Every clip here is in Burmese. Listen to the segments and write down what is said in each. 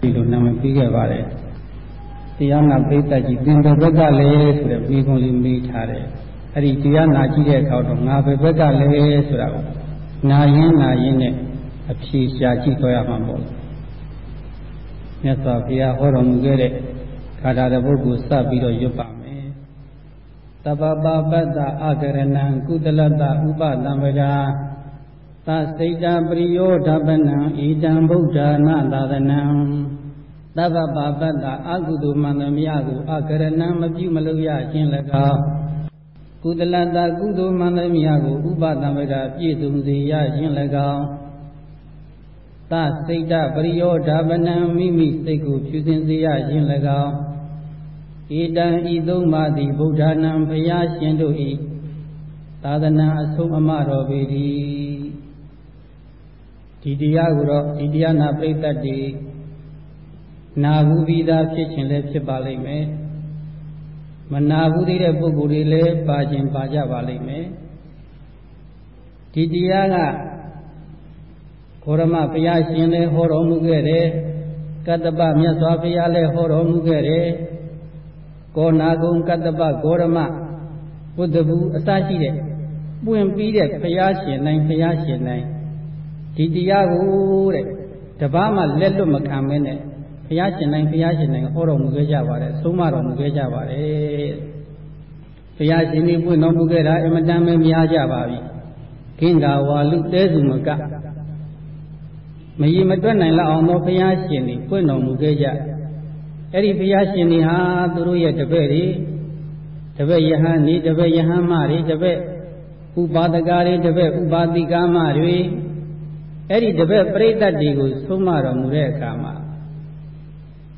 ဒီလိုနာမည်ပြီးခဲ့ပါတယ်တရားနာပိဋကကြီးသင်္ဘဘက်ကလည်းဆိုတဲ့မိကုံးလေးမေးထားတယ်အဲ့ဒီတရားနာကြည့်တဲ့အခါတော့ငါဘယ်ဘက်ကလည်းဆိုတာကိုနာရင်နာရင်နဲ့အဖြေရှာကြည့်တော့ရမှာပေါ့မြတ်စွာဘုရားဟောတော်မူခဲ့တဲ့ခါတာတဲ့ပုဂ္ဂိုလ်စပြီးတော့ရွတ်ပါမယ်တပပပတ္တအကရဏံကုသလတ္တဥပတံပဒာသစိတ်တာပရိယောဓပနံဣတံဗုဒ္ဓနာသာသနံ သဗ္ဗပါပတ္တအကုသိုလ်မှန်သမျှကိုအကရဏံမပြုမလုပ်ရခြင်း၎င်းကုသလတ္တကုသိုလ်မှန်သမျှကိုဥပတံပဒာပြည့်စုံစေရခြင်း၎င်းသစိတ်တပရိယောဓပနံမိမိစိတ်ကိုဖြူစင်စေရခြင်း၎င်းဣတံဤသုံးပါးသည်ဗုဒ္ဓနာဘုရားရှင်တို့၏သာသနာအဆုံးအမတော်ပေသည်ဒီတရားကိုတော့ဒီတရားနာပရိသတ်တွေ နာဘူးပြီးသားဖြစ်ခြင်းလည်းဖြစ်ပါလိမ့်မယ်မနာဘူးသေးတဲ့ပုဂ္ဂိုလ်တွေလည်းပါခြင်းပါကြပါလိမ့်မယ်ဒီတရားကဘောရမဘုရားရှင်လည်းဟောတော်မူခဲ့တယ်ကတ္တပမြတ်စွာဘုရားလည်းဟောတော်မူခဲ့တယ်ကောနာကုံကတ္တပဂေါရမဘုဒ္ဓဘူးအစရှိတဲ့ပွင့်ပြီးတဲ့ဘုရားရှင်တိုင်းဘုရားရှင်တိုင်းဒီတရားကိုတဲ့တပားမှလက်လွတ်မခံမဲနဲ့ ဘုရားရှင်တိုင်းဘုရားရှင်တိုင်းဟောတော်မူခဲ့ကြပါတယ်ဆုံးမတော်မူခဲ့ကြပါတယ်ဘုရားရှင်ကြီးပွင့်တော်မူခဲ့တာအမတန်ပဲများကြပါပြီခင်္ဃဝါလူတဲစုမကမရည်မတွက်နိုင်လောက်အောင်သောဘုရားရှင်ကြီးပွင့်တော်မူခဲ့ကြအဲ့ဒီဘုရားရှင်တွေဟာသူတို့ရဲ့တပည့်တွေတပည့်ယဟန်နေတပည့်ယဟန်မတွေတပည့်ဥပါဒကာတွေတပည့်ဥပါတိကာမတွေအဲ့ဒီတပည့်ပရိသတ်တွေကိုဆုံးမတော်မူတဲ့အခါမှာ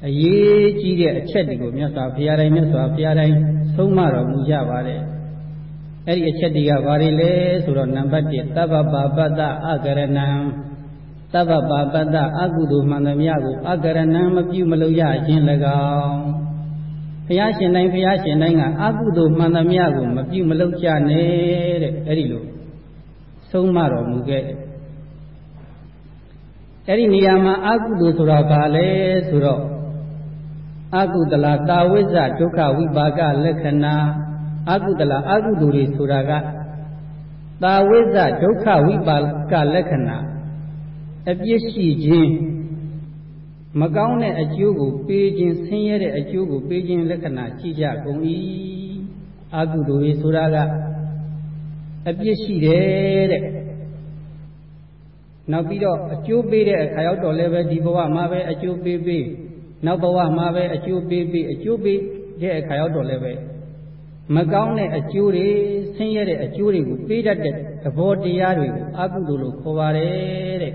အရေးကြီးတဲ့အချက်တွေကိုမြတ်စွာဘုရားတိုင်းမြတ်စွာဘုရားတိုင်းဆုံးမတော်မူကြပါတယ်အဲ့ဒီအချက်တွေကဘာတွေလဲဆိုတော့နံပါတ်1သဗ္ဗပါပတ္တအကရဏံသဗ္ဗပါပတ္တအကုသိုလ်မှန်သမျှကိုအကရဏံမပြုမလို့ရခြင်း၎င်းဘုရားရှင်တိုင်းဘုရားရှင်တိုင်းကအကုသိုလ်မှန်သမျှကိုမပြုမလို့ကြနဲ့တဲ့အဲ့ဒီလိုဆုံးမတော်မူခဲ့အဲ့ဒီနေရာမှာအကုသိုလ်ဆိုတာဘာလဲဆိုတော့ အကုသလတာဝိဇ္ဇဒုက္ခဝိပါကလက္ခဏာအကုသလအကုသိုလ်တွေဆိုတာကတာဝိဇ္ဇဒုက္ခဝိပါကလက္ခဏာအပြစ်ရှိခြင်းမကောင်းတဲ့အကျိုးကိုပေးခြင်းဆင်းရဲတဲ့အကျိုးကိုပေးခြင်းလက္ခဏာရှိကြကုန်၏အကုသိုလ်တွေဆိုတာကအပြစ်ရှိတယ်တဲ့နောက်ပြီးတော့အကျိုးပေးတဲ့အခါရောက်တော့လည်းပဲဒီဘဝမှာပဲအကျိုးပေးပေး နောက်ဘဝမှာပဲအကျိုးပေးပေးအကျိုးပေးတဲ့အခါရောက်တော့လည်းပဲမကောင်းတဲ့အကျိုးတွေဆင်းရဲတဲ့အကျိုးတွေကိုပေးတတ်တဲ့သဘောတရားတွေကိုအကုသိုလ်လို့ခေါ်ပါတယ်တဲ့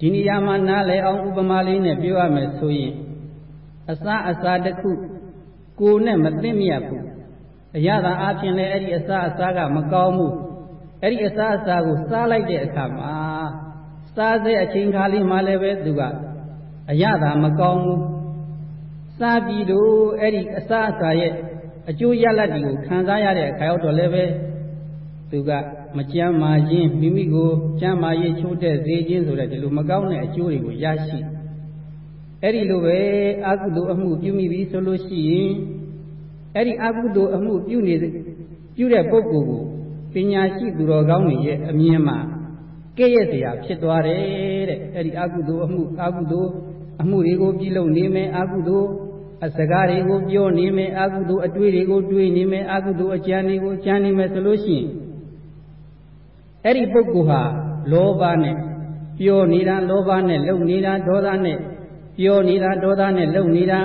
ဒီနေရာမှာနားလည်အောင်ဥပမာလေးနဲ့ပြောရမယ်ဆိုရင်အစာအစာတစ်ခုကိုယ်နဲ့မသိမြတ်ဘူးအရသာအချင်းလည်းအဲ့ဒီအစာအစာကမကောင်းဘူးအဲ့ဒီအစာအစာကိုစားလိုက်တဲ့အခါမှာစားစေအချိန်ခါလေးမှလည်းပဲသူက အရသာမကောင်းဘူးစားပြီးတော့အဲ့ဒီအစာအစာရဲ့အကျိုးရလဒ်တွေကိုခံစားရတဲ့အခါရောက်တော့လည်းပဲသူကမကြမ်းမာခြင်းမိမိကိုကြမ်းမာရေးချိုးတဲ့စေခြင်းဆိုတဲ့ဒီလိုမကောင်းတဲ့အကျိုးတွေကိုရရှိအဲ့ဒီလိုပဲအကုသိုလ်အမှုပြုမိပြီဆိုလို့ရှိရင်အဲ့ဒီအကုသိုလ်အမှုပြုနေပြုတဲ့ပုဂ္ဂိုလ်ကိုပညာရှိသူတော်ကောင်းတွေရဲ့အမြင်မှာကဲ့ရဲ့စရာဖြစ်သွားတယ်တဲ့အဲ့ဒီအကုသိုလ်အမှုအကုသိုလ် အမှုတွေကိုပြုလုပ်နေမယ်အကုသိုလ်အစကားတွေကိုပြောနေမယ်အကုသိုလ်အတွေ့တွေကိုတွေးနေမယ်အကုသိုလ်အကြံတွေကိုကြံနေမယ်ဆိုလို့ရှိရင်အဲ့ဒီပုဂ္ဂိုလ်ဟာလောဘနဲ့ပြောနေတာလောဘနဲ့လုံနေတာဒေါသနဲ့ပြောနေတာဒေါသနဲ့လုံနေတာ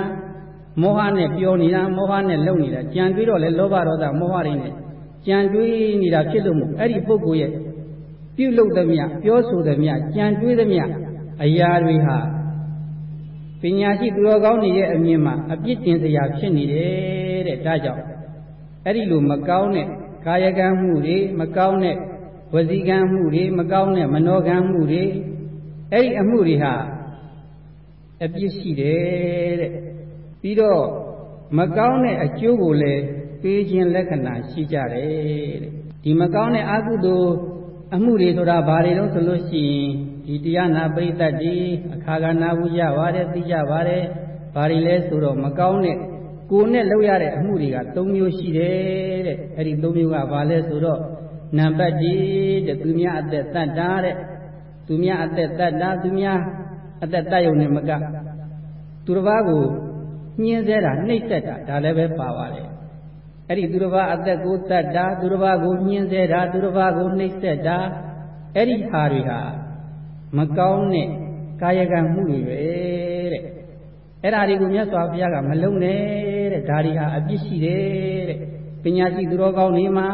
မောဟနဲ့ပြောနေတာမောဟနဲ့လုံနေတာကြံတွေးတော့လေလောဘဒေါသမောဟတွေနဲ့ကြံတွေးနေတာဖြစ်လို့မို့အဲ့ဒီပုဂ္ဂိုလ်ရဲ့ပြုလုပ်သမျှပြောဆိုသမျှကြံတွေးသမျှအရာတွေဟာ ပညာရှိသူတော်ကောင်းတွေရဲ့အမြင်မှာအပြစ်တင်စရာဖြစ်နေတယ်တဲ့ဒါကြောင့်အဲ့ဒီလိုမကောင်းတဲ့ကာယကံမှုတွေမကောင်းတဲ့ဝစီကံမှုတွေမကောင်းတဲ့မနောကံမှုတွေအဲ့ဒီအမှုတွေဟာအပြစ်ရှိတယ်တဲ့ပြီးတော့မကောင်းတဲ့အကျိုးကိုလည်းပေးခြင်းလက္ခဏာရှိကြတယ်တဲ့ဒီမကောင်းတဲ့အကုသိုလ်အမှုတွေဆိုတာဘာတွေတော့ဆိုလို့ရှိရင် ဒီတရားနာပရိသတ်ဒီအခါကနာဘူးကြပါတယ်သိကြပါတယ်ဘာတွေလဲဆိုတော့မကောင်းတဲ့ကိုယ်နဲ့လုပ်ရတဲ့အမှုတွေက၃မျိုးရှိတယ်တဲ့အဲ့ဒီ၃မျိုးကဘာလဲဆိုတော့နံပါတ်1တဲ့သူများအသက်တတ်တာတဲ့သူများအသက်တတ်တာသူများအသက်တတ်ရုံနဲ့မကသူတစ်ပါးကိုညှင်းဆဲတာနှိပ်စက်တာဒါလည်းပဲပါပါတယ်အဲ့ဒီသူတစ်ပါးအသက်ကိုတတ်တာသူတစ်ပါးကိုညှင်းဆဲတာသူတစ်ပါးကိုနှိပ်စက်တာအဲ့ဒီဟာတွေဟာ မကောင်းတဲ့ကာယကံမှုတွေပဲတဲ့အဲ့ဒါတွေကိုမြတ်စွာဘုရားကမလုံးနဲ့တဲ့ဒါတွေဟာအပြစ်ရှိတယ်တဲ့ပညာရှိသူတော်ကောင်းတွေမှာ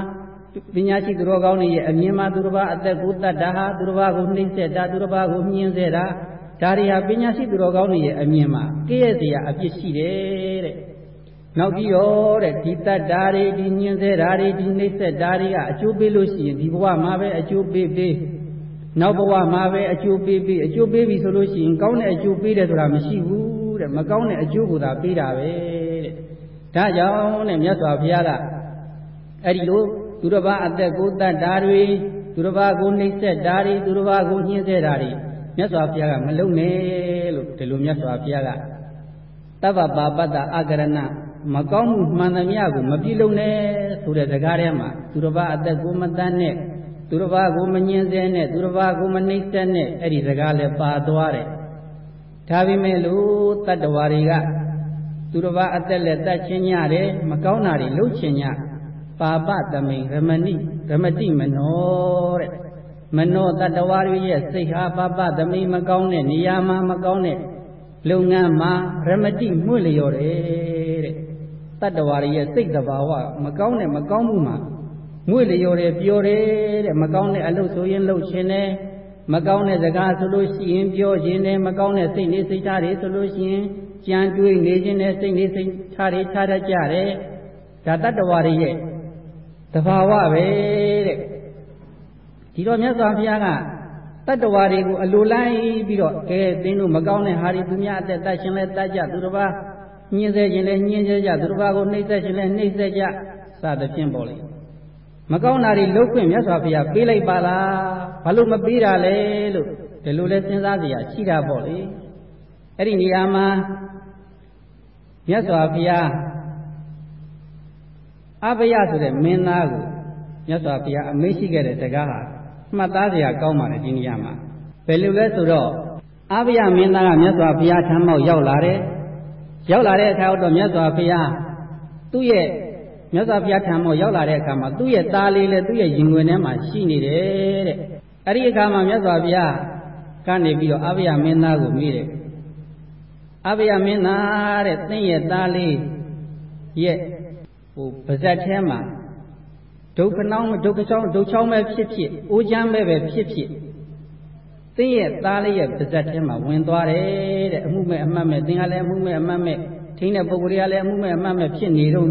ပညာရှိသူတော်ကောင်းတွေရဲ့အမြင်မှာသူတစ်ပါးအသက်ကိုတတ်တာဟာသူတစ်ပါးကိုနှိမ့်ဆက်တာသူတစ်ပါးကိုညှင်းဆဲတာဒါတွေဟာပညာရှိသူတော်ကောင်းတွေရဲ့အမြင်မှာကိရဲ့စရာအပြစ်ရှိတယ်တဲ့နောက်ပြီးတော့တဲ့ဒီတတ်တာတွေဒီညှင်းဆဲတာတွေဒီနှိမ့်ဆက်တာတွေကအကျိုးပေးလို့ရှိရင်ဒီဘဝမှာပဲအကျိုးပေးပေး နောက်ဘဝမှာပဲအကျိုးပေးပေးအကျိုးပေးပြီဆိုလို့ရှိရင်ကောင်းတဲ့အကျိုးပေးတယ်ဆိုတာမရှိဘူးတဲ့မကောင်းတဲ့အကျိုးကိုသာပေးတာပဲတဲ့ဒါကြောင့်တဲ့မြတ်စွာဘုရားကအဲ့ဒီလိုသူတစ်ပါးအသက်ကိုတတ်တာတွေသူတစ်ပါးကိုနှိမ့်ဆက်တာတွေသူတစ်ပါးကိုညှင်းဆဲတာတွေမြတ်စွာဘုရားကမလုံနဲ့လို့ဒီလိုမြတ်စွာဘုရားကတဗ္ဗပါပတ္တအကရဏမကောင်းမှုမှန်သမျှကိုမပြည့်လုံနဲ့ဆိုတဲ့စကားထဲမှာသူတစ်ပါးအသက်ကိုမတတ်နဲ့ သူတစ်ပါးကိုမညှင်းဆဲနဲ့သူတစ်ပါးကိုမနှိမ့်ဆက်နဲ့အဲ့ဒီစကားလည်းပါသွားတယ်ဒါပေမဲ့လို့တတ္တဝါတွေကသူတစ်ပါးအသက်လည်းတတ်ချင်းညတယ်မကောင်းတာတွေလှုပ်ချင်ညပါပသမိန်ရမဏိရမတိမနောတဲ့မနောတတ္တဝါတွေရဲ့စိတ်ဟာပါပသမိန်မကောင်းတဲ့နေရာမှာမကောင်းတဲ့လုပ်ငန်းမှာရမတိမှုလျော်တယ်တဲ့တတ္တဝါတွေရဲ့စိတ်တဘာဝမကောင်းတဲ့မကောင်းမှုမှာ မွေ့လျော်တယ်ပျော်တယ်တဲ့မကောင်းတဲ့အလုပ်ဆိုရင်လုပ်ရှင်တယ်မကောင်းတဲ့စကားဆိုလို့ရှိရင်ပြောခြင်းတယ်မကောင်းတဲ့စိတ်နေစိတ်ထားတွေဆိုလို့ရှိရင်ကြံတွေးနေခြင်းနဲ့စိတ်နေစိတ်ထားတွေထားတတ်ကြတယ်ဒါတတ္တဝါတွေရဲ့တဘာဝပဲတဲ့ဒီတော့မြတ်စွာဘုရားကတတ္တဝါတွေကိုအလိုလိုက်ပြီးတော့ကဲသင်တို့မကောင်းတဲ့ဟာတွေသူများအသက်တတ်ရှင်လဲတတ်ကြသူတစ်ပါးညှင်းဆဲခြင်းလဲညှင်းဆဲကြသူတစ်ပါးကိုနှိပ်စက်ခြင်းလဲနှိပ်စက်ကြစသဖြင့်ပေါ့လေ မကောင်းတာတွေလှုပ်ခွင့်မြတ်စွာဘုရားပေးလိုက်ပါလားဘာလို့မပေးတာလဲလို့ဒီလိုလဲစဉ်းစားစရာရှိတာပေါ့လေအဲ့ဒီနေရာမှာမြတ်စွာဘုရားအဘယဆိုတဲ့မင်းသားကိုမြတ်စွာဘုရားအမေးရှိခဲ့တဲ့စကားဟာမှတ်သားစရာကောင်းပါတယ်ဒီနေရာမှာဘယ်လိုလဲဆိုတော့အဘယမင်းသားကမြတ်စွာဘုရားထမ်းမောက်ရောက်လာတယ်ရောက်လာတဲ့အခါတော့မြတ်စွာဘုရားသူ့ရဲ့ မြတ်စွာဘုရားထံမောရောက်လာတဲ့အခါမှာသူ့ရဲ့သားလေးလည်းသူ့ရဲ့ရင်ခွင်ထဲမှာရှိနေတယ်တဲ့အဲ့ဒီအခါမှာမြတ်စွာဘုရားကနေပြီးတော့အဘယမင်းသားကိုမေးတယ်အဘယမင်းသားတဲ့သင်ရဲ့သားလေးရဲ့ဟိုပါဇက်ထဲမှာဒုက္ခနှောင်းဒုက္ခချောင်းဒုက္ချောင်းပဲဖြစ်ဖြစ်အိုးချမ်းပဲပဲဖြစ်ဖြစ်သင်ရဲ့သားလေးရဲ့ပါဇက်ထဲမှာဝင်သွားတယ်တဲ့အမှုမဲ့အမှတ်မဲ့သင်ကလည်းအမှုမဲ့အမှတ်မဲ့ထင်းတဲ့ပုဂ္ဂိုလ်တွေကလည်းအမှုမဲ့အမှတ်မဲ့ဖြစ်နေတော့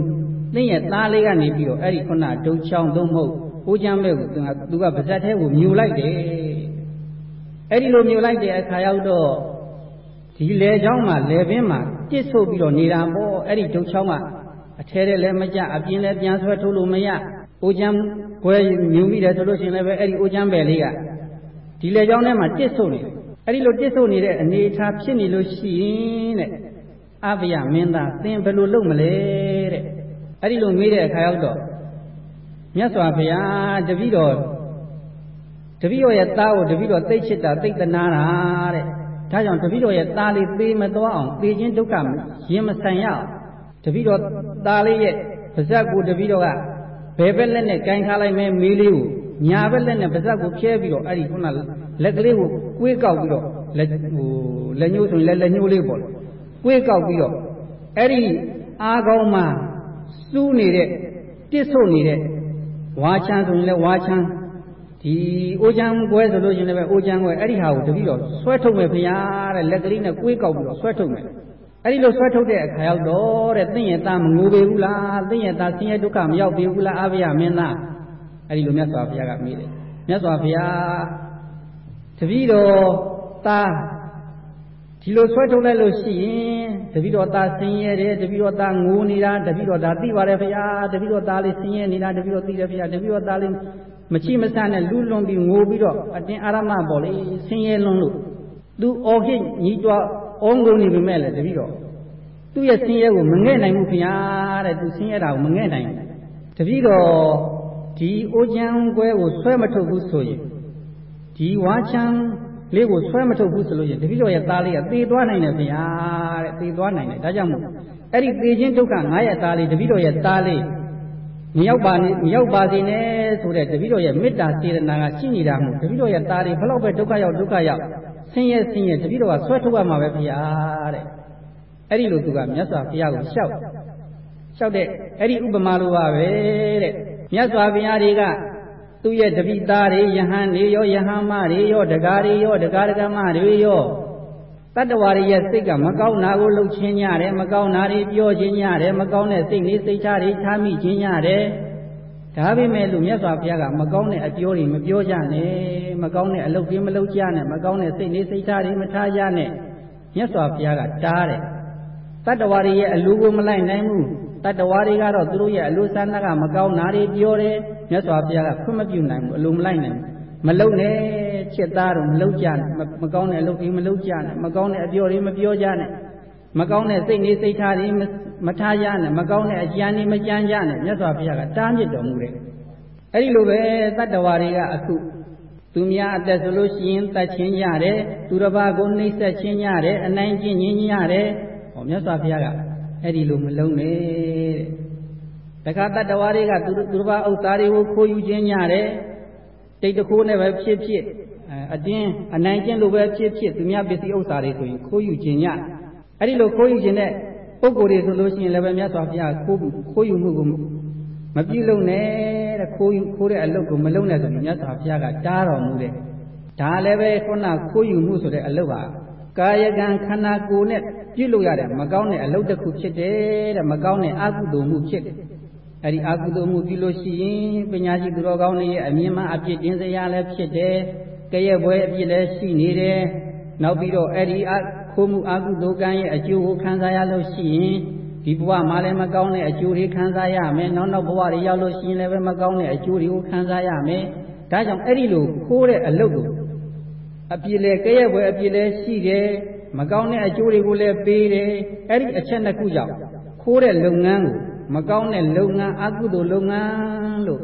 သင်ရဲ့သားလေးကနေပြီးတော့အဲ့ဒီခုနဒုချောင်းသုံးမဟုတ်အိုးချမ်းပဲကိုသူကသူကပါဇက်ထဲကိုမြူလိုက်တယ်အဲ့ဒီလိုမြူလိုက်တဲ့အခါရောက်တော့ဒီလေချောင်းမှာလေပင်မှာပြစ်ဆုပ်ပြီးတော့နေတာပေါ့အဲ့ဒီဒုချောင်းကအထဲထဲလည်းမကြအပြင်းလည်းပြန်ဆွဲထုတ်လို့မရအိုချမ်းကွဲမြူမိတယ်ဆိုလို့ရှိရင်လည်းပဲအဲ့ဒီအိုချမ်းပဲလေးကဒီလေချောင်းထဲမှာတစ်ဆုပ်နေအဲ့ဒီလိုတစ်ဆုပ်နေတဲ့အနေအထားဖြစ်နေလို့ရှိရင်တဲ့အဘယမင်းသားသင်ဘယ်လိုလုပ်မလဲတဲ့ အဲ့ဒီလိုမေးတဲ့အခါရောက်တော့မြတ်စွာဘုရားတပည့်တော်တပည့်တော်ရဲ့သားကိုတပည့်တော်သိချစ်တာသိတနာတာတဲ့ဒါကြောင့်တပည့်တော်ရဲ့သားလေးသေမသွားအောင်သေခြင်းဒုက္ခရင်မဆိုင်ရအောင်တပည့်တော်သားလေးရဲ့ပါဇက်ကိုတပည့်တော်ကဘယ်ဘက်လက်နဲ့ကင်ထားလိုက်မယ်မေးလေးကိုညာဘက်လက်နဲ့ပါဇက်ကိုဖြဲပြီးတော့အဲ့ဒီခုနလက်ကလေးကိုကွေးကောက်ပြီးတော့လက်ဟိုလက်ညှိုးဆိုရင်လက်လက်ညှိုးလေးပေါ့ကွေးကောက်ပြီးတော့အဲ့ဒီအားကောင်းမှ စူးနေတဲ့တစ်ဆုပ်နေတဲ့ဝါချမ်းဆိုရင်လည်းဝါချမ်းဒီအိုးချမ်းကွဲဆိုလို့ရှိရင်လည်းအိုးချမ်းကွဲအဲ့ဒီဟာကိုတပည့်တော်ဆွဲထုတ်မယ်ဖေဟာတဲ့လက်ကလေးနဲ့ကွေးကောက်ပြီးတော့ဆွဲထုတ်မယ်အဲ့ဒီလိုဆွဲထုတ်တဲ့အခါရောက်တော့တဲ့သင်ရဲ့သားမငိုပေဘူးလားသင်ရဲ့သားဆင်းရဲဒုက္ခမရောက်ပေဘူးလားအဘိယမင်းသားအဲ့ဒီလိုမြတ်စွာဘုရားကမေးတယ်မြတ်စွာဘုရားတပည့်တော်သား ဒီလိုဆွဲထုတ်လိုက်လို့ရှိရင်တပည့်တော်သားဆင်းရဲတယ်တပည့်တော်သားငိုနေတာတပည့်တော်ဒါသိပါတယ်ဖေဟာတပည့်တော်သားလေးဆင်းရဲနေတာတပည့်တော်သိတယ်ဖေဟာတပည့်တော်သားလေးမချိမဆနဲ့လူလွန်ပြီးငိုပြီးတော့အတင်းအာရမပေါ့လေဆင်းရဲလွန်းလို့သူအော်ဟစ်ညီးတွားအောငုံနေပြီမဲ့လေတပည့်တော်သူ့ရဲ့ဆင်းရဲကိုမငဲ့နိုင်ဘူးခင်ဗျာတဲ့သူဆင်းရဲတာကိုမငဲ့နိုင်ဘူးတပည့်တော်ဒီအိုးချမ်းကွဲကိုဆွဲမထုတ်ဘူးဆိုရင်ဒီဝါချမ်း လေးကိုဆွဲမထုတ်ဘူးဆိုလို့ရင်တပည့်တော်ရဲ့သားလေးကသေသွားနိုင်တယ်ခင်ဗျာတဲ့သေသွားနိုင်တယ်ဒါကြောင့်မို့အဲ့ဒီသေခြင်းဒုက္ခငါရဲ့သားလေးတပည့်တော်ရဲ့သားလေးမရောက်ပါနဲ့မရောက်ပါစေနဲ့ဆိုတဲ့တပည့်တော်ရဲ့မေတ္တာစေတနာကရှိနေတာမို့တပည့်တော်ရဲ့သားလေးဘလောက်ပဲဒုက္ခရောက်ဒုက္ခရောက်ဆင်းရဲဆင်းရဲတပည့်တော်ကဆွဲထုတ်ရမှာပဲဗျာတဲ့အဲ့ဒီလိုသူကမြတ်စွာဘုရားကိုလျှောက်လျှောက်တဲ့အဲ့ဒီဥပမာလိုပါပဲတဲ့မြတ်စွာဘုရားတွေက သူ့ရဲ့တပိသားတွေယဟန်တွေရောယဟန်မတွေရောဒကာတွေရောဒကာဒကမတွေရောတတ္တဝါတွေရဲ့စိတ်ကမကောင်းတာကိုလှုပ်ချင်းကြတယ်မကောင်းတာတွေပြောချင်းကြတယ်မကောင်းတဲ့စိတ်လေးစိတ်ချတွေချမိချင်းကြတယ်ဒါပေမဲ့လို့မြတ်စွာဘုရားကမကောင်းတဲ့အပြောတွေမပြောကြနဲ့မကောင်းတဲ့အလုပ်တွေမလုပ်ကြနဲ့မကောင်းတဲ့စိတ်လေးစိတ်ချတွေမထားကြနဲ့မြတ်စွာဘုရားကတားတယ်တတ္တဝါတွေရဲ့အလိုကိုမလိုက်နိုင်ဘူး တတ္တဝါတွေကတော့သူတို့ရဲ့အလိုဆန္ဒကမကောင်းတာတွေပြောတယ်မြတ်စွာဘုရားကခွင့်မပြုနိုင်ဘူးအလိုမလိုက်နိုင်ဘူးမလုံနဲ့ချစ်သားတို့မလုံကြနဲ့မကောင်းတဲ့အလုပ်တွေမလုပ်ကြနဲ့မကောင်းတဲ့အပြောတွေမပြောကြနဲ့မကောင်းတဲ့စိတ်နေစိတ်ထားတွေမထားကြနဲ့မကောင်းတဲ့အကြံတွေမကြံကြနဲ့မြတ်စွာဘုရားကတားမြစ်တော်မူတယ်အဲ့ဒီလိုပဲတတ္တဝါတွေကအခုသူများအသက်ဆိုလို့ရှိရင်တတ်ချင်းရတယ်သူတစ်ပါးကိုနှိမ့်ဆက်ချင်းရတယ်အနိုင်ကျင့်ချင်းရတယ်ဟောမြတ်စွာဘုရားက အဲ့ဒီလိုမလုံးနဲ့တဲ့တခါတတ္တဝါတွေကသူသူတစ်ပါးဥစ္စာတွေကိုခိုးယူခြင်းရတယ်တိတ်တခိုးနဲ့ပဲဖြစ်ဖြစ်အတင်းအနိုင်ကျင့်လို့ပဲဖြစ်ဖြစ်သူများပစ္စည်းဥစ္စာတွေဆိုရင်ခိုးယူခြင်းညအဲ့ဒီလိုခိုးယူခြင်းနဲ့ပုဂ္ဂိုလ်တွေဆိုလို့ရှိရင်လည်းပဲမြတ်စွာဘုရားခိုးခိုးယူမှုကိုမပြုလုပ်နဲ့တဲ့ခိုးယူခိုးတဲ့အလုပ်ကိုမလုပ်နဲ့ဆိုပြီးမြတ်စွာဘုရားကတားတော်မူတယ်ဒါလည်းပဲခုနခိုးယူမှုဆိုတဲ့အလုပ်ဟာ ကာယကံခန္ဓာကိုယ်နဲ့ပြုလုပ်ရတဲ့မကောင်းတဲ့အလုပ်တစ်ခုဖြစ်တယ်တဲ့မကောင်းတဲ့အကုသိုလ်မှုဖြစ်တယ်အဲ့ဒီအကုသိုလ်မှုပြုလို့ရှိရင်ပညာရှိသူတော်ကောင်းတွေရဲ့အမြင်မှအပြစ်တင်စရာလည်းဖြစ်တယ်။ကြရဲ့ဘွဲအပြစ်လည်းရှိနေတယ်။နောက်ပြီးတော့အဲ့ဒီခိုးမှုအကုသိုလ်ကံရဲ့အကျိုးကိုခံစားရလို့ရှိရင်ဒီဘဝမှာလည်းမကောင်းတဲ့အကျိုးတွေခံစားရမယ်။နောက်နောက်ဘဝတွေရောက်လို့ရှိရင်လည်းမကောင်းတဲ့အကျိုးတွေကိုခံစားရမယ်။ဒါကြောင့်အဲ့ဒီလိုခိုးတဲ့အလုပ်ကို အပြစ်လည်းကြရဲ့ဘွဲအပြစ်လည်းရှိတယ်။မကောင်းတဲ့အကျိုးတွေကိုလည်းပေးတယ်။အဲ့ဒီအချက်နှစ်ခုကြောင့်ခိုးတဲ့လုပ်ငန်းကိုမကောင်းတဲ့လုပ်ငန်းအကုသိုလ်လုပ်ငန်းလို့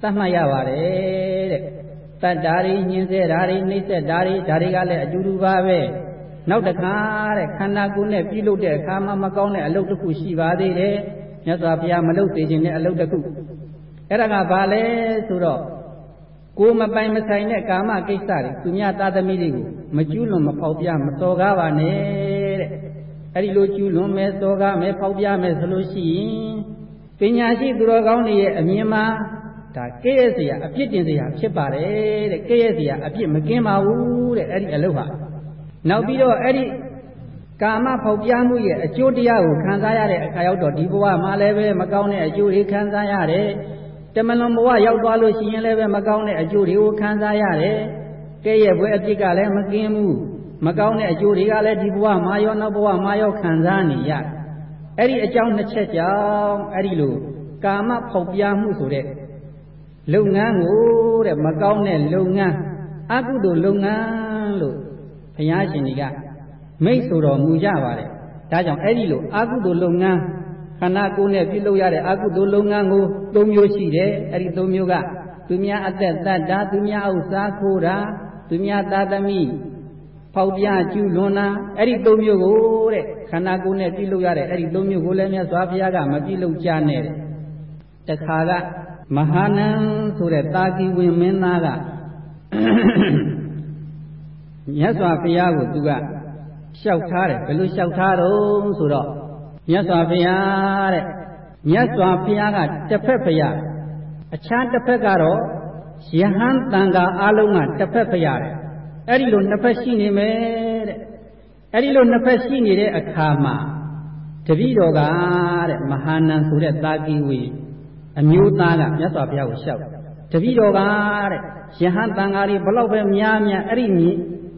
သတ်မှတ်ရပါတယ်တဲ့တတ်တာတွေညှင်းဆဲတာတွေနှိမ့်ဆက်တာတွေဒါတွေကလည်းအတူတူပါပဲနောက်တစ်ခါတဲ့ခန္ဓာကိုယ်နဲ့ပြုလုပ်တဲ့အခါမှာမကောင်းတဲ့အလုပ်တစ်ခုရှိပါသေးတယ်မြတ်စွာဘုရားမလုပ်သေးခြင်းနဲ့အလုပ်တစ်ခုအဲ့ဒါကဘာလဲဆိုတော့ ကိုမပိုင်မဆိုင်တဲ့ကာမကိစ္စတွေသူများသားသမီးတွေကိုမကျူးလွန်မဖောက်ပြမစော်ကားပါနဲ့တဲ့အဲ့ဒီလိုကျူးလွန်မယ်စော်ကားမယ်ဖောက်ပြမယ်ဆိုလို့ရှိရင်ပညာရှိသူတော်ကောင်းတွေရဲ့အမြင်မှာဒါကဲ့ရဲ့စရာအပြစ်တင်စရာဖြစ်ပါတယ်တဲ့ကဲ့ရဲ့စရာအပြစ်မကင်းပါဘူးတဲ့အဲ့ဒီအလုပ်ဟာနောက်ပြီးတော့အဲ့ဒီကာမဖောက်ပြမှုရဲ့အကျိုးတရားကိုခံစားရတဲ့အခါရောက်တော့ဒီဘဝမှာလည်းပဲမကောင်းတဲ့အကျိုးတွေခံစားရတယ် တမလွန်ဘဝရောက်သွားလို့ရှိရင်လည်းပဲမကောင်းတဲ့အကျိုးတွေကိုခံစားရတယ်ကဲ့ရဲ့ဘွဲအပြစ်ကလည်းမကင်းဘူးမကောင်းတဲ့အကျိုးတွေကလည်းဒီဘဝမှာရောနောက်ဘဝမှာရောခံစားနေရအဲ့ဒီအကြောင်းနှစ်ချက်ကြောင့်အဲ့ဒီလိုကာမဖောက်ပြမှုဆိုတဲ့လုပ်ငန်းကိုတဲ့မကောင်းတဲ့လုပ်ငန်းအကုသိုလ်လုပ်ငန်းလို့ဘုရားရှင်ကြီးကမိတ်ဆိုတော်မူကြပါတယ်ဒါကြောင့်အဲ့ဒီလိုအကုသိုလ်လုပ်ငန်း ခန္ဓာကိုယ်နဲ့ပြုလုပ်ရတဲ့အကုသိုလ်လုပ်ငန်းကို၃မျိုးရှိတယ်အဲ့ဒီ၃မျိုးကသူများအသက်တတ်တာသူများဥစ္စာခိုးတာသူများသာသမီဖောက်ပြကျူးလွန်တာအဲ့ဒီ၃မျိုးကိုတဲ့ခန္ဓာကိုယ်နဲ့ပြုလုပ်ရတဲ့အဲ့ဒီ၃မျိုးကိုလည်းမြတ်စွာဘုရားကမပြုလုပ်ကြနဲ့တဲ့တခါကမဟာနံဆိုတဲ့တာကီဝင်မင်းသားကမြတ်စွာဘုရားကိုသူကလျှောက်ထားတယ်ဘယ်လိုလျှောက်ထားတော့ဆိုတော့ မြတ်စွာဘုရားတဲ့မြတ်စွာဘုရားကတစ်ဖက်ဘုရားအခြားတစ်ဖက်ကတော့ယဟန်တန်ခါအလုံးကတစ်ဖက်ဘုရားတဲ့အဲ့ဒီလိုနှစ်ဖက်ရှိနေမယ်တဲ့အဲ့ဒီလိုနှစ်ဖက်ရှိနေတဲ့အခါမှာတပည့်တော်ကတဲ့မဟာနံဆိုတဲ့တာကီဝေအမျိုးသားကမြတ်စွာဘုရားကိုလျှောက်တပည့်တော်ကတဲ့ယဟန်တန်ဃာတွေဘလောက်ပဲများများအဲ့ဒီ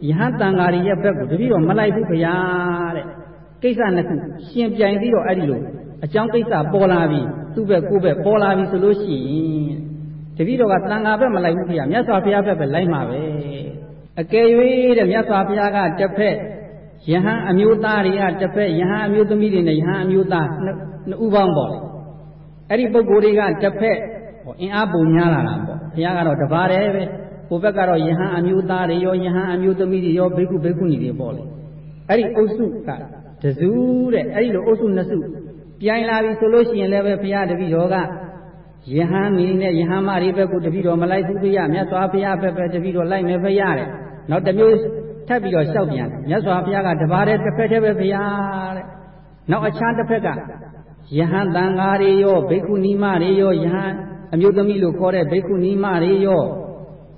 ယဟန်တန်ဃာတွေရဲ့ဘက်ကိုတပည့်တော်မလိုက်ဘူးဘုရားတဲ့ ကိစ္စနှစ်ခုရှင်ပြိုင်ပြီးတော့အဲ့ဒီလိုအကြောင်းကိစ္စပေါ်လာပြီသူ့ဘက်ကိုယ့်ဘက်ပေါ်လာပြီဆိုလို့ရှိရင်တပည့်တော်ကသံဃာဘက်မလိုက်ဘူးဖေမြတ်စွာဘုရားဘက်ပဲလိုက်မှာပဲအကယ်၍တဲ့မြတ်စွာဘုရားကတစ်ဖက်ယဟန်အမျိုးသားတွေကတစ်ဖက်ယဟန်အမျိုးသမီးတွေနဲ့ယဟန်အမျိုးသားနှစ်ဦးပေါင်းပေါ့အဲ့ဒီပုဂ္ဂိုလ်တွေကတစ်ဖက်အင်အားပုံများလာတာပေါ့ဘုရားကတော့တပါးတည်းပဲဟိုဘက်ကတော့ယဟန်အမျိုးသားတွေရောယဟန်အမျိုးသမီးတွေရောဘိက္ခုဘိက္ခုနီတွေပေါ့လေအဲ့ဒီအုပ်စုက တစုတဲ့အဲ့ဒီလိုအုပ်စုနှစ်စုပြိုင်လာပြီဆိုလို့ရှိရင်လည်းပဲဘုရားတပည့်တော်ကယဟန်မီနဲ့ယဟန်မတွေဘက်ကိုတပည့်တော်မလိုက်ဘူးဖေရမြတ်စွာဘုရားဘက်ပဲတပည့်တော်လိုက်မယ်ဖေရတဲ့နောက်တစ်မျိုးထပ်ပြီးတော့လျှောက်ပြန်မြတ်စွာဘုရားကတပါးတည်းတစ်ဖက်တည်းပဲဖေရတဲ့နောက်အခြားတစ်ဖက်ကယဟန်တန်ဃာတွေရောဘိက္ခုနီမတွေရောယဟန်အမျိုးသမီးလို့ခေါ်တဲ့ဘိက္ခုနီမတွေရော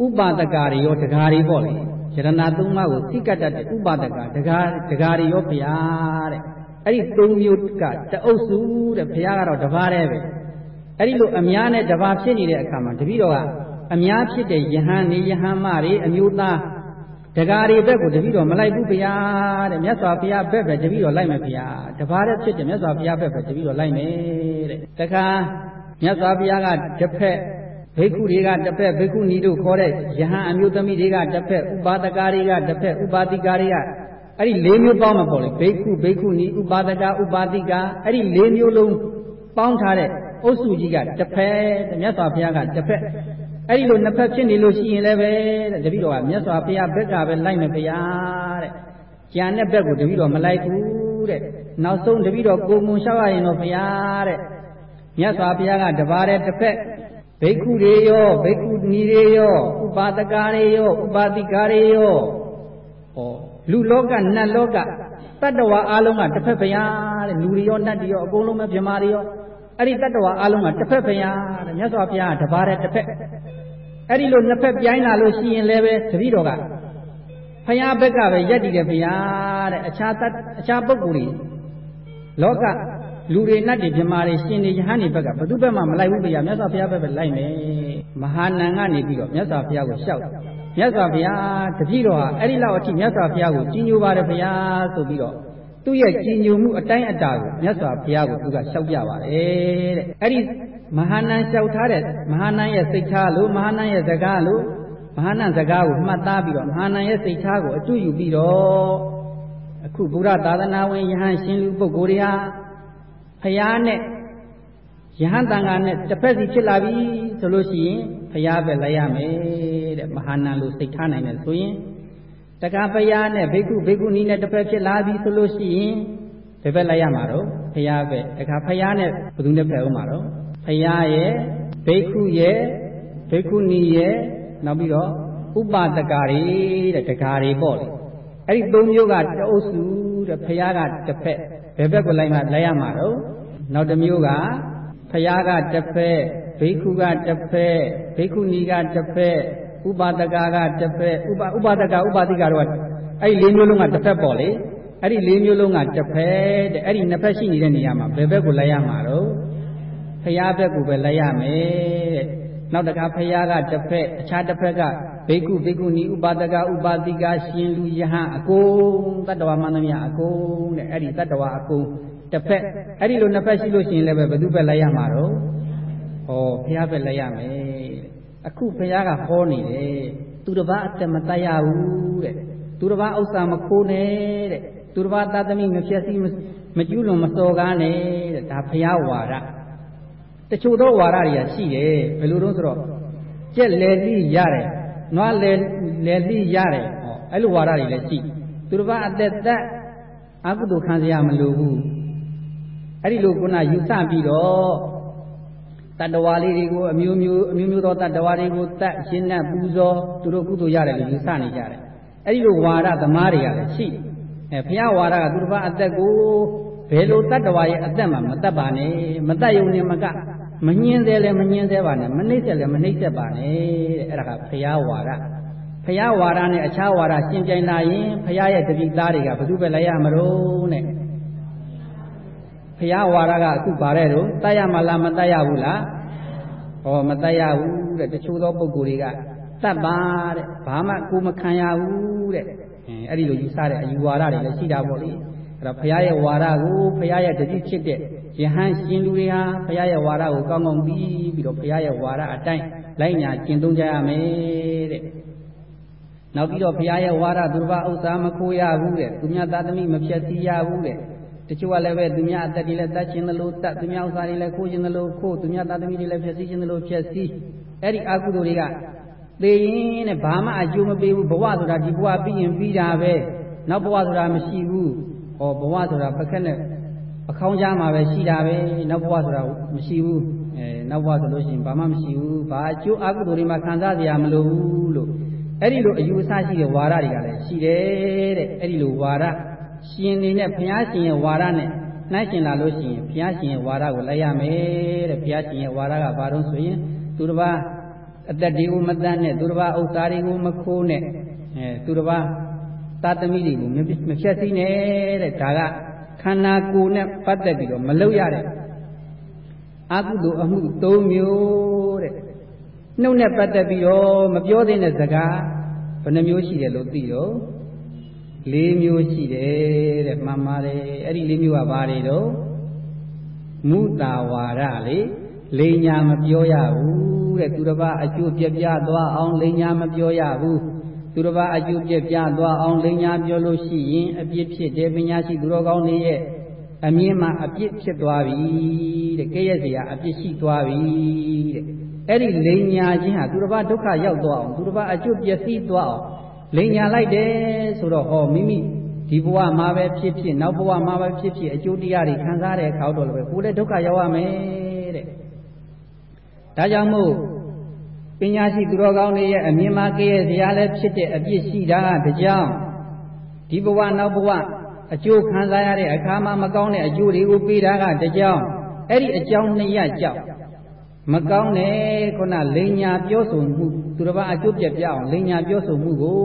ဥပါဒကာတွေရောတကာတွေပေါ့လေ ယရဏသုံးပါးကိုစိကတ်တတ်တဲ့ဥပါဒကာတကာတကာတွေရောဘုရားတဲ့အဲ့ဒီသုံးမျိုးကတအုပ်စုတဲ့ဘုရားကတော့တပါးတည်းပဲအဲ့ဒီလိုအများနဲ့တပါးဖြစ်နေတဲ့အခါမှာတပည့်တော်ကအများဖြစ်တဲ့ယဟန်နေယဟန်မတွေအမျိုးသားတကားတွေဘက်ကိုတပည့်တော်မလိုက်ဘူးဗျာတဲ့မြတ်စွာဘုရားဘက်ပဲတပည့်တော်လိုက်မယ်ဗျာတပါးတည်းဖြစ်တဲ့မြတ်စွာဘုရားဘက်ပဲတပည့်တော်လိုက်မယ်တဲ့တခါမြတ်စွာဘုရားကတစ်ဖက် ဘိက္ခုတွေကတစ်ဖက်ဘိက္ခုနီတို့ခေါ်တဲ့ယဟန်အမျိုးသမီးတွေကတစ်ဖက်ဥပါဒကာတွေကတစ်ဖက်ဥပါတိကာတွေကအဲ့ဒီ၄မျိုးပေါင်းမှာပေါ့လေဘိက္ခုဘိက္ခုနီဥပါဒကာဥပါတိကာအဲ့ဒီ၄မျိုးလုံးပေါင်းထားတဲ့အုပ်စုကြီးကတစ်ဖက်မြတ်စွာဘုရားကတစ်ဖက်အဲ့ဒီလိုနှစ်ဖက်ဖြစ်နေလို့ရှိရင်လည်းပဲတဲ့တပည့်တော်ကမြတ်စွာဘုရားဘက်ကပဲလိုက်မယ်ဗျာတဲ့ကြံတဲ့ဘက်ကိုတပည့်တော်မလိုက်ဘူးတဲ့နောက်ဆုံးတပည့်တော်ကိုငုံလျှောက်ရရင်တော့ဗျာတဲ့မြတ်စွာဘုရားကတပါးတဲ့တစ်ဖက် ဘိက္ခုတွေရောဘိက္ခုနီတွေရောဥပါဒကာတွေရောဥပါတိကာတွေရောဟောလူလောကနတ်လောကတတ္တဝါအလုံးကတစ်ဖက်ဗျာတဲ့လူတွေရောနတ်တွေရောအကုန်လုံးပဲမြမာတွေရောအဲ့ဒီတတ္တဝါအလုံးကတစ်ဖက်ဗျာတဲ့မြတ်စွာဘုရားကတပါးတဲ့တစ်ဖက်အဲ့ဒီလိုနှစ်ဖက်ပြိုင်းလာလို့ရှိရင်လည်းပဲတပည့်တော်ကဖယားဘက်ကပဲရက်တည်တယ်ဘုရားတဲ့အခြားအခြားပုဂ္ဂိုလ်တွေလောက လူတွေနတ်တွေမြမာတွေရှင်တွေယဟန်တွေဘက်ကဘယ်သူဘက်မှမလိုက်ဘူးဘုရားမြတ်စွာဘုရားဘက်ပဲလိုက်မယ်မဟာနန်ကနေပြီးတော့မြတ်စွာဘုရားကိုလျှောက်မြတ်စွာဘုရားတပည့်တော်ဟာအဲ့ဒီလောက်အထိမြတ်စွာဘုရားကိုကြီးညိုပါတယ်ဘုရားဆိုပြီးတော့သူ့ရဲ့ကြည်ညိုမှုအတိုင်းအတာကိုမြတ်စွာဘုရားကိုသူကလျှောက်ပြပါတယ်တဲ့အဲ့ဒီမဟာနန်လျှောက်ထားတဲ့မဟာနန်ရဲ့စိတ်ထားလို့မဟာနန်ရဲ့စကားလို့မဟာနန်စကားကိုမှတ်သားပြီးတော့မဟာနန်ရဲ့စိတ်ထားကိုအတူယူပြီးတော့အခုဗုဒ္ဓသာသနာဝင်ယဟန်ရှင်လူပုဂ္ဂိုလ်တွေဟာ ဖယားနဲ့ယဟန်တန်ခါနဲ့တစ်ဖက်စီဖြစ်လာပြီဆိုလို့ရှိရင်ဖယားပဲလိုက်ရမယ်တဲ့မဟာနန်လိုစိတ်ထားနိုင်တယ်ဆိုရင်တက္ကဖယားနဲ့ဘိက္ခုဘိက္ခုနီနဲ့တစ်ဖက်ဖြစ်လာပြီဆိုလို့ရှိရင်ဘယ်ဘက်လိုက်ရမှာတော့ဖယားပဲတက္ကဖယားနဲ့ဘယ်သူနဲ့ဖယ်အောင်မှာတော့ဖယားရဲ့ဘိက္ခုရဲ့ဘိက္ခုနီရဲ့နောက်ပြီးတော့ဥပဒကာတွေတဲ့တကာတွေပေါ့လေအဲ့ဒီသုံးမျိုးကတအုပ်စုတဲ့ဖယားကတစ်ဖက် ဘယ်ဘက်ကိုလိုက်မှလိုက်ရမှာတော့နောက်တစ်မျိုးကဖယားကတစ်ဖက်ဘိက္ခုကတစ်ဖက်ဘိက္ခုနီကတစ်ဖက်ဥပဒကာကတစ်ဖက်ဥပဥပဒကာဥပတိကာတော့အဲ့ဒီလေးမျိုးလုံးကတစ်ဖက်ပေါ့လေအဲ့ဒီလေးမျိုးလုံးကတစ်ဖက်တဲ့အဲ့ဒီနှစ်ဖက်ရှိနေတဲ့နေရာမှာဘယ်ဘက်ကိုလိုက်ရမှာတော့ဖယားဘက်ကိုပဲလိုက်ရမယ်တဲ့ နောက်တခါဖယားကတစ်ဖက်အခြားတစ်ဖက်ကဘိက္ခုဘိက္ခုနီဥပါဒကဥပါတိကရှင်လူယဟန်အကုန်တတ္တဝါမန္တမယအကုန်တဲ့အဲ့ဒီတတ္တဝါအကုန်တစ်ဖက်အဲ့ဒီလိုနှစ်ဖက်ရှိလို့ရှိရင်လည်းပဲဘယ်သူပဲလိုက်ရမှာတော့ဟောဖယားပဲလိုက်ရမယ်တဲ့အခုဖယားကဟောနေတယ်သူတစ်ပါးအသက်မတတ်ရဘူးတဲ့သူတစ်ပါးဥစ္စာမခိုးနဲ့တဲ့သူတစ်ပါးသာသမီမဖြစ်စီမကျူးလွန်မစော်ကားနဲ့တဲ့ဒါဖယားဝါဒ တချို့သောဝါဒတွေကရှိတယ်ဘယ်လိုတော့ဆိုတော့ကြက်လေလိရတယ်နွားလေလေလိရတယ်ဟောအဲ့လိုဝါဒတွေလည်းရှိသူတစ်ပါးအသက်သက်အကုသိုလ်ခံစရာမလိုဘူးအဲ့ဒီလိုခုနယူဆပြီးတော့တတ္တဝါလေးတွေကိုအမျိုးမျိုးအမျိုးမျိုးသောတတ္တဝါတွေကိုတတ်ရှင်းနဲ့ပူဇော်သူတို့ကုသိုလ်ရတယ်လို့ယူဆနေကြတယ်အဲ့ဒီလိုဝါဒသမားတွေကလည်းရှိအဲဘုရားဝါဒကသူတစ်ပါးအသက်ကိုဘယ်လိုတတ္တဝါရဲ့အသက်မှမတတ်ပါနဲ့မတတ်ယုံနဲ့မက မညင်းသေးလည်းမညင်းသေးပါနဲ့မနှိမ့်ဆက်လည်းမနှိမ့်ဆက်ပါနဲ့တဲ့အဲ့ဒါကဘုရားဝါဒဘုရားဝါဒနဲ့အခြားဝါဒရှင်းပြိုင်လာရင်ဘုရားရဲ့တပိသားတွေကဘယ်သူပဲလိုက်ရမလို့နဲ့ဘုရားဝါဒကအခုပါတဲ့တော့တတ်ရမလားမတတ်ရဘူးလားဟောမတတ်ရဘူးတဲ့တချို့သောပုဂ္ဂိုလ်တွေကတတ်ပါတဲ့ဘာမှကိုမခံရဘူးတဲ့အဲ့ဒီလိုယူဆတဲ့အယူဝါဒတွေလည်းရှိတာပေါ့လေအဲ့တော့ဘုရားရဲ့ဝါဒကိုဘုရားရဲ့တတိဖြစ်တဲ့ ယဟန်ရှင်လူတွေဟာဘုရားရဲ့ဝါဒကိုကောင်းကောင်းပြီးပြီးတော့ဘုရားရဲ့ဝါဒအတိုင်းလိုက်ညာကျင့်သုံးကြရမယ်တဲ့နောက်ပြီးတော့ဘုရားရဲ့ဝါဒသူတစ်ပါးဥစ္စာမခိုးရဘူးတဲ့သူများသာသမီမဖြတ်စည်းရဘူးတဲ့တချို့ကလည်းပဲသူများအသက်တွေလည်းတတ်ခြင်းသလိုတတ်သူများဥစ္စာတွေလည်းခိုးခြင်းသလိုခိုးသူများသာသမီတွေလည်းဖြတ်စည်းခြင်းသလိုဖြတ်စည်းအဲ့ဒီအကုသိုလ်တွေကသေရင်တဲ့ဘာမှအကျိုးမပေးဘူးဘဝဆိုတာဒီဘဝပြီးရင်ပြီးတာပဲနောက်ဘဝဆိုတာမရှိဘူးဟောဘဝဆိုတာပကက်နဲ့ အခေါင်းကြားမှာပဲရှိတာပဲနောက်ဘဝဆိုတာမရှိဘူးအဲနောက်ဘဝဆိုလို့ရှိရင်ဘာမှမရှိဘူးဘာအကျိုးအကုသိုလ်တွေမှခံစားစရာမလိုဘူးလို့အဲ့ဒီလိုအယူအဆရှိတဲ့ဝါဒတွေကလည်းရှိတယ်တဲ့အဲ့ဒီလိုဝါဒရှင်နေနဲ့ဘုရားရှင်ရဲ့ဝါဒနဲ့နှိုင်းရှင်လာလို့ရှိရင်ဘုရားရှင်ရဲ့ဝါဒကိုလိုက်ရမယ်တဲ့ဘုရားရှင်ရဲ့ဝါဒကဘာလို့ဆိုရင်သူတစ်ပါးအသက်တွေကိုမတတ်နဲ့သူတစ်ပါးဥစ္စာတွေကိုမခိုးနဲ့အဲသူတစ်ပါးသာသမီတွေကိုမဖြတ်စည်းနဲ့တဲ့ဒါက ခန္ဓာကိုယ်နဲ့ပတ်သက်ပြီးတော့မလုပ်ရတဲ့အကုသိုလ်အမှု၃မျိုးတဲ့နှုတ်နဲ့ပတ်သက်ပြီးတော့မပြောသင့်တဲ့စကားဘယ်နှမျိုးရှိတယ်လို့သိတော့၄မျိုးရှိတယ်တဲ့မှန်ပါတယ်အဲ့ဒီ၄မျိုးကဘာတွေတော့မုတာဝါဒလေလိညာမပြောရဘူးတဲ့သူတစ်ပါးအကျိုးပြပြသွားအောင်လိညာမပြောရဘူး သူတစ်ပါးအကျိုးပြပြသွားအောင်လိညာပြောလို့ရှိရင်အပြစ်ဖြစ်တယ်ပညာရှိသူတော်ကောင်းတွေရဲ့အမြင်မှာအပြစ်ဖြစ်သွားပြီတဲ့ကဲ့ရဲ့စရာအပြစ်ရှိသွားပြီတဲ့အဲ့ဒီလိညာချင်းဟာသူတစ်ပါးဒုက္ခရောက်သွားအောင်သူတစ်ပါးအကျိုးပျက်စီးသွားအောင်လိညာလိုက်တယ်ဆိုတော့ဟောမိမိဒီဘဝမှာပဲဖြစ်ဖြစ်နောက်ဘဝမှာပဲဖြစ်ဖြစ်အကျိုးတရားတွေခံစားတဲ့အခါတော့လည်းကိုယ်လည်းဒုက္ခရောက်ရမယ်တဲ့ဒါကြောင့်မို့ ပညာရှိသူတော်ကောင်းတွေရဲ့အမြင်မှာကဲ့ရဲ့စရာလည်းဖြစ်တဲ့အပြစ်ရှိတာကတကြောင်ဒီဘဝနောက်ဘဝအကျိုးခံစားရတဲ့အခါမှာမကောင်းတဲ့အကျိုးတွေကိုပေးတာကတကြောင်အဲ့ဒီအကြောင်းနှစ်ရပ်ကြောင့်မကောင်းတဲ့ခုနလိညာပြောဆိုမှုသူတစ်ပါးအကျိုးပြပြအောင်လိညာပြောဆိုမှုကို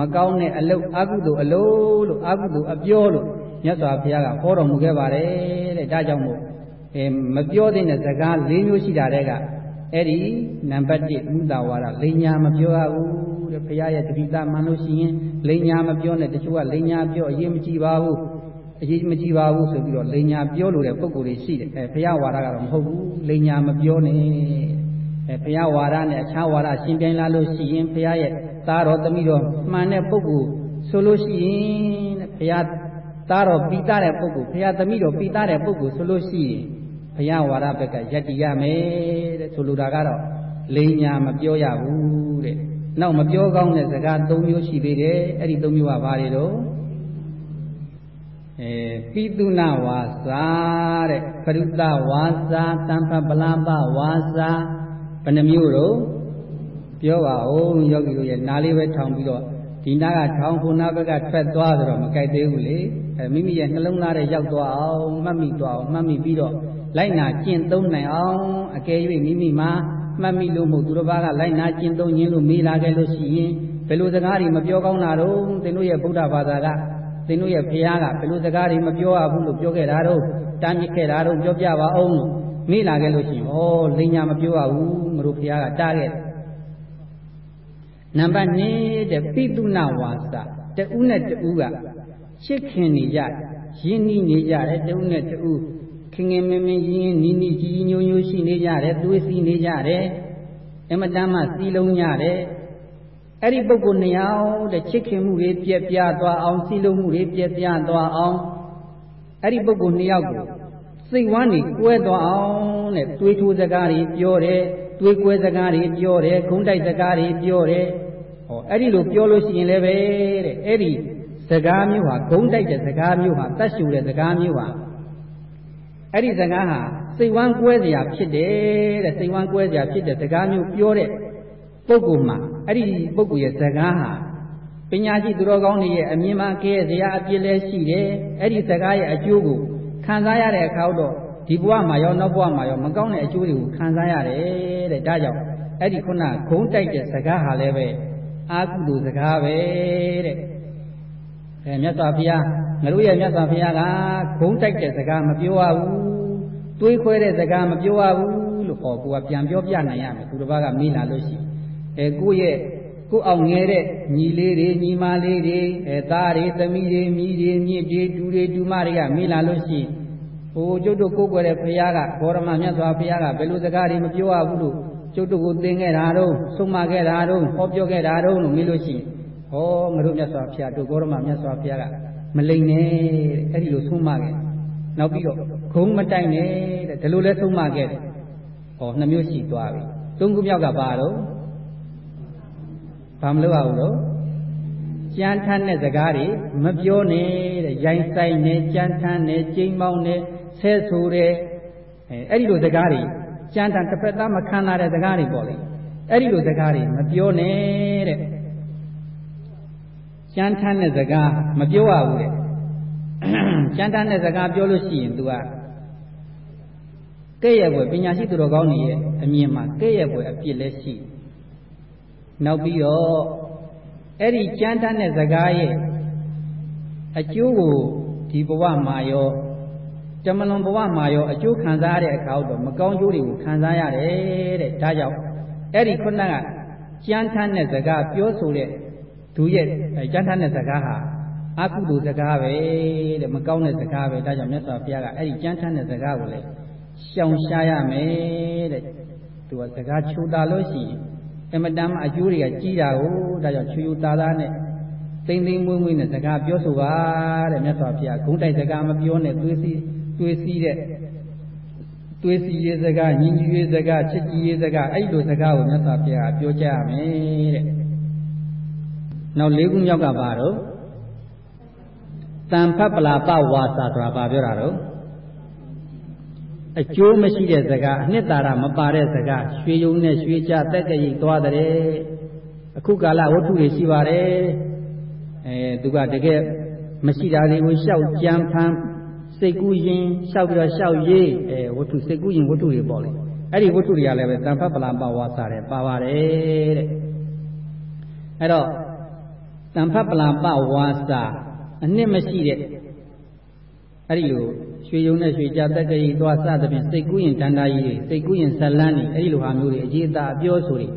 မကောင်းတဲ့အလုတ်အကုသိုလ်အလို့လို့အကုသိုလ်အပြောလို့မြတ်စွာဘုရားကဟောတော်မူခဲ့ပါတယ်တဲ့ဒါကြောင့်မို့အဲမပြောတဲ့စကား၄မျိုးရှိတာတဲ့က အဲ့ဒီနံပါတ်1မူတာဝါဒလိညာမပြောရဘူးတဲ့ဘုရားရဲ့တတိသားမှန်လို့ရှိရင်လိညာမပြောနဲ့တချို့ကလိညာပြောအရေးမကြီးပါဘူးအရေးမကြီးပါဘူးဆိုပြီးတော့လိညာပြောလို့တဲ့ပုံကိုယ်တွေရှိတယ်အဲဘုရားဝါဒကတော့မဟုတ်ဘူးလိညာမပြောနဲ့အဲဘုရားဝါဒနဲ့အခြားဝါဒရှင်းပြိုင်လာလို့ရှိရင်ဘုရားရဲ့သားတော်သမီးတော်မှန်တဲ့ပုဂ္ဂိုလ်ဆိုလို့ရှိရင်တဲ့ဘုရားသားတော်ပိသားတဲ့ပုဂ္ဂိုလ်ဘုရားသမီးတော်ပိသားတဲ့ပုဂ္ဂိုလ်ဆိုလို့ရှိရင် ဘုရားဝါဒဘက်ကယက်တည်ရမယ်တဲ့ဆိုလိုတာကတော့လိညာမပြောရဘူးတဲ့နောက်မပြောကောင်းတဲ့စကား၃မျိုးရှိသေးတယ်အဲ့ဒီ၃မျိုးကဘာတွေတော့အဲပိတုနာဝါစာတဲ့ခရုတဝါစာတံဖပလပဝါစာဘယ်နှမျိုးတော့ပြောပါဦးယောဂီတို့ရဲ့နားလေးပဲထောင်ပြီးတော့ဒီနားကထောင်ခုနာဘက်ကထွက်သွားဆိုတော့မကြိုက်သေးဘူးလေအဲမိမိရဲ့နှလုံးသားထဲရောက်သွားအောင်မှတ်မိသွားအောင်မှတ်မိပြီးတော့ လိုက်နာကျင့်သုံးနိုင်အောင်အကယ်၍မိမိမှာမှတ်မိလို့မဟုတ်သူတစ်ပါးကလိုက်နာကျင့်သုံးခြင်းလို့မေးလာခဲ့လို့ရှိရင်ဘယ်လိုစကားတွေမပြောကောင်းတာတော့သင်တို့ရဲ့ဗုဒ္ဓဘာသာကသင်တို့ရဲ့ဘုရားကဘယ်လိုစကားတွေမပြောရဘူးလို့ပြောခဲ့တာတော့တားမြစ်ခဲ့တာတော့ပြောပြပါအောင်လို့မေးလာခဲ့လို့ရှိရင်ဩလိညာမပြောရဘူးမတို့ဘုရားကတားခဲ့နံပါတ်2တဲ့ပိတုနာဝါစာတဦးနဲ့တဦးကချစ်ခင်နေကြရင်းနှီးနေကြတယ်တဦးနဲ့တဦး ခင်ခင်မင်းမင်းရင်းနီးနီးကြီးကြီးညိုညိုရှိနေကြတယ်သွေးစီနေကြတယ်အမတမ်းမှစီလုံးကြတယ်အဲ့ဒီပုဂ္ဂိုလ်နှစ်ယောက်တဲ့ချစ်ခင်မှုတွေပြက်ပြားသွားအောင်စီလုံးမှုတွေပြက်ပြားသွားအောင်အဲ့ဒီပုဂ္ဂိုလ်နှစ်ယောက်ကိုစိတ်ဝမ်းနေကွဲသွားအောင်တဲ့သွေးထိုးစကားတွေပြောတယ်သွေးကွဲစကားတွေပြောတယ်ဂုံးတိုက်စကားတွေပြောတယ်ဟောအဲ့ဒီလိုပြောလို့ရှိရင်လည်းပဲတဲ့အဲ့ဒီစကားမျိုးဟာဂုံးတိုက်တဲ့စကားမျိုးဟာတတ်ရှူတဲ့စကားမျိုးဟာ အဲ့ဒီစကားဟာစိတ်ဝမ်းကွဲစရာဖြစ်တယ်တဲ့စိတ်ဝမ်းကွဲစရာဖြစ်တဲ့စကားမျိုးပြောတဲ့ပုဂ္ဂိုလ်မှာအဲ့ဒီပုဂ္ဂိုလ်ရဲ့စကားဟာပညာရှိသူတော်ကောင်းတွေရဲ့အမြင်မှကဲစရာအပြစ်လည်းရှိတယ်အဲ့ဒီစကားရဲ့အကျိုးကိုခံစားရတဲ့အခါတော့ဒီဘဝမှာရောနောက်ဘဝမှာရောမကောင်းတဲ့အကျိုးတွေကိုခံစားရတယ်တဲ့ဒါကြောင့်အဲ့ဒီခုနဂုံးတိုက်တဲ့စကားဟာလည်းပဲအာကုသိုလ်စကားပဲတဲ့ အဲမြတ်စွာဘုရားငါတို့ရဲ့မြတ်စွာဘုရားကဂုံးတိုက်တဲ့စကားမပြောရဘူးတွေးခွဲတဲ့စကားမပြောရဘူးလို့ဟောကိုကပြန်ပြောပြနိုင်ရမယ်သူတစ်ပါးကမေးလာလို့ရှိအဲကိုရဲ့ကိုအောင်ငယ်တဲ့ညီလေးတွေညီမလေးတွေအဲသားတွေသမီးတွေမိတွေမြင့်တွေတူတွေတူမတွေကမေးလာလို့ရှိဟိုကျုပ်တို့ကိုယ်ွယ်တဲ့ဘုရားကဘောရမမြတ်စွာဘုရားကဘယ်လိုစကားတွေမပြောရဘူးလို့ကျုပ်တို့ကိုသင်ခဲ့တာတော့ဆုံးမခဲ့တာတော့ဟောပြောခဲ့တာတော့လို့မေးလို့ရှိရင် ဟောငါတို့မြတ်စွာဘုရားတို့ဂေါရမမြတ်စွာဘုရားကမလိမ်နဲ့အဲ့ဒီလိုဆုံးမခဲ့နောက်ပြီးတော့ဂုံမတိုက်နဲ့တဲ့ဒီလိုလဲဆုံးမခဲ့တယ်ဟောနှမျိုးရှိသွားပြီသုံးခုမြောက်ကပါတော့ဘာမလုပ်ရဘူးလို့ကြမ်းထမ်းတဲ့စကားတွေမပြောနဲ့တဲ့ရိုင်းဆိုင်နဲ့ကြမ်းထမ်းနဲ့ကြိမ်မောင်းနဲ့ဆဲဆိုတဲ့အဲအဲ့ဒီလိုစကားတွေကြမ်းထမ်းတစ်ဖက်သားမခံလာတဲ့စကားတွေပေါ့လေအဲ့ဒီလိုစကားတွေမပြောနဲ့တဲ့ ကြမ်းထမ်းတဲ့စကားမပြောရဘူးတဲ့ကြမ်းထမ်းတဲ့စကားပြောလို့ရှိရင် तू ကကဲ့ရဲ့ဘွယ်ပညာရှိသူတော်ကောင်းတွေရဲ့အမြင်မှာကဲ့ရဲ့ဘွယ်အပြစ်လည်းရှိနောက်ပြီးတော့အဲ့ဒီကြမ်းတမ်းတဲ့စကားရဲ့အကျိုးကိုဒီဘဝမှာရောတမလွန်ဘဝမှာရောအကျိုးခံစားရတဲ့အခါတော့မကောင်းကျိုးတွေကိုခံစားရတယ်တဲ့ဒါကြောင့်အဲ့ဒီခုနကကြမ်းတမ်းတဲ့စကားပြောဆိုတဲ့ သူရဲ့ကြမ်းတမ်းတဲ့စကားဟာအကုသိုလ်စကားပဲတဲ့မကောင်းတဲ့စကားပဲဒါကြောင့်မြတ်စွာဘုရားကအဲ့ဒီကြမ်းတမ်းတဲ့စကားကိုလည်းရှောင်ရှားရမယ်တဲ့သူကစကားချိုတာလို့ရှိရင်အမတန်မှအကျိုးတွေကကြီးတာကိုဒါကြောင့်ချူချူသားသားနဲ့သိမ့်သိမ့်မွေးမွေးနဲ့စကားပြောဆိုပါတဲ့မြတ်စွာဘုရားဂုံးတိုက်စကားမပြောနဲ့သွေးစီသွေးစီတဲ့သွေးစီရေးစကားညီညီရေးစကားချစ်ကြည်ရေးစကားအဲ့လိုစကားကိုမြတ်စွာဘုရားပြောကြရမယ်တဲ့ နောက်လေးခုမြောက်ကပါတော့တန်ဖတ်ပလာပဝါစာဆိုတာဘာပြောတာတော့အကျိုးမရှိတဲ့စကားအနှစ်သာရမပါတဲ့စကားရွှေယုံနဲ့ရွှေကြတက်ကရိတ်သွားတဲ့အခုကာလဝတ္ထုတွေရှိပါတယ်အဲသူကတကယ်မရှိတာတွေကိုရှောက်ကြံဖန်စိတ်ကူးရင်ရှောက်ပြီးတော့ရှောက်ရေးအဲဝတ္ထုစိတ်ကူးရင်ဝတ္ထုတွေပေါ့လေအဲ့ဒီဝတ္ထုတွေကလည်းပဲတန်ဖတ်ပလာပဝါစာတယ်ပါပါတယ်တဲ့အဲ့တော့ တန်ဖတ်ပလာပဝါစာအနှစ်မရှိတဲ့အဲ့ဒီလိုရွှေယုံနဲ့ရွှေကြတက်ကကြီးသွားစသဖြင့်စိတ်ကူးရင်တန်တာကြီးတွေစိတ်ကူးရင်ဇလန်းတွေအဲ့ဒီလိုဟာမျိုးတွေအရေးအသားအပြောဆိုတွေ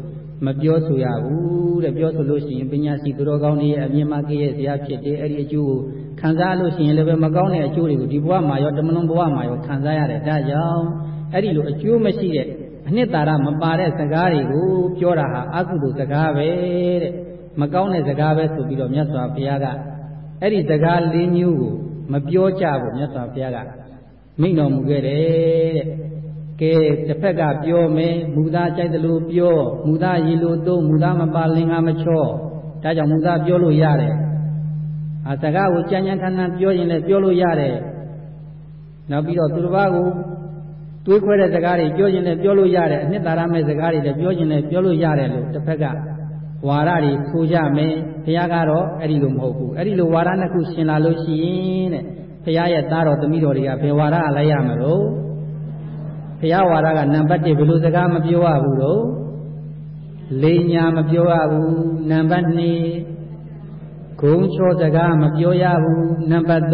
မပြောဆိုရဘူးတဲ့ပြောဆိုလို့ရှိရင်ပညာရှိသူတော်ကောင်းတွေရဲ့အမြင်မှကရဲ့ဇာဖြစ်တယ်အဲ့ဒီအကျိုးကိုခံစားလို့ရှိရင်လည်းပဲမကောင်းတဲ့အကျိုးတွေကိုဒီဘဝမှာရောတမလွန်ဘဝမှာရောခံစားရတယ်ဒါကြောင့်အဲ့ဒီလိုအကျိုးမရှိတဲ့အနှစ်သာရမပါတဲ့စကားတွေကိုပြောတာဟာအကုသိုလ်စကားပဲတဲ့ မကောင်းတဲ့စကားပဲဆိုပြီးတော့မြတ်စွာဘုရားကအဲ့ဒီစကားလေးမျိုးကိုမပြောကြဘူးမြတ်စွာဘုရားကမိန့်တော်မူခဲ့တယ်တဲ့ကဲတစ်ဖက်ကပြောမယ်မူသားကြိုက်တယ်လို့ပြောမူသားရည်လို့သုံးမူသားမပါလင်္ကာမချောဒါကြောင့်မူသားပြောလို့ရတယ်အာစကားကိုကြမ်းကြမ်းထန်ထန်ပြောရင်လည်းပြောလို့ရတယ်နောက်ပြီးတော့သူတစ်ပါးကိုတွေးခွဲတဲ့စကားတွေပြောရင်လည်းပြောလို့ရတယ်အနှစ်သာရမဲ့စကားတွေလည်းပြောရင်လည်းပြောလို့ရတယ်လို့တစ်ဖက်က ဝါရတွေဆိုကြမယ်ဘုရားကတော့အဲ့ဒီလိုမဟုတ်ဘူးအဲ့ဒီလိုဝါရနှစ်ခုရှင်လာလို့ရှိရင်တဲ့ဘုရားရဲ့သားတော်သမီးတော်တွေကဘယ်ဝါရအလိုက်ရမလို့ဘုရားဝါဒကနံပါတ်1ဘယ်လိုစကားမပြောရဘူးတော့လိညာမပြောရဘူးနံပါတ်2ဂုံချောစကားမပြောရဘူးနံပါတ်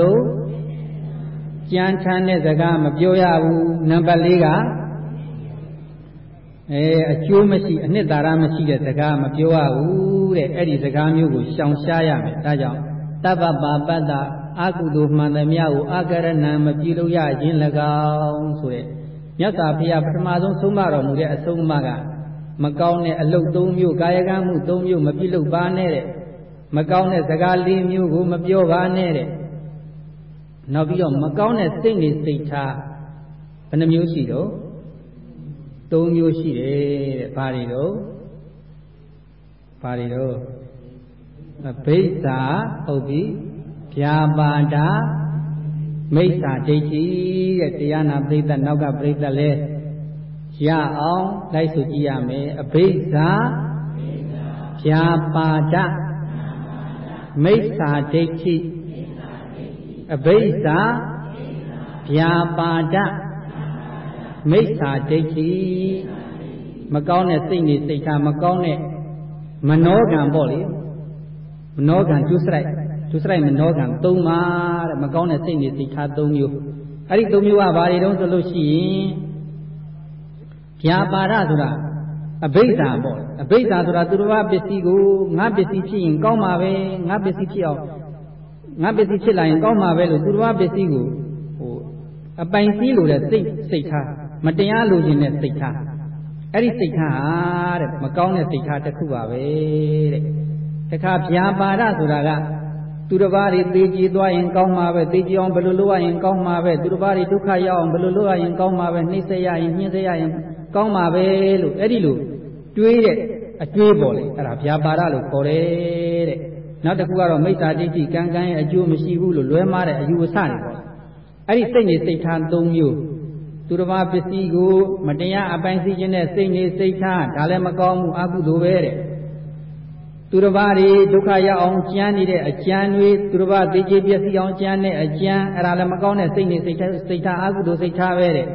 3ကြမ်းထမ်းတဲ့စကားမပြောရဘူးနံပါတ်4က အဲအကျိုးမရှိအနှစ်သာရမရှိတဲ့စကားမပြောရဘူးတဲ့အဲ့ဒီစကားမျိုးကိုရှောင်ရှားရမယ်ဒါကြောင့်တပ္ပပါပတ္တအကုသိုလ်မှန်သမျှကိုအကရဏံမပြုလို့ရခြင်း၎င်းဆိုတဲ့မြတ်စွာဘုရားပထမဆုံးဆုံးမတော်မူတဲ့အဆုံးအမကမကောင်းတဲ့အလုပ်၃မျိုးကာယကံမှု၃မျိုးမပြုလုပ်ပါနဲ့တဲ့မကောင်းတဲ့စကား၄မျိုးကိုမပြောပါနဲ့တဲ့နောက်ပြီးတော့မကောင်းတဲ့စိတ်နေစိတ်ထားဘယ်နှမျိုးရှိတော့ ၃မျိုးရှိတယ်တဲ့ဘာတွေတော့ဘာတွေတော့ဘိဿာဟုတ်ပြီဗျာပါဒမိစ္ဆာဒိဋ္ဌိတဲ့တရားနာပရိသတ်နောက်ကပရိသတ်လဲရအောင်လိုက်ဆိုကြည့်ရမယ်အဘိဇာဗျာပါဒမိစ္ဆာဒိဋ္ဌိအဘိဇာဗျာပါဒ မိစ္ဆာဒိဋ္ဌိမကောင်းတဲ့စိတ်နေစိတ်ထားမကောင်းတဲ့မနောကံပေါ့လေမနောကံကျုစရိုက်သူစရိုက်မနောကံ၃ပါးတဲ့မကောင်းတဲ့စိတ်နေစိတ်ထား၃မျိုးအဲ့ဒီ၃မျိုးကဘာတွေတုံးဆိုလို့ရှိရင်ဗျာပါဒဆိုတာအဘိဓါပေါ့အဘိဓါဆိုတာသူတော်ဘာပစ္စည်းကိုငါပစ္စည်းဖြစ်ရင်ကောင်းမှာပဲငါပစ္စည်းဖြစ်အောင်ငါပစ္စည်းဖြစ်လာရင်ကောင်းမှာပဲလို့သူတော်ဘာပစ္စည်းကိုဟိုအပိုင်စည်းလို့တဲ့စိတ်စိတ်ထား မတရားလိုချင်တဲ့စိတ်ထားအဲ့ဒီစိတ်ထားဟာတဲ့မကောင်းတဲ့စိတ်ထားတစ်ခုပါပဲတဲ့တခါဗျာပါဒဆိုတာကသူတစ်ပါးတွေသိကြည်သွားရင်ကောင်းမှာပဲသိကြည်အောင်ဘယ်လိုလုပ်ရရင်ကောင်းမှာပဲသူတစ်ပါးတွေဒုက္ခရောက်အောင်ဘယ်လိုလုပ်ရရင်ကောင်းမှာပဲနှိမ့်ဆက်ရရင်ညှင်းဆက်ရရင်ကောင်းမှာပဲလို့အဲ့ဒီလိုတွေးတဲ့အတွေးပေါ်လေအဲ့ဒါဗျာပါဒလို့ခေါ်တယ်တဲ့နောက်တစ်ခုကတော့မိစ္ဆာဒိဋ္ဌိကံကံရဲ့အကျိုးမရှိဘူးလို့လွဲမှားတဲ့အယူအဆတွေပေါ့အဲ့ဒီစိတ်နေစိတ်ထား၃မျိုး သူတစ်ပါးပစ္စည်းကိုမတရားအပိုင်းစီခြင်းနဲ့စိတ်နေစိတ်ထားဒါလည်းမကောင်းဘူးအကုသိုလ်ပဲတဲ့သူတစ်ပါးတွေဒုက္ခရောက်အောင်ကြမ်းနေတဲ့အကြမ်းတွေသူတစ်ပါးသိကြပျက်စီးအောင်ကြမ်းတဲ့အကြမ်းအဲ့ဒါလည်းမကောင်းတဲ့စိတ်နေစိတ်ထားစိတ်ထားအကုသိုလ်စိတ်ထားပဲတဲ့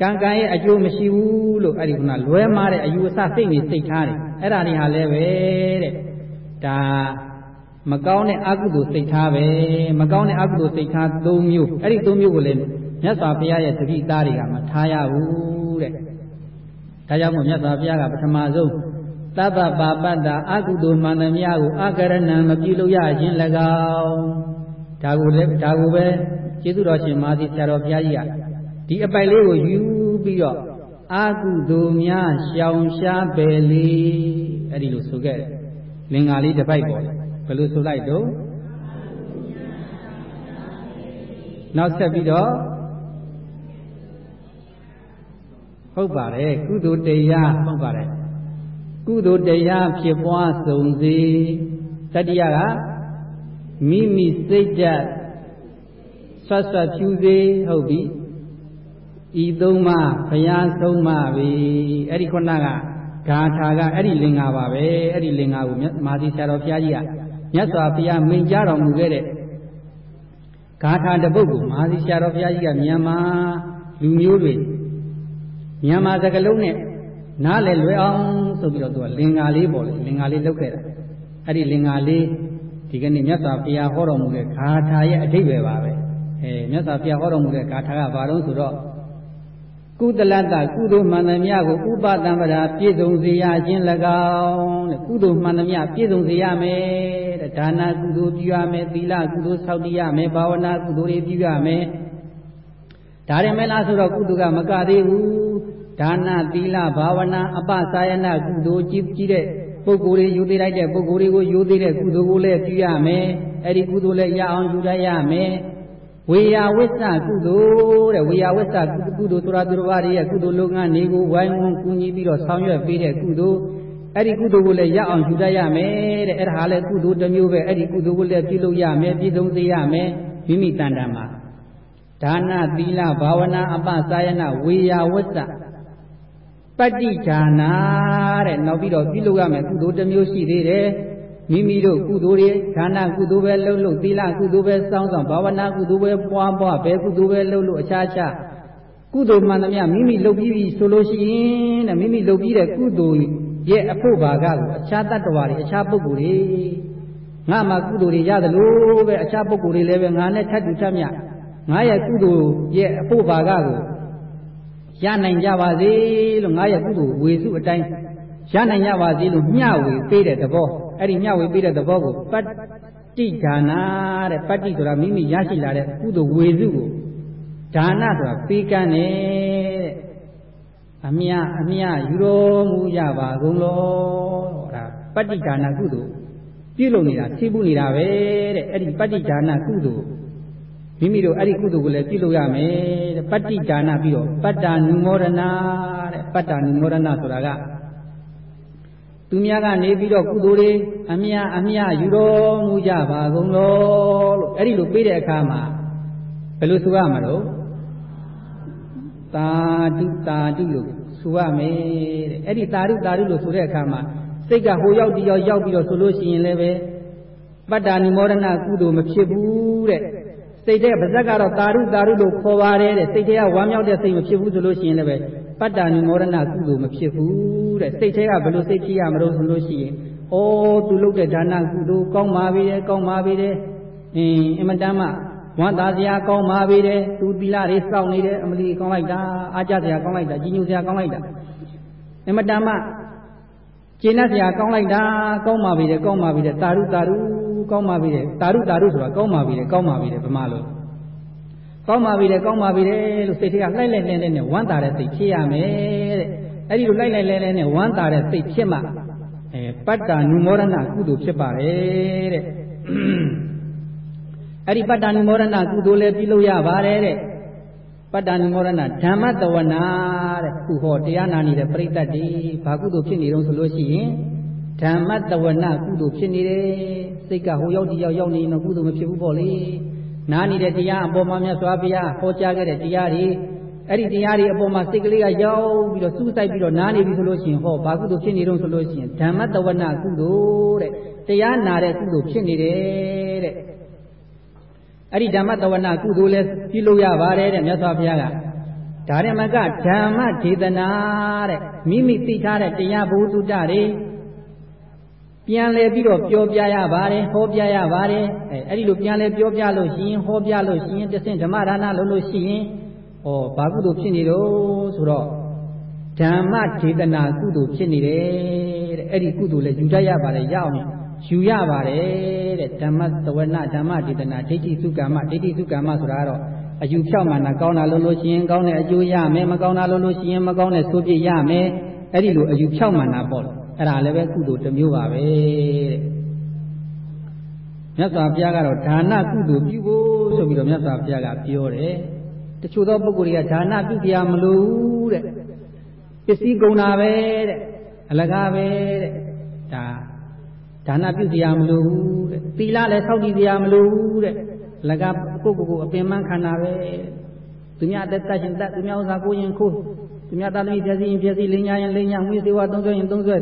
ကံကံရဲ့အကျိုးမရှိဘူးလို့အဲ့ဒီခုနလွဲမှားတဲ့အယူအဆစိတ်နေစိတ်ထားတယ်အဲ့ဒါတွေဟာလည်းပဲတဲ့ဒါမကောင်းတဲ့အကုသိုလ်စိတ်ထားပဲမကောင်းတဲ့အကုသိုလ်စိတ်ထား၃မျိုးအဲ့ဒီ၃မျိုးကိုလည်း မြတ်စွာဘုရားရဲ့တတိသားတွေကမထားရဘူးတဲ့ဒါကြောင့်မို့မြတ်စွာဘုရားကပထမဆုံးသဗ္ဗပါပတ္တာအကုသိုလ်မှန်သမျှကိုအကရဏံမပြုလို့ရခြင်း၎င်းဒါကိုလည်းဒါကိုပဲကျေးဇူးတော်ရှင်မာသီဆရာတော်ဘုရားကြီးကဒီအပိုက်လေးကိုယူပြီးတော့အာကုသိုလ်များရှောင်ရှားပယ်လေအဲ့ဒီလိုဆိုခဲ့တယ်လင်္ကာလေးတစ်ပိုက်ပေါ်ဘယ်လိုဆိုလိုက်တော့နောက်ဆက်ပြီးတော့ ဟုတ်ပါတယ်ကုသိုလ်တရားဟုတ်ပါတယ်ကုသိုလ်တရားဖြစ်ပွားစုံစေတတိယကမိမိစိတ်ဓာတ်ဆွတ်ဆွတ်ဖြူစေဟုတ်ပြီဤသုံးပါဘုရားဆုံးပါပြီအဲ့ဒီခုနကဂါထာကအဲ့ဒီလင်္ကာပါပဲအဲ့ဒီလင်္ကာကိုမာသီဆရာတော်ဘုရားကြီးကမြတ်စွာဘုရားမိန့်ကြားတော်မူခဲ့တဲ့ဂါထာတပုတ်ကိုမာသီဆရာတော်ဘုရားကြီးကမြန်မာလူမျိုးတွေ မြန်မာစကားလုံးနဲ့နားလည်လွယ်အောင်ဆိုပြီးတော့သူကလင်္ကာလေးပေါ့လေလင်္ကာလေးလုပ်ခဲ့တာအဲ့ဒီလင်္ကာလေးဒီကနေ့မြတ်စွာဘုရားဟောတော်မူတဲ့ဂါထာရဲ့အဓိပ္ပာယ်ပါပဲအဲမြတ်စွာဘုရားဟောတော်မူတဲ့ဂါထာကဘာလို့ဆိုတော့ကုသလတ္တကုသိုလ်မှန်သမျှကိုဥပတံပဒါပြည့်စုံစေရခြင်း၎င်းတဲ့ကုသိုလ်မှန်သမျှပြည့်စုံစေရမယ်တဲ့ဒါနကုသိုလ်ပြုရမယ်သီလကုသိုလ်ဆောက်တည်ရမယ်ဘာဝနာကုသိုလ်တွေပြုရမယ်ဒါရင်မလားဆိုတော့ကုသိုလ်ကမကသေးဘူး ဒါနသီလဘာဝနာအပစာယနာကုသိုလ်ကြည့်ကြည့်တဲ့ပုဂ္ဂိုလ်တွေယူသေးလိုက်တဲ့ပုဂ္ဂိုလ်တွေကိုယူသေးတဲ့ကုသိုလ်ကိုလည်းပြုရမယ်အဲ့ဒီကုသိုလ်လည်းရအောင်ယူတတ်ရမယ်ဝေယဝိစ္စကုသိုလ်တဲ့ဝေယဝိစ္စကုသိုလ်ဆိုတာသူတော်ဘာတွေရဲ့ကုသိုလ်လုပ်ငန်းတွေကိုဝိုင်းဝန်းကူညီပြီးတော့ဆောင်ရွက်ပေးတဲ့ကုသိုလ်အဲ့ဒီကုသိုလ်ကိုလည်းရအောင်ယူတတ်ရမယ်တဲ့အဲ့ဒါဟာလည်းကုသိုလ်တစ်မျိုးပဲအဲ့ဒီကုသိုလ်ကိုလည်းပြုလုပ်ရမယ်ပြည့်စုံစေရမယ်မိမိတန်တန်မှာဒါနသီလဘာဝနာအပစာယနာဝေယဝိစ္စ ပတ္တိဌာနာတဲ့နောက်ပြီးတော့ပြုလုပ်ရမယ်ကုသိုလ်တစ်မျိုးရှိသေးတယ်မိမိတို့ကုသိုလ်တွေဒါနကုသိုလ်ပဲလုပ်လို့သီလကုသိုလ်ပဲစောင့်ဆောင်ဘာဝနာကုသိုလ်ပဲပွားပွားဘယ်ကုသိုလ်ပဲလုပ်လို့အခြားခြားကုသိုလ်မှန်သမျှမိမိလုပ်ပြီးပြီဆိုလို့ရှိရင်တဲ့မိမိလုပ်ပြီးတဲ့ကုသိုလ်ရဲ့အဖို့ဘာကကိုအခြားတ attva တွေအခြားပုဂ္ဂိုလ်တွေငါမှကုသိုလ်တွေရတယ်လို့ပဲအခြားပုဂ္ဂိုလ်တွေလည်းပဲငါနဲ့ထပ်တူထပ်မြငါရဲ့ကုသိုလ်ရဲ့အဖို့ဘာကကို ရနိုင်ကြပါစေလို့ငါရဲ့ကုသိုလ်ဝေစုအတိုင်းရနိုင်ကြပါစေလို့မျှဝေပေးတဲ့သဘောအဲ့ဒီမျှဝေပေးတဲ့သဘောကိုပတ္တိဒါနာတဲ့ပတ္တိဆိုတာမိမိရရှိလာတဲ့ကုသိုလ်ဝေစုကိုဒါနဆိုတာပေးကမ်းတယ်တဲ့အမြအမြယူတော်မူကြပါကုန်လောဒါပတ္တိဒါနကုသိုလ်ပြုလုပ်နေတာသိဖို့နေတာပဲတဲ့အဲ့ဒီပတ္တိဒါနကုသိုလ် မိမိတို့အဲ့ဒီကုသိုလ်ကိုလည်းပြုလုပ်ရမယ်တဲ့ပတ္တိဒါနပြီးတော့ပတ္တာနုမောဒနာတဲ့ပတ္တာနုမောဒနာဆိုတာကသူများကနေပြီးတော့ကုသိုလ်တွေအမြအမြယူတော်မူကြပါကုန်လောလို့အဲ့ဒီလိုပေးတဲ့အခါမှာဘယ်လိုဆိုရမှာလို့တာတုတာတုလို့ဆိုရမယ်တဲ့အဲ့ဒီတာတုတာတုလို့ဆိုတဲ့အခါမှာစိတ်ကဟိုရောက်ဒီရောက်ရောက်ပြီးတော့ဆိုလို့ရှိရင်လည်းပဲပတ္တာနိမောဒနာကုသိုလ်မဖြစ်ဘူးတဲ့ စိတ်တဲ့ဗဇက်ကတော့တာရုတာရုလို့ခေါ်ပါတယ်တဲ့စိတ်ထဲကဝမ်းမြောက်တဲ့စိတ်မဖြစ်ဘူးဆိုလို့ရှိရင်လည်းပဲပတ္တာနိမောဒနာကုသိုလ်မဖြစ်ဘူးတဲ့စိတ်ထဲကဘယ်လိုစိတ်ဖြစ်ရမလို့ဆိုလို့ရှိရင်ဩသူလုပ်တဲ့ဒါနကုသိုလ်ကောင်းပါပြီတဲ့ကောင်းပါပြီတဲ့အင်းအမတမ်းမှဝမ်းသာစရာကောင်းပါပြီတဲ့သူသီလတွေစောင့်နေတယ်အမလီကောင်းလိုက်တာအားကြစရာကောင်းလိုက်တာကြီးညိုစရာကောင်းလိုက်တာအမတမ်းမှ ကျင့်တတ်စရာကောင်းလိုက်တာကောင်းပါပြီတဲ့ကောင်းပါပြီတဲ့တာရုတာရုကောင်းပါပြီတဲ့တာရုတာရုဆိုတာကောင်းပါပြီတဲ့ကောင်းပါပြီတဲ့ဗမာလိုကောင်းပါပြီတဲ့ကောင်းပါပြီတဲ့လို့စိတ်ထဲကလှိုက်လိုက်လှိုက်လိုက်နဲ့ဝမ်းသာတဲ့စိတ်ဖြစ်ရမယ်တဲ့အဲ့ဒီလိုလိုက်လိုက်လဲလဲနဲ့ဝမ်းသာတဲ့စိတ်ဖြစ်မှအဲပတ္တာနုမောဒနာကုသိုလ်ဖြစ်ပါတယ်တဲ့အဲ့ဒီပတ္တာနုမောဒနာကုသိုလ်လည်းပြုလို့ရပါတယ်တဲ့ ပတ္တာနုမောဒနာဓမ္မတဝနာတဲ့ခုဟောတရားနာနေတဲ့ပရိသတ်တွေဘာကုသိုလ်ဖြစ်နေတော့ဆိုလို့ရှိရင်ဓမ္မတဝနာကုသိုလ်ဖြစ်နေတယ်စိတ်ကဟိုရောက်ဒီရောက်ရောက်နေရင်တော့ကုသိုလ်မဖြစ်ဘူးပေါ့လေနားနေတဲ့တရားအပေါ်မှာမြတ်စွာဘုရားဟောကြားခဲ့တဲ့တရားတွေအဲ့ဒီတရားတွေအပေါ်မှာစိတ်ကလေးကရောက်ပြီးတော့စူးစိုက်ပြီးတော့နားနေပြီဆိုလို့ရှိရင်ဟောဘာကုသိုလ်ဖြစ်နေတော့ဆိုလို့ရှိရင်ဓမ္မတဝနာကုသိုလ်တဲ့တရားနာတဲ့ကုသိုလ်ဖြစ်နေတယ်တဲ့ အဲ့ဒီဓမ္မတဝနာကုသိုလ်လဲပြုလို့ရပါတယ်တဲ့မြတ်စွာဘုရားကဒါရမကဓမ္မဒေသနာတဲ့မိမိသိထားတဲ့တရားဘုသူတ္တတွေပြန်လဲပြီးတော့ပြောပြရပါတယ်ဟောပြရပါတယ်အဲအဲ့ဒီလိုပြန်လဲပြောပြလို့ရှိရင်ဟောပြလို့ရှိရင်တဆင့်ဓမ္မဒါနလုပ်လို့ရှိရင်ဩဘာကုသိုလ်ဖြစ်နေတော့ဆိုတော့ဓမ္မဒေသနာကုသိုလ်ဖြစ်နေတယ်တဲ့အဲ့ဒီကုသိုလ်လဲယူတတ်ရပါတယ်ရအောင် ယူရပါတယ်တဲ့ဓမ္မသဝနာဓမ္မဒေသနာဒိဋ္ဌိစုကမ္မဒိဋ္ဌိစုကမ္မဆိုတာကတော့အယူဖြောက်မှနာကောင်းတာလို့လို့ရှိရင်ကောင်းတဲ့အကျိုးရမယ်မကောင်းတာလို့လို့ရှိရင်မကောင်းတဲ့ဆိုးပြရမယ်အဲ့ဒီလိုအယူဖြောက်မှနာပေါ့အဲ့ဒါလည်းပဲကုသိုလ်တစ်မျိုးပါပဲတဲ့မြတ်စွာဘုရားကတော့ဒါနကုသိုလ်ပြုဖို့ဆိုပြီးတော့မြတ်စွာဘုရားကပြောတယ်တချို့သောပုဂ္ဂိုလ်တွေကဒါနပြုကြမလို့တဲ့ပစ္စည်းကုန်တာပဲတဲ့အလကားပဲတဲ့ဒါ ဒါနပြုကြမလို့တဲ့သီလလည်းစောင့်ကြည့်ကြမလို့တဲ့အလကားကိုကိုကိုအပင်မခန္ဓာပဲသူများတက်တတ်ရှင်တက်သူများဥစ္စာကိုရင်ခိုးသူများသားသမီးပြည့်စည်ရင်ပြည့်စည်လင်းညာရင်လင်းညာမွေးစေဝါသုံးဆွဲရင်သုံးဆွဲ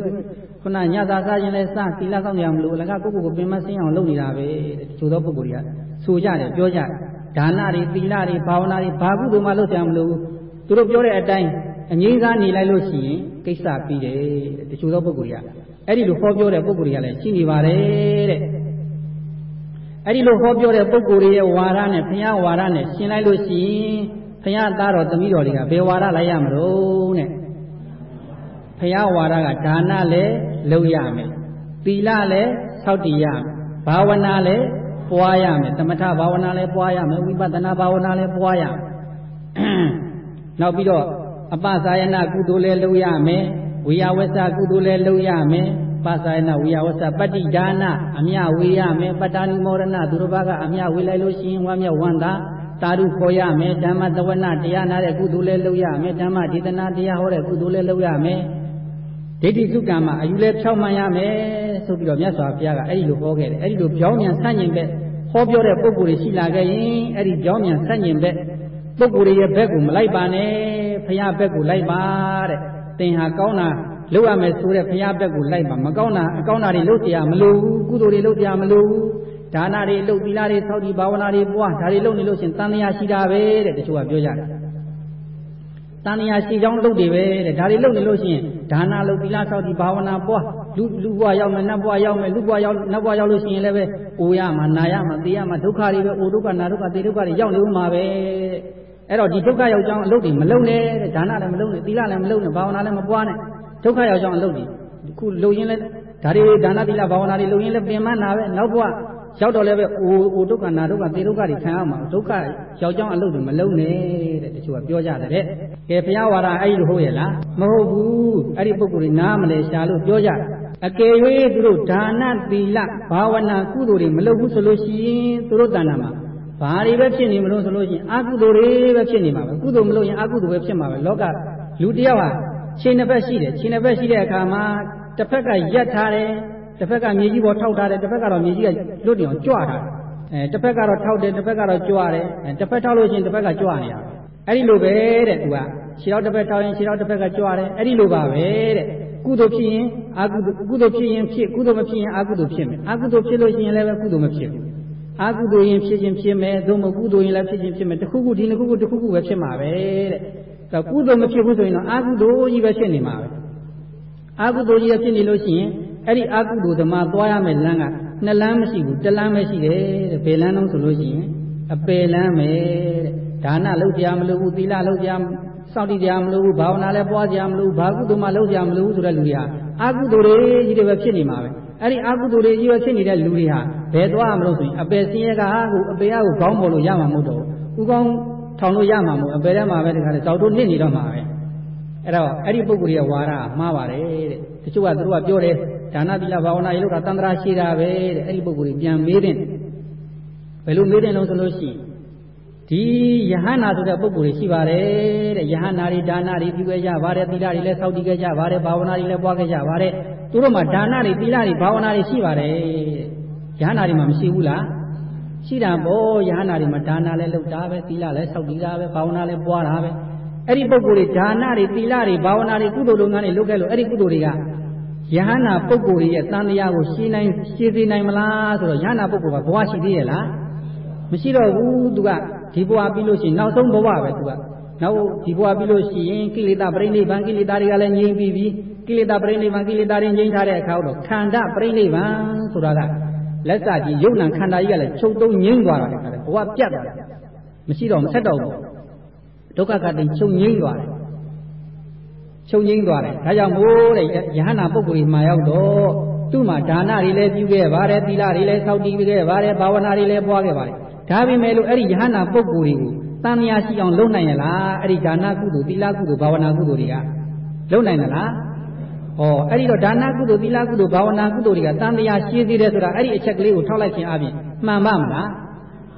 ခုနညသာစားရင်လည်းစားသီလစောင့်ကြမလို့အလကားကိုကိုကိုပင်မဆင်းအောင်လုပ်နေတာပဲတဲ့တချို့သောပုဂ္ဂိုလ်တွေကဆိုကြတယ်ပြောကြတယ်ဒါနတွေသီလတွေဘာဝနာတွေဘာကုသိုလ်မှလုပ်ကြမလို့သူတို့ပြောတဲ့အတိုင်းအငြိမ်းစားနေလိုက်လို့ရှိရင်ကိစ္စပြီးတယ်တချို့သောပုဂ္ဂိုလ်တွေက အဲ့ဒီလိုဟောပြောတဲ့ပုဂ္ဂိုလ်တွေကလည်းရှိနေပါတယ်တဲ့အဲ့ဒီလိုဟောပြောတဲ့ပုဂ္ဂိုလ်တွေရဲ့ဝါဒနဲ့ဘုရားဝါဒနဲ့ရှင်းလိုက်လို့ရှိရင်ဘုရားသားတော်သမီးတော်တွေကဘယ်ဝါဒလိုက်ရမလို့တဲ့ဘုရားဝါဒကဒါနလည်းလုပ်ရမယ်သီလလည်းစောင့်တည်ရမယ်ဘာဝနာလည်းပွားရမယ်သမထဘာဝနာလည်းပွားရမယ်ဝိပဿနာဘာဝနာလည်းပွားရမယ်နောက်ပြီးတော့အပသာယနာကုသိုလ်လည်းလုပ်ရမယ် ဝိယဝဆကုသိုလ်လည်းလုပ်ရမယ်ပါသာယနာဝိယဝဆပတ္တိဒါနအမြဝေရမယ်ပတ္တာနိမောရဏသူတော်ဘာကအမြဝေလိုက်လို့ရှိရင်ဝမ်းမြောက်ဝမ်းသာတာရုခေါ်ရမယ်ဓမ္မသဝနာတရားနာတဲ့ကုသိုလ်လည်းလုပ်ရမယ်ဓမ္မဒေသနာတရားဟောတဲ့ကုသိုလ်လည်းလုပ်ရမယ်ဒိဋ္ဌိစုကံမှာအယူလည်းဖြောက်မှန်ရမယ်ဆိုပြီးတော့မြတ်စွာဘုရားကအဲ့ဒီလိုဟောခဲ့တယ်အဲ့ဒီလိုပြောင်းမြန်ဆန့်ကျင်ဘက်ဟောပြောတဲ့ပုဂ္ဂိုလ်တွေရှိလာခဲ့ရင်အဲ့ဒီပြောင်းမြန်ဆန့်ကျင်ဘက်ပုဂ္ဂိုလ်တွေရဲ့ဘက်ကိုမလိုက်ပါနဲ့ဖရာဘက်ကိုလိုက်ပါတဲ့ သင်ဟာကောင်းတာလုပ်ရမယ်ဆိုတဲ့ဖရာဘက်ကိုလိုက်ပါမကောင်းတာအကောင်းတာတွေလုပ်เสียမလို့ဘူးကုသိုလ်တွေလုပ်เสียမလို့ဘူးဒါနတွေလုပ်သီလတွေသောက်တည်ဘာဝနာတွေပွားဒါတွေလုပ်နေလို့ရှင်တန်တရားရှိတာပဲတဲ့တချို့ကပြောကြတယ်တန်တရားရှိကြောင်းလုပ်တယ်ပဲတဲ့ဒါတွေလုပ်နေလို့ရှိရင်ဒါနလုပ်သီလသောက်တည်ဘာဝနာပွားလူလူဘဝရောက်မယ်နတ်ဘဝရောက်မယ်လူဘဝရောက်နတ်ဘဝရောက်လို့ရှိရင်လည်းပဲအိုရမှာနာရမှာသိရမှာဒုက္ခတွေပဲအိုဒုက္ခနာဒုက္ခသိဒုက္ခတွေရောက်နေဦးမှာပဲ အဲ့တော့ဒီဒုက္ခရောက်ကြောင်းအလုပ်တွေမလုပ်နဲ့တဲ့ဒါနလည်းမလုပ်နဲ့သီလလည်းမလုပ်နဲ့ဘာဝနာလည်းမပွားနဲ့ဒုက္ခရောက်ကြောင်းအလုပ်တွေခုလုပ်ရင်းလဲဒါတွေဒါနသီလဘာဝနာတွေလုပ်ရင်းလဲပင်မနာပဲနောက်ဘဝရောက်တော့လည်းပဲအိုအိုဒုက္ခနာဒုက္ခသေဒုက္ခတွေခံရမှာဒုက္ခရောက်ကြောင်းအလုပ်တွေမလုပ်နဲ့တဲ့တချို့ကပြောကြတယ်တဲ့ကဲဘုရားဝါဒအဲ့ဒီလိုဟုတ်ရဲ့လားမဟုတ်ဘူးအဲ့ဒီပုဂ္ဂိုလ်တွေနားမလဲရှာလို့ပြောကြတယ်အကယ်၍သူတို့ဒါနသီလဘာဝနာကုသိုလ်တွေမလုပ်ဘူးဆိုလို့ရှိရင်သူတို့တဏ္ဍာမှာ ဘာတွေပဲဖြစ်နေမလို့ဆိုလို့ရှိရင်အကုသိုလ်တွေပဲဖြစ်နေမှာပဲကုသိုလ်မလုပ်ရင်အကုသိုလ်ပဲဖြစ်မှာပဲလောကလူတယောက်ဟာခြေနှစ်ဖက်ရှိတယ်ခြေနှစ်ဖက်ရှိတဲ့အခါမှာတစ်ဖက်ကရက်ထားတယ်တစ်ဖက်ကမြေကြီးပေါ်ထောက်ထားတယ်တစ်ဖက်ကတော့မြေကြီးကလွတ်နေအောင်ကြွထားတယ်အဲတစ်ဖက်ကတော့ထောက်တယ်တစ်ဖက်ကတော့ကြွတယ်အဲတစ်ဖက်ထောက်လို့ရှိရင်တစ်ဖက်ကကြွနေတာအဲ့ဒီလိုပဲတဲ့သူကခြေထောက်တစ်ဖက်ထောက်ရင်ခြေထောက်တစ်ဖက်ကကြွတယ်အဲ့ဒီလိုပါပဲတဲ့ကုသိုလ်ဖြစ်ရင်အကုသိုလ်ကုသိုလ်ဖြစ်ရင်ဖြစ်ကုသိုလ်မဖြစ်ရင်အကုသိုလ်ဖြစ်မယ်အကုသိုလ်ဖြစ်လို့ရှိရင်လည်းပဲကုသိုလ်မဖြစ်ဘူး အကုသိုလ်ရင်ဖြစ်ခြင်းဖြစ်မယ်သို့မဟုတ်ကုသိုလ်ရင်လည်းဖြစ်ခြင်းဖြစ်မယ်တစ်ခုခုဒီနှစ်ခုခုတစ်ခုခုပဲဖြစ်မှာပဲတဲ့ဒါကုသိုလ်မဖြစ်ဘူးဆိုရင်တော့အကုသိုလ်ကြီးပဲဖြစ်နေမှာပဲအကုသိုလ်ကြီးဖြစ်နေလို့ရှိရင်အဲ့ဒီအကုသိုလ်ဓမ္မသွားရမယ်လမ်းကနှစ်လမ်းမရှိဘူးတစ်လမ်းပဲရှိတယ်တဲ့ဘယ်လမ်းလုံးဆိုလို့ရှိရင်အပယ်လမ်းပဲတဲ့ဒါနလုပ်ကြမလို့ဘူးသီလလုပ်ကြစောင့်တည်ကြမလို့ဘူးဘာဝနာလည်းပွားကြမလို့ဘာကုသိုလ်မှလုပ်ကြမလို့ဆိုတဲ့လူတွေဟာအကုသိုလ်တွေကြီးတွေပဲဖြစ်နေမှာပဲ အဲ့ဒီအကုသိုလ်တွေကြီးပဲဖြစ်နေတဲ့လူတွေဟာဘယ်သွားမလို့ဆိုရင်အပယ်စင်းရဲကကိုအပယ်ကိုခေါင်းပေါ်လို့ရမှာမဟုတ်တော့ဘူးဥကောင်းထောင်လို့ရမှာမဟုတ်အပယ်ထဲမှာပဲတခါလေဇောက်တို့နစ်နေတော့မှာပဲအဲ့တော့အဲ့ဒီပုဂ္ဂိုလ်ရဲ့ဝါဒမှားပါတယ်တဲ့တချို့ကသူတို့ကပြောတယ်ဒါနသီလဘာဝနာရေလို့ကတန္တရာရှိတာပဲတဲ့အဲ့ဒီပုဂ္ဂိုလ်ပြန်မေးတဲ့ဘယ်လိုမေးတဲ့လုံးဆိုလို့ရှိ ဒီယဟနာဆိုတဲ့ပုဂ္ဂိုလ်တွေရှိပါတယ်တဲ့ယဟနာတွေဒါနတွေပြုခဲ့ကြပါတယ်သီလတွေလည်းစောင့်တည်ခဲ့ကြပါတယ်ဘာဝနာတွေလည်းပွားခဲ့ကြပါတယ်သူတို့မှာဒါနတွေသီလတွေဘာဝနာတွေရှိပါတယ်ယဟနာတွေမှာမရှိဘူးလားရှိတာပေါ့ယဟနာတွေမှာဒါနလည်းလုပ်တာပဲသီလလည်းစောင့်တည်တာပဲဘာဝနာလည်းပွားတာပဲအဲ့ဒီပုဂ္ဂိုလ်တွေဒါနတွေသီလတွေဘာဝနာတွေကုသိုလ်လုပ်ငန်းတွေလုပ်ခဲ့လို့အဲ့ဒီကုသိုလ်တွေကယဟနာပုဂ္ဂိုလ်ရဲ့တန်တရားကိုရှင်းနိုင်ရှင်းစေနိုင်မလားဆိုတော့ယဟနာပုဂ္ဂိုလ်ကဘဝရှိသေးရဲ့လားမရှိတော့ဘူးသူက ဒီဘဝပြီးလို့ရှိရင်နောက်ဆုံးဘဝပဲသူကနောက်ဒီဘဝပြီးလို့ရှိရင်ကိလေသာပြိဋိဘံကိလေသာတွေကလည်းငြိမ်းပြီးပြီကိလေသာပြိဋိဘံကိလေသာတွေငြိမ်းထားတဲ့အခါတော့ခန္ဓာပြိဋိဘံဆိုတာကလက်စကြီးယုံနံခန္ဓာကြီးကလည်းချုပ်တုံးငြိမ်းသွားတာခါတယ်ဘဝပြတ်သွားတယ်မရှိတော့မဆက်တော့ဘူးဒုက္ခကတိချုပ်ငြိမ်းသွားတယ်ချုပ်ငြိမ်းသွားတယ်ဒါကြောင့်မို့တဲ့ယဟနာပုဂ္ဂိုလ်ကြီးမှာရောက်တော့သူ့မှာဒါနတွေလည်းပြုခဲ့ပါတယ်သီလတွေလည်းစောင့်တည်ခဲ့ပါတယ်ဘာဝနာတွေလည်းပွားခဲ့ပါတယ် ဒါပေမဲ့လို့အဲ့ဒီယဟနာပုဂ္ဂိုလ်တွေကိုတန်မြာရှိအောင်လုပ်နိုင်ရလားအဲ့ဒီဒါနကုသိုလ်သီလကုသိုလ်ဘာဝနာကုသိုလ်တွေကလုပ်နိုင်သလားဩအဲ့ဒီတော့ဒါနကုသိုလ်သီလကုသိုလ်ဘာဝနာကုသိုလ်တွေကတန်မြာရှိသေးတယ်ဆိုတာအဲ့ဒီအချက်ကလေးကိုထောက်လိုက်ခြင်းအပြင်မှန်ပါမလား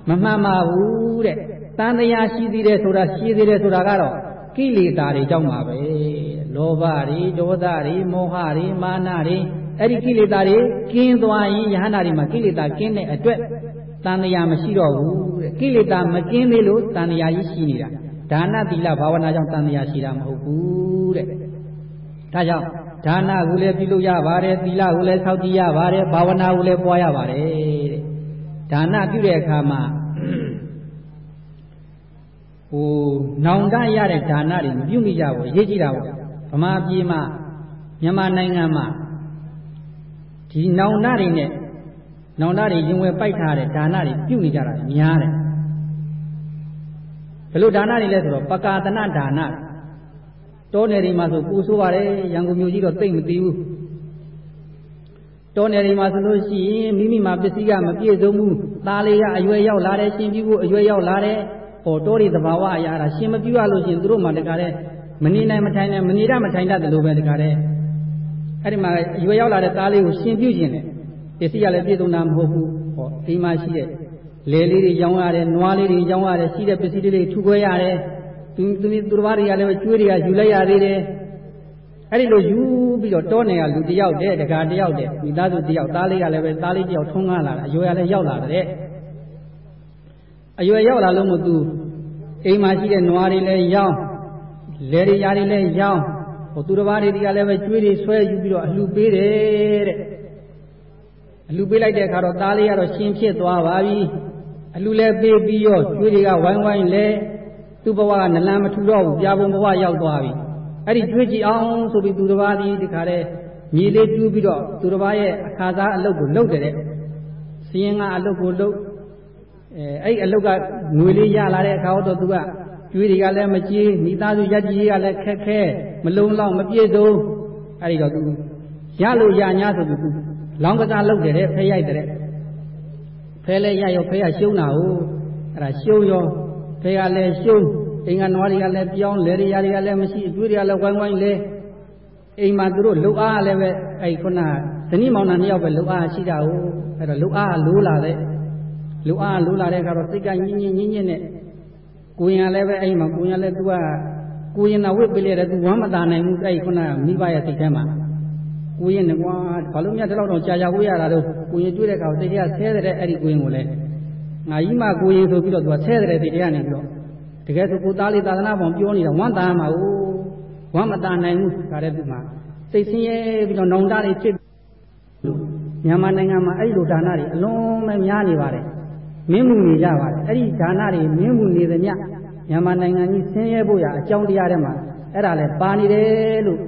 မမှန်ပါဘူးတဲ့တန်မြာရှိသေးတယ်ဆိုတာရှိသေးတယ်ဆိုတာကတော့ကိလေသာတွေကြောင့်ပါပဲလောဘတွေဒေါသတွေမောဟတွေမာနတွေအဲ့ဒီကိလေသာတွေကင်းသွားရင်ယဟနာတွေမှာကိလေသာကင်းတဲ့အတွက် တန်တရားမရှိတော့ဘူးတဲ့ကိလေသာမကင်းသေးလို့တန်တရားကြီးရှိနေတာဒါနသီလဘာဝနာကြောင့်တန်တရားရှိတာမဟုတ်ဘူးတဲ့ဒါကြောင့်ဒါနကိုလည်းပြုလို့ရပါတယ်သီလကိုလည်းဆောက်တည်ရပါတယ်ဘာဝနာကိုလည်းပွားရပါတယ်တဲ့ဒါနပြုတဲ့အခါမှာဟိုနောင်တရတဲ့ဒါနတွေမပြုမိကြဘူးရေးကြည့်တာပေါ့ဗမာပြည်မှာမြန်မာနိုင်ငံမှာဒီနောင်တတွေနဲ့ နောင်တတွေရင်ဝယ်ပိုက်ထားတဲ့ဒါနတွေပြုနေကြတာများတယ်ဘယ်လိုဒါနတွေလဲဆိုတော့ပကာတနာဒါနတောနယ်တွေမှာဆိုပူဆိုးပါတယ်ရန်ကုန်မြို့ကြီးတော့သိမ့်မသိဘူးတောနယ်တွေမှာဆိုလို့ရှိရင်မိမိမှာပစ္စည်းကမပြည့်စုံဘူးသားလေးကအရွယ်ရောက်လာတယ်ရှင်ပြဖို့အရွယ်ရောက်လာတယ်ဟောတောတွေသဘာဝအရာတာရှင်မပြရလို့ရှင်သူတို့မှတကားတဲ့မနေနိုင်မထိုင်နိုင်မနေရမထိုင်တတ်တယ်လို့ပဲတကားတဲ့အဲ့ဒီမှာအရွယ်ရောက်လာတဲ့သားလေးကိုရှင်ပြုခြင်းတယ် ပစ္စည်းကလည်းပြည့်စုံတာမဟုတ်ဘူးဟောအိမ်မှာရှိတဲ့လေလေးတွေရောင်းရတယ်နွားလေးတွေရောင်းရတယ်ရှိတဲ့ပစ္စည်းလေးတွေထူခွဲရတယ်သူသူသူတစ်ပါးတွေကလည်းကျွေးတွေကယူလိုက်ရသေးတယ်အဲ့ဒီလိုယူပြီးတော့တောနယ်ကလူတယောက်တည်းတကာတယောက်တည်းမိသားစုတယောက်သားလေးကလည်းပဲသားလေးတယောက်ထုံးကားလာတာအရွယ်ကလည်းရောက်လာတဲ့အရွယ်ရောက်လာလို့မို့သူအိမ်မှာရှိတဲ့နွားတွေလည်းရောင်းလယ်တွေယာတွေလည်းရောင်းဟိုသူတစ်ပါးတွေကလည်းပဲကျွေးတွေဆွဲယူပြီးတော့အလှပေးတယ်တဲ့ အလှပေးလိုက်တဲ့အခါတော့သားလေးကတော့ရှင်ဖြစ်သွားပါပြီအလှလည်းပေးပြီးရောကျွေးတွေကဝိုင်းဝိုင်းလဲသူ့ဘဝကနလန်မထူတော့ဘူးပြာပုံဘဝရောက်သွားပြီအဲ့ဒီကျွေးကြည့်အောင်ဆိုပြီးသူတစ်ပါးဒီဒီခါတဲ့မြေလေးတူးပြီးတော့သူတစ်ပါးရဲ့အခါသားအလုပ်ကိုလုပ်တယ်တဲ့စည်ရင်ကအလုပ်ကိုလုပ်အဲအဲ့အလုတ်ကငွေလေးရလာတဲ့အခါတော့သူကကျွေးတွေကလည်းမကြီးမိသားစုရက်ကြီးကလည်းခက်ခဲမလုံလောက်မပြည့်စုံအဲ့ဒီတော့သူရလို့ရ냐ဆိုပြီးသူ လောင်းကစားလုပ်တယ်တဲ့ဖဲရိုက်တဲ့ဖဲလဲရရောဖဲရရှုံးတာဟုတ်အဲ့ဒါရှုံးရောဖဲကလည်းရှုံးအိမ်ကနွားတွေကလည်းပြောင်းလဲရတွေကလည်းမရှိအကျွေးတွေကလည်းဝိုင်းဝိုင်းလဲအိမ်မှာသူတို့လှုပ်အားလည်းပဲအဲ့ခုနဇနီးမောင်နှံနှစ်ယောက်ပဲလှုပ်အားရှိတာဟုတ်အဲ့တော့လှုပ်အားလိုးလာတဲ့လူအားလူလာတဲ့အခါတော့စိတ်ကညင်းညင်းညင်းညင်းနဲ့ကိုရင်ကလည်းပဲအဲ့မှာကိုရင်လည်းသူကကိုရင်နာဝိပလေတဲ့သူဝမ်းမသာနိုင်ဘူးအဲ့ခုနမိဘရဲ့စိတ်ထဲမှာ ကိုရင်နဲ့ကွာဘာလို့မြတ်တလောက်တော့ကြာကြာဝေးရတာတော့ကိုရင်တွေ့တဲ့အခါစိတ်ထဲကဆဲတဲ့အဲ့ဒီကိုရင်ကိုလည်းငါကြီးမကိုရင်ဆိုပြီးတော့သူကဆဲတဲ့စိတ်ထဲကနေပြီးတော့တကယ်ဆိုကိုသားလေးသာသနာ့ဘောင်ပြောနေတာဝမ်းသာမှာကိုဝမ်းမသာနိုင်ဘူးခါတဲ့သူမှာစိတ်ဆင်းရဲပြီးတော့နောင်တတွေဖြစ်မြန်မာနိုင်ငံမှာအဲ့ဒီလိုဒါနတွေအလုံးမများနေပါတယ်မင်းမှုနေကြပါတယ်အဲ့ဒီဒါနတွေမင်းမှုနေသမျှမြန်မာနိုင်ငံကြီးဆင်းရဲဖို့ရအကြောင်းတရားတွေမှာအဲ့ဒါလည်းပါနေတယ်လို့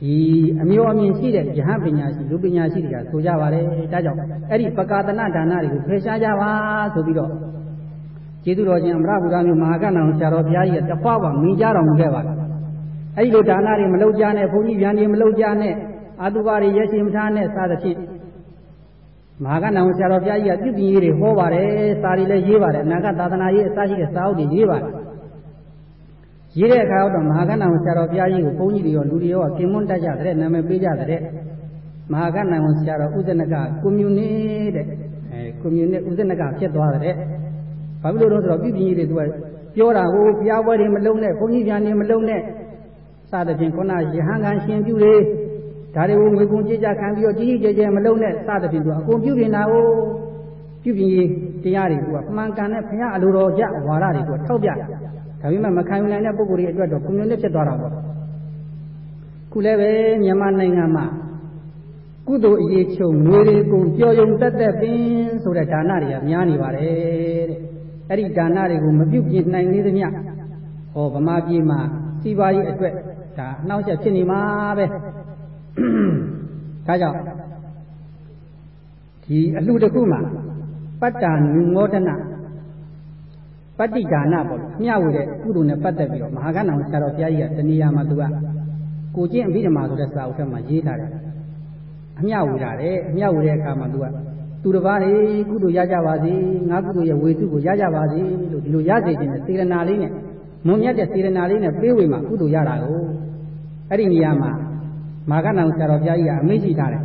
ဒီအမျိုးအမြင်ရှိတဲ့ယဟန်ပညာရှိလူပညာရှိတွေကဆိုကြပါတယ်ဒါကြောင့်အဲ့ဒီပကာသနာဒါနတွေကိုဖယ်ရှားကြပါဆိုပြီးတော့ကျေးဇူးတော်ရှင်အမရဗုဒ္ဓမျိုးမဟာကဏ္ဍဆရာတော်ဘုရားကြီးကတဖွာပါမင်းကြတော်မူခဲ့ပါတယ်အဲ့ဒီလိုဒါနတွေမလုပ်ကြနဲ့ဘုန်းကြီးဗျာနေမလုပ်ကြနဲ့အာတုပါတွေရရှိမထားနဲ့စသဖြင့်မဟာကဏ္ဍဆရာတော်ဘုရားကြီးကပြုပြင်ရေးတွေဟောပါတယ်စာတွေလည်းရေးပါတယ်အနာဂတ်သာသနာရေးအစရှိတဲ့စာအုပ်တွေရေးပါတယ် ရေးတဲ့အခါတော့မဟာကဏ္ဍဝန်ဆရာတော်ဘုရားကြီးကိုဘုန်းကြီးတွေရောလူတွေရောကင်မွန်းတက်ကြတဲ့နာမည်ပေးကြတဲ့မဟာကဏ္ဍဝန်ဆရာတော်ဥဇနကကွန်မြူနစ်တဲ့အဲကွန်မြူနစ်ဥဇနကဖြစ်သွားတဲ့ဘာဖြစ်လို့လဲဆိုတော့ပြည်ပြည်ကြီးတွေသူကပြောတာဟိုဘုရားပွဲတွေမလုံးနဲ့ဘုန်းကြီးပြန်တွေမလုံးနဲ့စသဖြင့်ခုနရဟန်းကန်ရှင်ပြုတွေဒါတွေကိုငွေကုန်ကြေးကြခံပြီးတော့ကြီးကြီးကျယ်ကျယ်မလုံးနဲ့စသဖြင့်သူအကုန်ပြုပြင်တာကိုပြုပြင်ရေးတရားတွေကမှန်ကန်တဲ့ဘုရားအလိုတော်ကြဝါဒတွေကထောက်ပြ ဒါပေမဲ့မခံနိုင်တဲ့ပုဂ္ဂိုလ်တွေအတွက်တော့ကွန်မြူနစ်ဖြစ်သွားတာပေါ့ခုလည်းပဲမြန်မာနိုင်ငံမှာကုသိုလ်အရေးချုပ်ငွေတွေကုန်ကြော်ယုံတက်တက်ပင်ဆိုတဲ့ဒါနတွေကများနေပါတယ်တဲ့အဲ့ဒီဒါနတွေကိုမပြုတ်ပြနိုင်သေးသမျှဟောဗမာပြည်မှာစီးပွားရေးအတွက်ဒါနှောက်ရက်ဖြစ်နေမှာပဲဒါကြောင့်ဒီအလှတစ်ခုမှာပတ္တာနုမောဒနာ ပတ္တိဒါနပေါ့မျှဝေတဲ့ကုသိုလ်နဲ့ပတ်သက်ပြီးတော့မဟာကဏ္ဍဆရာတော်ဘုရားကြီးကတဏှာမှာသူကကိုကျင့်အဘိဓမ္မာဆိုတဲ့စာအုပ်ထဲမှာရေးထားတယ်အမျှဝေတာတယ်အမျှဝေတဲ့အခါမှာသူကသူတစ်ပါးတွေကုသိုလ်ရကြပါစေငါကုသိုလ်ရဲ့ဝေစုကိုရကြပါစေလို့ဒီလိုရစေခြင်းနဲ့စေရနာလေးနဲ့မွန်မြတ်တဲ့စေရနာလေးနဲ့ပေးဝေမှာကုသိုလ်ရတာကိုအဲ့ဒီနေရာမှာမဟာကဏ္ဍဆရာတော်ဘုရားကြီးကအမိန့်ရှိထားတယ်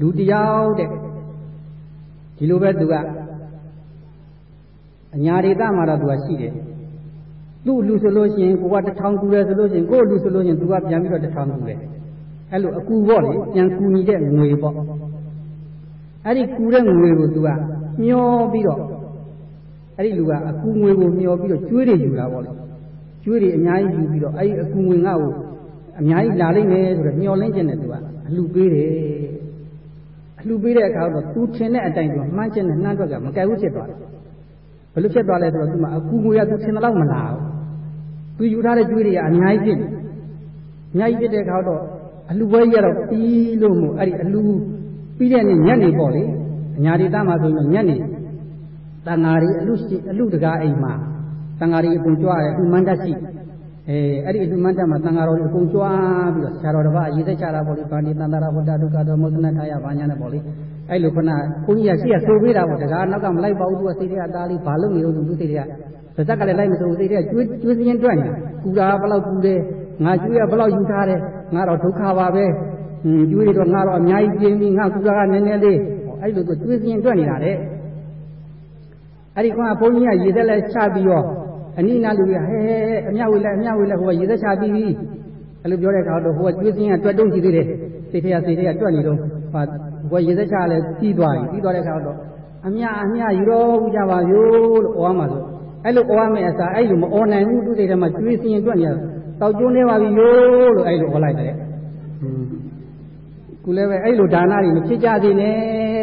လူတယောက်တဲ့ဒီလိုပဲသူက အညာဒေသမှာတော့သူကရှိတယ်သူ့လူဆိုလို့ရှိရင်ကိုကတထောင်ကူတယ်ဆိုလို့ရှိရင်ကို့လူဆိုလို့ရှိရင်သူကပြန်ပြီးတော့တထောင်ကူတယ်အဲ့လိုအကူပေါ့လေပြန်ကူညီတဲ့ငွေပေါ့အဲ့ဒီကူတဲ့ငွေကိုသူကမျောပြီးတော့အဲ့ဒီလူကအကူငွေကိုမျောပြီးတော့ကျွေးတွေယူတာပေါ့လေကျွေးတွေအများကြီးယူပြီးတော့အဲ့ဒီအကူငွေငါ့ကိုအများကြီးလာလိမ့်မယ်ဆိုတော့မျောလင်းခြင်းနဲ့သူကအလှပေးတယ်အလှပေးတဲ့အခါတော့သူထင်တဲ့အတိုင်းသူမှန်းချက်နဲ့နှမ်းတွက်ကမကဲဘူးဖြစ်သွားတယ် ဘယ်လိုဖြစ်သွားလဲဆိုတော့သူမှအကူငွေကသူထင်တဲ့လောက်မလာဘူးသူယူထားတဲ့ကျွေးတွေကအများကြီးဖြစ်တယ်အများကြီးဖြစ်တဲ့အခါတော့အလှပွဲကြီးကတော့ပြီးလို့မို့အဲ့ဒီအလှပြီးတဲ့နေ့ညနေပေါ့လေအညာဒေသမှာဆိုရင်ညနေတန်ဃာတွေအလှရှိအလှတကားအိမ်မှာတန်ဃာတွေအကုန်ကြွားတယ်သူမန္တရှိအဲအဲ့ဒီအလှမန္တမှာတန်ဃာတော်တွေအကုန်ကြွားပြီးတော့ဆရာတော်တစ်ပါးအရေးသက်ချတာပေါ့လေဗာဏိတန်တာရဘုဒ္ဓဒုက္ခတော်မောသနထာယဘာညာနဲ့ပေါ့လေ အဲ့လိုခဏဘုန်းကြီးကရှိရဆိုပေးတာပေါ့တကားနောက်ကမလိုက်ပါဘူးသူကစိတ်ထဲအသားလေးဘာလို့နေလို့သူစိတ်ထဲကပါဇက်ကလည်းလိုက်မစိုးစိတ်ထဲကျွေးကျွေးစင်းတွက်နေကူတာဘယ်လောက်ကူတယ်ငါကျွေးရဘယ်လောက်ယူထားတယ်ငါတော့ဒုက္ခပါပဲဟင်းကျွေးရတော့ငါတော့အများကြီးပြင်းပြီးငါကူတာကနည်းနည်းလေးအဲ့လိုသူကျွေးစင်းတွက်နေတာတဲ့အဲ့ဒီကွာဘုန်းကြီးကရေသက်လဲချပြီးတော့အနိနာလူကဟဲဟဲအမြဝေလဲအမြဝေလဲဟိုကရေသက်ချပြီးပြီအဲ့လိုပြောတဲ့အခါတော့ဟိုကကျွေးစင်းကတွက်တုံးရှိသေးတယ်စိတ်ထဲကစိတ်ထဲကတွက်နေတော့ ဟာဟိုကရေသက်ချလဲပြီးသွားပြီပြီးသွားတဲ့အခါတော့အမြအမြယူတော့ဘူးကြပါစို့လို့ဩမှာဆိုအဲ့လိုဩရမယ့်အစားအဲ့လိုမဩနိုင်ဘူးသူစိတ်ထဲမှာကျွေးစင်းတွက်နေရတောက်ကျွန်းနေပါပြီယိုးလို့အဲ့လိုဩလိုက်တယ်ခုလည်းပဲအဲ့လိုဒါနတွေမဖြစ်ကြသေးနဲ့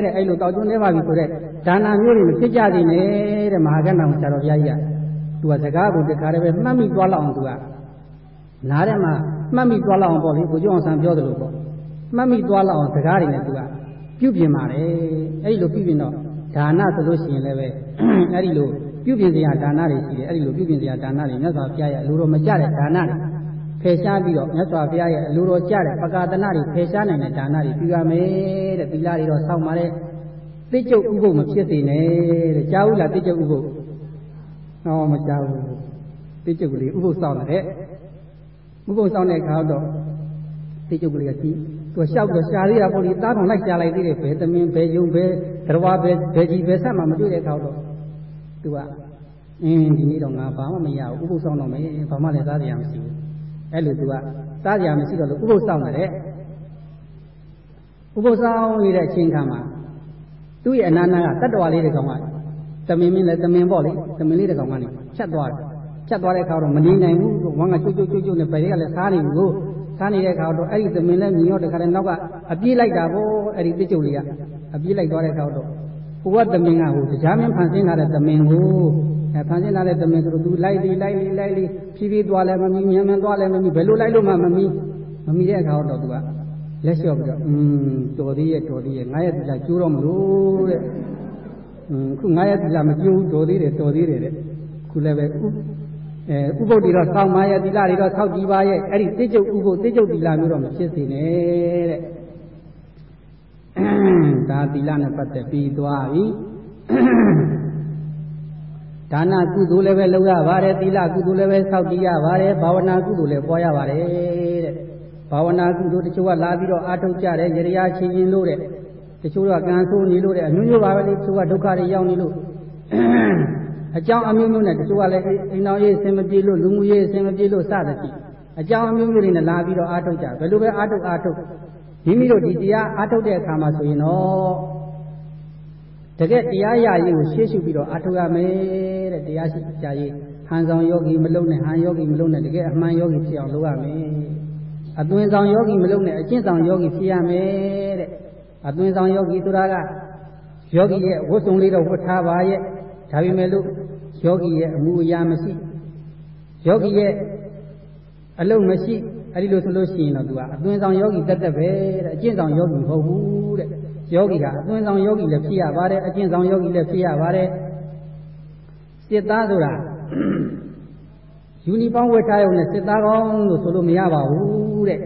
တဲ့အဲ့လိုတောက်ကျွန်းနေပါပြီဆိုတဲ့ဒါနမျိုးတွေမဖြစ်ကြသေးနဲ့တဲ့မဟာကဏ္ဍဆရာတော်ဘုရားကြီးကသူကစကားကိုတခါတည်းပဲမှတ်မိသွားလောက်အောင်သူကနားထဲမှာမှတ်မိသွားလောက်အောင်ပေါ့လေကိုကျောင်းအောင်ဆန်းပြောသလိုပေါ့ မှတ်မိသွားလောက်အောင်စကားတွေနဲ့သူကပြုပြင်ပါတယ်အဲ့လိုပြုပြင်တော့ဒါနဆိုလို့ရှိရင်လည်းပဲအဲ့ဒီလိုပြုပြင်စရာဒါနတွေရှိတယ်အဲ့ဒီလိုပြုပြင်စရာဒါနတွေမြတ်စွာဘုရားရဲ့အလိုတော်မကျတဲ့ဒါနတွေဖယ်ရှားပြီးတော့မြတ်စွာဘုရားရဲ့အလိုတော်ကျတဲ့ပကာသနာတွေဖယ်ရှားနိုင်တဲ့ဒါနတွေပြုရမယ်တဲ့သီလတွေတော့စောင့်ပါလေတိကျုပ်ဥပုပ်မဖြစ်စေနဲ့တဲ့ကြားဘူးလားတိကျုပ်ဥပုပ်ဟောမကြားဘူးတိကျုပ်ကလေးဥပုပ်စောင့်တဲ့ဥပုပ်စောင့်တဲ့အခါတော့တိကျုပ်ကလေးကကြည့် သူလျှောက်တော့ရှားသေးတာပေါ့ဒီသားကောင်လိုက်ရှားလိုက်သေးတယ်ဘယ်သမင်းဘယ်ယုံဘယ်သရဝဘယ်ဘယ်ကြီးဘယ်ဆက်မှမတွေ့တဲ့အခါတော့သူကအင်းဒီနေ့တော့ငါဘာမှမရဘူးဥပုသ်ဆောင်တော့မယ်ဘာမှလည်းသားစရာမရှိဘူးအဲ့လိုသူကသားစရာမရှိတော့လို့ဥပုသ်ဆောင်တယ်ဥပုသ်ဆောင်နေတဲ့အချိန်ခါမှာသူ့ရဲ့အနာနာကတတ္တဝါလေးတစ်ကောင်ကတမင်မင်းလည်းတမင်ပေါ့လေတမင်လေးတစ်ကောင်ကနေဖြတ်သွားတယ်ဖြတ်သွားတဲ့အခါတော့မနေနိုင်ဘူးဝမ်းကကျွတ်ကျွတ်ကျွတ်ကျွတ်နဲ့ပယ်တွေကလည်းစားနေဘူးကို စားနေတဲ့အခါတော့အဲ့ဒီသမင်လည်းမြင်ရောတခါတည်းနောက်ကအပြေးလိုက်တာပေါ့အဲ့ဒီတိကျုပ်လေးကအပြေးလိုက်သွားတဲ့အခါတော့ဟိုကသမင်ကဟိုတရားမင်းဖန်ဆင်းလာတဲ့သမင်ကိုအဲဖန်ဆင်းလာတဲ့သမင်ဆိုတော့သူလိုက်ပြီးလိုက်ပြီးလိုက်ပြီးဖြည်းဖြည်းသွားလဲမမီမြန်မြန်သွားလဲမမီဘယ်လိုလိုက်လို့မှမမီမမီတဲ့အခါတော့သူကလက်လျှော့ပြီးတော့อืมတော်သေးရဲ့တော်သေးရဲ့ငါရဲ့ဒီလားကျိုးတော့မလို့တဲ့อืมခုငါရဲ့ဒီလားမကျိုးတော်သေးတယ်တော်သေးတယ်တဲ့ခုလည်းပဲ အဲဥပုပ်တွေတော့စောင့်ပါရဲ့သီလတွေတော့ဆောက်ကြည့်ပါရဲ့အဲ့ဒီတိကျုပ်ဥပုပ်တိကျုပ်သီလမျိုးတော့မဖြစ်စေနဲ့တဲ့ဒါသီလနဲ့ပတ်သက်ပြီးသွားပြီဒါနကုသိုလ်လည်းပဲလုပ်ရပါတယ်သီလကုသိုလ်လည်းပဲစောင့်တည်ရပါတယ်ဘာဝနာကုသိုလ်လည်းပွားရပါတယ်တဲ့ဘာဝနာကုသိုလ်တချို့ကလာပြီးတော့အာထုတ်ကြတယ်ရရာချင်းချင်းလို့တဲ့တချို့ကကံဆိုးနေလို့တဲ့အမျိုးမျိုးပါပဲလေတချို့ကဒုက္ခတွေရောက်နေလို့ အကြောင်းအမျိုးမျိုးနဲ့တချို့ကလည်းအိမ်တော်ရေးအစင်မပြေလို့လူမှုရေးအစင်မပြေလို့စသဖြင့်အကြောင်းအမျိုးမျိုးတွေနဲ့လာပြီးတော့အာထုတ်ကြဘယ်လိုပဲအာထုတ်အာထုတ်မိမိတို့ဒီတရားအာထုတ်တဲ့အခါမှာဆိုရင်တော့တကယ်တရားရရေးကိုရှေ့ရှုပြီးတော့အာထုတ်ရမယ်တဲ့တရားရှိကြရေးဟန်ဆောင်ယောဂီမလုံနဲ့ဟန်ယောဂီမလုံနဲ့တကယ်အမှန်ယောဂီဖြစ်အောင်လုပ်ရမယ်အသွင်ဆောင်ယောဂီမလုံနဲ့အကျင့်ဆောင်ယောဂီဖြစ်ရမယ်တဲ့အသွင်ဆောင်ယောဂီဆိုတာကယောဂီရဲ့ဝတ်စုံလေးတော့ဝတ်ထားပါရဲ့ဒါပေမဲ့လို့ ယောဂီရဲ့အမှုအရာမရှိယောဂီရဲ့အလုံးမရှိအဲ့ဒီလိုဆိုလို့ရှိရင်တော့သူကအသွင်ဆောင်ယောဂီတက်တက်ပဲတဲ့အကျင့်ဆောင်ယောဂီမဟုတ်ဘူးတဲ့ယောဂီကအသွင်ဆောင်ယောဂီလည်းဖြစ်ရပါတယ်အကျင့်ဆောင်ယောဂီလည်းဖြစ်ရပါတယ်စစ်သားဆိုတာယူနီဖောင်းဝတ်ထားရုံနဲ့စစ်သားကောင်းလို့ဆိုလို့မရပါဘူးတဲ့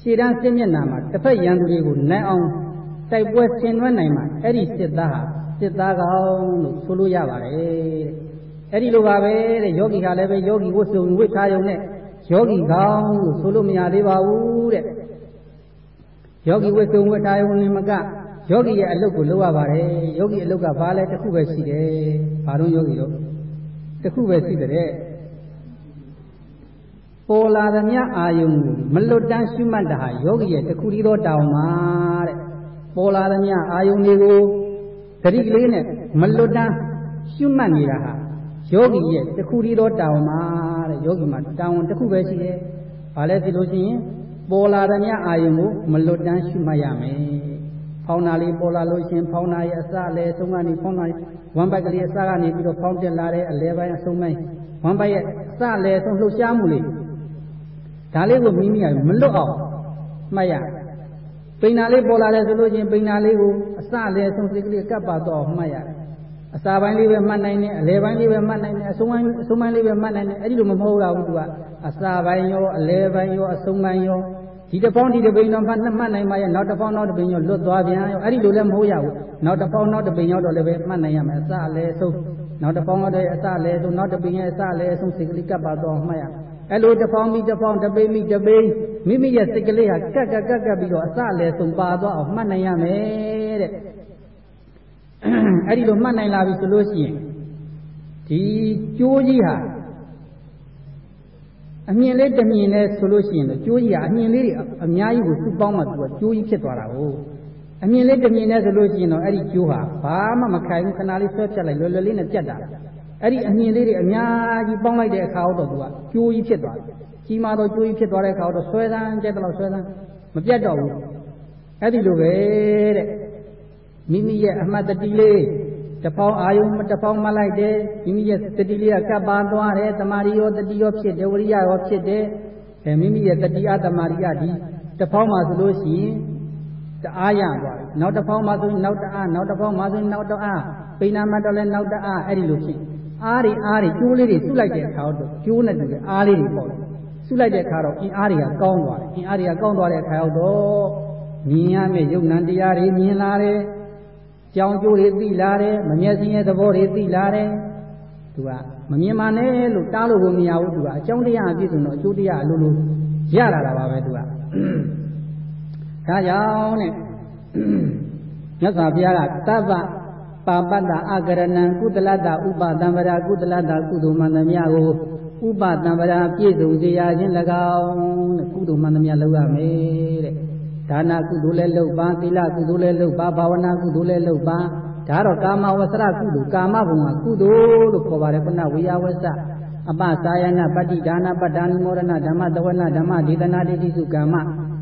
ရှေ့တန်းစစ်မျက်နှာမှာတစ်ဖက်ရန်သူတွေကိုနိုင်အောင်တိုက်ပွဲဆင်နွှဲနိုင်မှာအဲ့ဒီစစ်သားဟာစစ်သားကောင်းလို့ဆိုလို့ရပါတယ်တဲ့ အဲ့ဒီလိုပါပဲတဲ့ယောဂီဟာလည်းပဲယောဂီဝတ်စုံဝတ်ထားရုံနဲ့ယောဂီကောင်းလို့ဆိုလို့မရသေးပါဘူးတဲ့ယောဂီဝတ်စုံဝတ်ထားရုံနဲ့မကယောဂီရဲ့အလုပ်ကိုလုပ်ရပါတယ်ယောဂီအလုပ်ကဘာလဲတစ်ခုပဲရှိတယ်ဘာလို့ယောဂီတို့တစ်ခုပဲရှိတဲ့ပေါ်လာသမျှအာယုံမလွတ်တမ်းရှုမှတ်တာဟာယောဂီရဲ့တစ်ခုတည်းသောတောင်းမှာတဲ့ပေါ်လာသမျှအာယုံတွေကိုဂရိကလေးနဲ့မလွတ်တမ်းရှုမှတ်နေတာဟာ ယောဂီရဲ့တစ်ခုတည်းသောတောင်းမှာတဲ့ယောဂီမှာတောင်းတစ်ခုပဲရှိတယ်ဘာလဲဒီလိုရှိရင်ပေါ်လာသမျှအာယုံကိုမလွတ်တမ်းရှုမှတ်ရမယ်ဖောင်းနာလေးပေါ်လာလို့ရှင်ဖောင်းနာရဲ့အစအလဲအဆုံးကနေဖောင်းနာဝမ်ဘိုက်ကလေးအစကနေပြီးတော့ဖောင်းတက်လာတဲ့အလဲပိုင်းအဆုံးပိုင်းဝမ်ဘိုက်ရဲ့အစအလဲအဆုံးလှုပ်ရှားမှုလေးဒါလေးကိုမိမိကမလွတ်အောင်မှတ်ရပိန်နာလေးပေါ်လာတယ်ဆိုလို့ချင်းပိန်နာလေးကိုအစအလဲအဆုံးစိတ်ကလေးကပ်ပါတော့မှတ်ရ အစာပိုင်းလေးပဲမှတ်နိုင်တယ်အလဲပိုင်းလေးပဲမှတ်နိုင်တယ်အဆုံးပိုင်းအဆုံးပိုင်းလေးပဲမှတ်နိုင်တယ်အဲ့ဒီလိုမမဟုတ်တာဘူးသူကအစာပိုင်းရောအလဲပိုင်းရောအဆုံးပိုင်းရောဒီတစ်ပေါင်းဒီတစ်ပိန်တော့မှတ်မှတ်နိုင်ပါရဲ့နောက်တစ်ပေါင်းနောက်တစ်ပိန်ရောလွတ်သွားပြန်ရောအဲ့ဒီလိုလည်းမဟုတ်ရဘူးနောက်တစ်ပေါင်းနောက်တစ်ပိန်ရောက်တော့လည်းပဲမှတ်နိုင်ရမယ်အစအလဲဆုံးနောက်တစ်ပေါင်းတော့အစအလဲဆုံးနောက်တစ်ပိန်ရဲ့အစအလဲဆုံးစိတ်ကလေးကပ်ပါတော့မှတ်ရအဲ့လိုတစ်ပေါင်းပြီးတစ်ပေါင်းတစ်ပိန်ပြီးတစ်ပိန်မိမိရဲ့စိတ်ကလေးဟာကက်ကက်ကက်ကက်ပြီးတော့အစအလဲဆုံးပါသွားအောင်မှတ်နိုင်ရမယ်တဲ့ အဲ့ဒီလိုမှတ်နိုင်လာပြီဆိုလို့ရှိရင်ဒီကြိုးကြီးဟာအမြင်လေးတမြင်လဲဆိုလို့ရှိရင်တော့ကြိုးကြီးဟာအမြင်လေးတွေအများကြီးကိုစုပေါင်းမှသူကကြိုးကြီးဖြစ်သွားတာကိုအမြင်လေးတမြင်လဲဆိုလို့ရှိရင်တော့အဲ့ဒီကြိုးဟာဘာမှမခိုင်ဘူးခဏလေးဆွဲဖြတ်လိုက်လွယ်လွယ်လေးနဲ့ပြတ်တာအဲ့ဒီအမြင်လေးတွေအများကြီးပေါင်းလိုက်တဲ့အခါတော့သူကကြိုးကြီးဖြစ်သွားတယ်ကြီးမားတော့ကြိုးကြီးဖြစ်သွားတဲ့အခါတော့ဆွဲသန်းကြက်တော့ဆွဲသန်းမပြတ်တော့ဘူးအဲ့ဒီလိုပဲတဲ့ မိမိရဲ့အမှတ်တတိလေးတဖောင်းအာယုံတဖောင်းမလိုက်တယ်မိမိရဲ့တတိလေးကကပ်ပါသွားတယ်တမာရီရောတတိရောဖြစ်တယ်ဝရိယရောဖြစ်တယ်အဲမိမိရဲ့တတိအတမာရီကဒီတဖောင်းမှဆိုလို့ရှိရင်တအားရသွားတယ်နောက်တဖောင်းမှဆိုရင်နောက်တအားနောက်တဖောင်းမှဆိုရင်နောက်တအားပိဏမတ်တော့လဲနောက်တအားအဲ့ဒီလိုဖြစ်အားတွေအားတွေကျိုးလေးတွေစုလိုက်တဲ့အခါတော့ကျိုးနဲ့တူတဲ့အားလေးတွေပေါ့စုလိုက်တဲ့အခါတော့အင်းအားတွေကကောင်းသွားတယ်အင်းအားတွေကကောင်းသွားတဲ့အခါတော့မြင်ရမယ့်ယုံနံတရားတွေမြင်လာတယ် ကြောင်ကျိုးတွေသိလာတယ်မမျက်စိရဲ့သဘောတွေသိလာတယ်သူကမမြင်ပါနဲ့လို့တားလို့ကိုမရဘူးသူကအကြောင်းတရားအပြည့်စုံတော့အကျိုးတရားအလိုလိုရလာတာပါပဲသူကဒါကြောင့်တဲ့မြတ်စွာဘုရားကသဗ္ဗပါပတ္တအကရဏံကုသလတ္တဥပတံပရာကုသလတ္တကုသိုလ်မှန်သမျှကိုဥပတံပရာပြည့်စုံစေရခြင်း၎င်းတဲ့ကုသိုလ်မှန်သမျှလုပ်ရမယ်တဲ့ ဒါနကုသိုလ်လည်းလုပ်ပါသီလကုသိုလ်လည်းလုပ်ပါဘာဝနာကုသိုလ်လည်းလုပ်ပါဒါတော့ကာမဝဆရကုသိုလ်ကာမဘုံကကုသိုလ်လို့ခေါ်ပါတယ်ခုနဝိယဝဆအပစာယနာပတ္တိဒါနပတ္တာနိမောဒနာဓမ္မသဝနာဓမ္မဒေသနာတိတိစုကာမ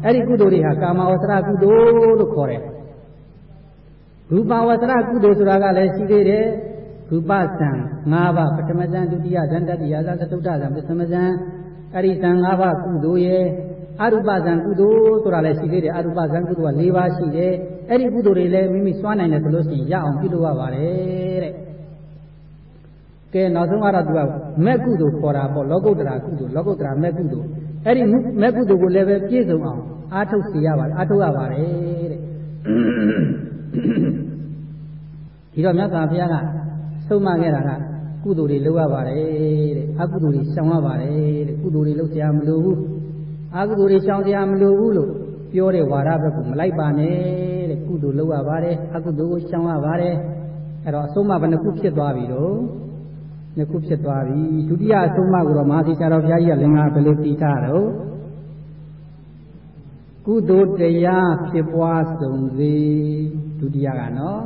အဲ့ဒီကုသိုလ်တွေဟာကာမဝဆရကုသိုလ်လို့ခေါ်တယ်ရူပဝဆရကုသိုလ်ဆိုတာကလည်းရှိသေးတယ်ရူပဇံ၅ပါးပထမဇံဒုတိယဇံတတိယဇံသတုတ္တဇံပထမဇံအဲ့ဒီဇံ၅ပါးကုသိုလ်ရဲ့ အရူပဇံကုသိုလ်ဆိုတာလည်းရှိသေးတယ်အရူပဇံကုသိုလ်က၄ပါးရှိတယ်အဲ့ဒီကုသိုလ်တွေလည်းမိမိစွမ်းနိုင်တယ်ဆိုလို့ရှိရင်ရအောင်ပြုလုပ်ရပါတယ်တဲ့ကဲနောက်ဆုံးကတော့သူကမက်ကုသိုလ်ခေါ်တာပေါ့လောကုတ္တရာကုသိုလ်လောကုတ္တရာမက်ကုသိုလ်အဲ့ဒီမက်ကုသိုလ်ကိုလည်းပဲပြည့်စုံအောင်အားထုတ်စီရပါတယ်အားထုတ်ရပါတယ်တဲ့ဒီတော့မြတ်စွာဘုရားကဆုံးမခဲ့တာက ကုသိုလ်တွေလုပ်ရပါတယ်တဲ့အကုသိုလ်တွေရှောင်ရပါတယ်တဲ့ကုသိုလ်တွေလုပ်เสียမလိုဘူး အာကုသိုလ်တွေရှောင်တရားမလိုဘူးလို့ပြောတဲ့ဝါဒဘက်ကမလိုက်ပါနဲ့တဲ့ကုသိုလ်လုပ်ရပါတယ်အကုသိုလ်ကိုရှောင်ရပါတယ်အဲ့တော့အဆုံးမဘယ်နှခုဖြစ်သွားပြီတော့နှစ်ခုဖြစ်သွားပြီဒုတိယအဆုံးမကိုတော့မဟာသီဆရာတော်ဘုရားကြီးကလင်္ကာဘယ်လိုသိတာတော့ကုသိုလ်တရားဖြစ်ပွားစုံစေဒုတိယကနော်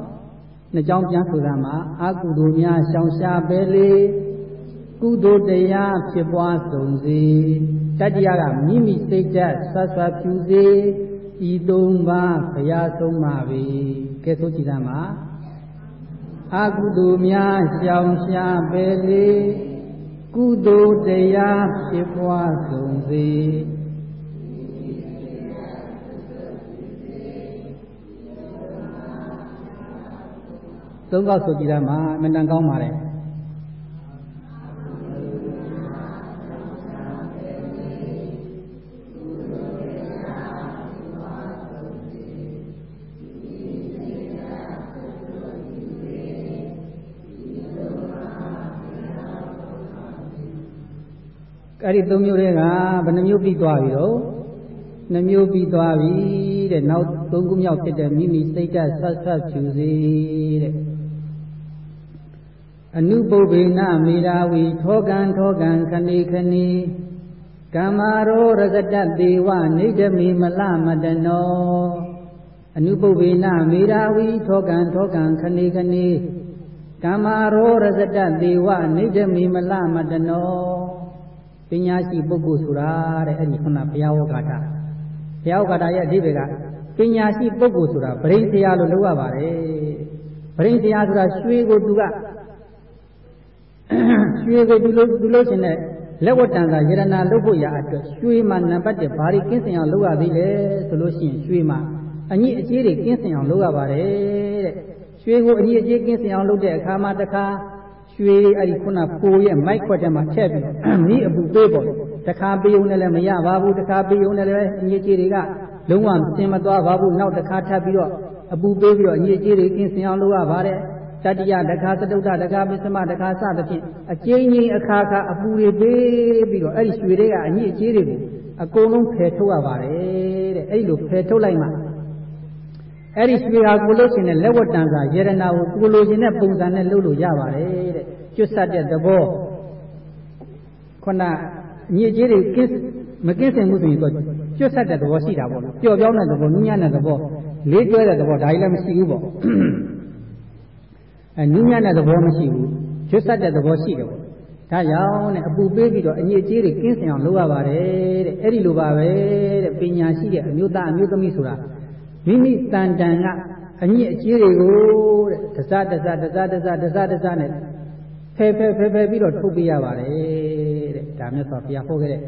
နှစ်ကြောင်းပြန်ဆိုတာမှာအကုသိုလ်များရှောင်ရှားပဲလေကုသိုလ်တရားဖြစ်ပွားစုံစေ တတိယကမိမိစိတ်ဓာတ်ဆွဆွဖြူစေဤသုံးပါးဘုရားဆုံးပါပြီကဲဆိုကြည်သားမှာအကုသိုလ်များရှောင်ရှားပဲလေကုသိုလ်တရားဖြစ်ပွားစုံစေသုံးကောက်ဆိုကြည်သားမှာအမှန်တန်ကောင်းပါတယ် အဲ့ဒီသုံးမျိုးတွေကဘယ်နှမျိုးပြီးသွားပြီတော့နှမျိုးပြီးသွားပြီတဲ့နောက်သုံးခုမြောက်ဖြစ်တဲ့မိမိစိတ်ဓာတ်ဆက်ဆက်ဖြူစေတဲ့အနုပုဗ္ဗေနမေရာဝီထောကံထောကံခဏိခဏိကမ္မာရောရကတတေဝနေတမိမလမတနောအနုပုဗ္ဗေနမေရာဝီထောကံထောကံခဏိခဏိကမ္မာရောရကတတေဝနေတမိမလမတနော ပညာရှိပုဂ္ဂိုလ်ဆိုတာတဲ့အဲ့ဒီခုနဘုရားဝဂါထဘုရားဝဂါထရဲ့အဓိပ္ပာယ်ကပညာရှိပုဂ္ဂိုလ်ဆိုတာဗရိဉ္စရာလို့လုပ်ရပါတယ်ဗရိဉ္စရာဆိုတာရွှေကိုသူကရွှေကိုသူလို့သူလို့ရှင်တဲ့လက်ဝတ္တန်သာယရနာလုပ်ဖို့ရအတွက်ရွှေမှာနံပါတ်1ဘာတွေကင်းစင်အောင်လုပ်ရသေးလဲဆိုလို့ရှိရင်ရွှေမှာအညစ်အကြေးတွေကင်းစင်အောင်လုပ်ရပါတယ်တဲ့ရွှေကိုအညစ်အကြေးကင်းစင်အောင်လုပ်တဲ့အခါမှာတခါ ရွှေအဲ့ဒီခုနပိုရဲ့မိုက်ခွက်ထဲမှာထည့်ပြီးမိအပူပေးပေါ့တခါပေးုံနဲ့လည်းမရပါဘူးတခါပေးုံနဲ့လည်းအညစ်အကြေးတွေကလုံးဝစင်မသွားပါဘူးနောက်တခါထပ်ပြီးတော့အပူပေးပြီးတော့အညစ်အကြေးတွေကင်းစင်အောင်လုပ်ရပါတယ်တတိယတခါသတုဒ္ဒတခါပစ္စမတခါစသဖြင့်အကျဉ်းချင်းအခါခါအပူတွေပေးပြီးတော့အဲ့ဒီရွှေတွေကအညစ်အကြေးတွေကိုအကုန်လုံးဖယ်ထုတ်ရပါတယ်တဲ့အဲ့ဒီလိုဖယ်ထုတ်လိုက်မှ အဲ့ဒီရွှေဟာကိုလို့ရှင်တဲ့လက်ဝတ်တန်စာယေရနာကိုကိုလိုရှင်တဲ့ပုံစံနဲ့လုပ်လို့ရပါတယ်တဲ့ကျွတ်ဆက်တဲ့သဘောခုနအညစ်အကြေးတွေကင်းမကင်းစင်မှုဆိုရင်တော့ကျွတ်ဆက်တဲ့သဘောရှိတာပေါ့နော်ပျော့ပြောင်းတဲ့သဘောနူးညံ့တဲ့သဘောလေးတွဲတဲ့သဘောဒါကြီးလည်းမရှိဘူးပေါ့အဲနူးညံ့တဲ့သဘောမရှိဘူးကျွတ်ဆက်တဲ့သဘောရှိတယ်ပေါ့ဒါကြောင့်နဲ့အပူပေးပြီးတော့အညစ်အကြေးတွေကင်းစင်အောင်လုပ်ရပါတယ်တဲ့အဲ့ဒီလိုပါပဲတဲ့ပညာရှိတဲ့အမျိုးသားအမျိုးသမီးဆိုတာ မိမိတန်တန်ကအညစ်အကြေးတွေကိုတဲ့တစားတစားတစားတစားတစားတစားနဲ့ဖယ်ဖယ်ဖယ်ဖယ်ပြီးတော့ထုတ်ပေးရပါတယ်တဲ့ဒါမြတ်စွာဘုရားဟောခဲ့တဲ့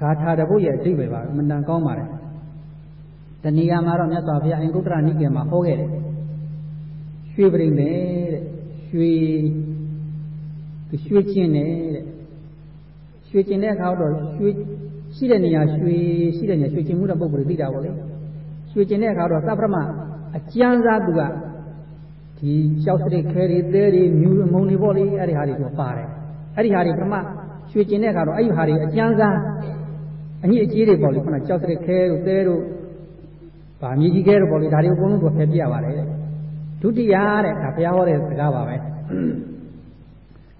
ဂါထာတပုတ်ရဲ့အဓိပ္ပာယ်ပါမတန်ကောင်းပါတယ်တဏီယာမှာတော့မြတ်စွာဘုရားအင်္ဂုတ္တရနိကေမှာဟောခဲ့တယ်ရွှေပရိမေတဲ့ရွှေသူရွှေကျင်တယ်တဲ့ရွှေကျင်တဲ့အခါတော့ရွှေရှိတဲ့နေရာရွှေရှိတဲ့နေရာရွှေကျင်မှုတဲ့ပုံကိုသိတာပေါ့လေ ရွှေကျင်တဲ့အခါတော့သဗ္ဗရမအကျမ်းစားသူကဒီရှောက်စရိတ်ခဲတွေသဲတွေမြူမုံတွေပေါ့လေအဲ့ဒီဟာတွေဆိုပါတယ်အဲ့ဒီဟာတွေပထမရွှေကျင်တဲ့အခါတော့အဲ့ဒီဟာတွေအကျမ်းစားအညစ်အကြေးတွေပေါ့လေခုနကြောက်စရိတ်ခဲတို့သဲတို့ဗာမြေကြီးခဲတို့ပေါ့လေဒါတွေအကုန်လုံးကိုဖယ်ပြရပါတယ်ဒုတိယတဲ့ဒါဘုရားဟောတဲ့စကားပါပဲ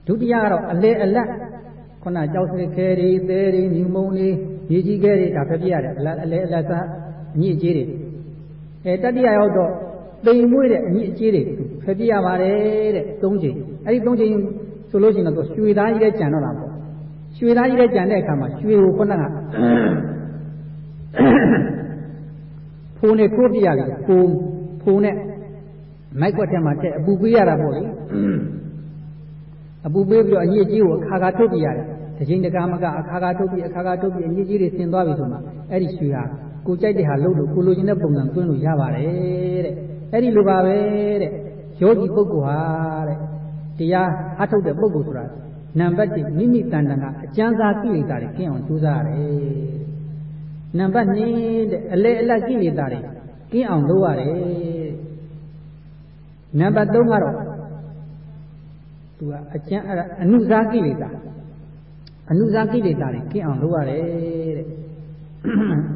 ဒုတိယကတော့အလေအလတ်ခုနကြောက်စရိတ်ခဲတွေသဲတွေမြူမုံတွေမြေကြီးခဲတွေဒါဖယ်ပြရတယ်အလေအလတ်စားအညစ်အကြေးတွေ အဲတတိယရောက်တော့တိမ်မွေးတဲ့အညစ်အကြေးတွေဖယ်ပြရပါတယ်တဲ့၃ချိန်အဲ့ဒီ၃ချိန်ဆိုလို့ရှိရင်တော့ရွှေသားကြီးလည်းကြံတော့တာပေါ့ရွှေသားကြီးလည်းကြံတဲ့အခါမှာရွှေကိုခုနကဖိုးနဲ့ထိုးပြရတယ်ဖိုးဖိုးနဲ့မိုက်ကွက်ထဲမှာတက်အပူပေးရတာပေါ့လေအပူပေးပြီးတော့အညစ်အကြေးကိုအခါခါထုတ်ပြရတယ်တစ်ချိန်တကာမကအခါခါထုတ်ပြီးအခါခါထုတ်ပြီးအညစ်အကြေးတွေဆင်သွားပြီဆိုမှအဲ့ဒီရွှေဟာ ကိုကြိုက်တဲ့ဟာလုပ်လို့ကိုလိုချင်တဲ့ပုံစံသွင်းလို့ရပါတယ်တဲ့အဲ့ဒီလိုပါပဲတဲ့ယောဂီပုဂ္ဂိုလ်ဟာတဲ့တရားအထုတ်တဲ့ပုဂ္ဂိုလ်ဆိုတာနံပါတ်1မိမိတန်တန်ကအကျဉ်းစားကိလေသာတွေကင်းအောင်ကြိုးစားရတယ်နံပါတ်2တဲ့အလေအလတ်ကိလေသာတွေကင်းအောင်လုပ်ရတယ်နံပါတ်3ကတော့သူကအကျဉ်းအဲ့ဒါအနုဇာကိလေသာအနုဇာကိလေသာတွေကင်းအောင်လုပ်ရတယ်တဲ့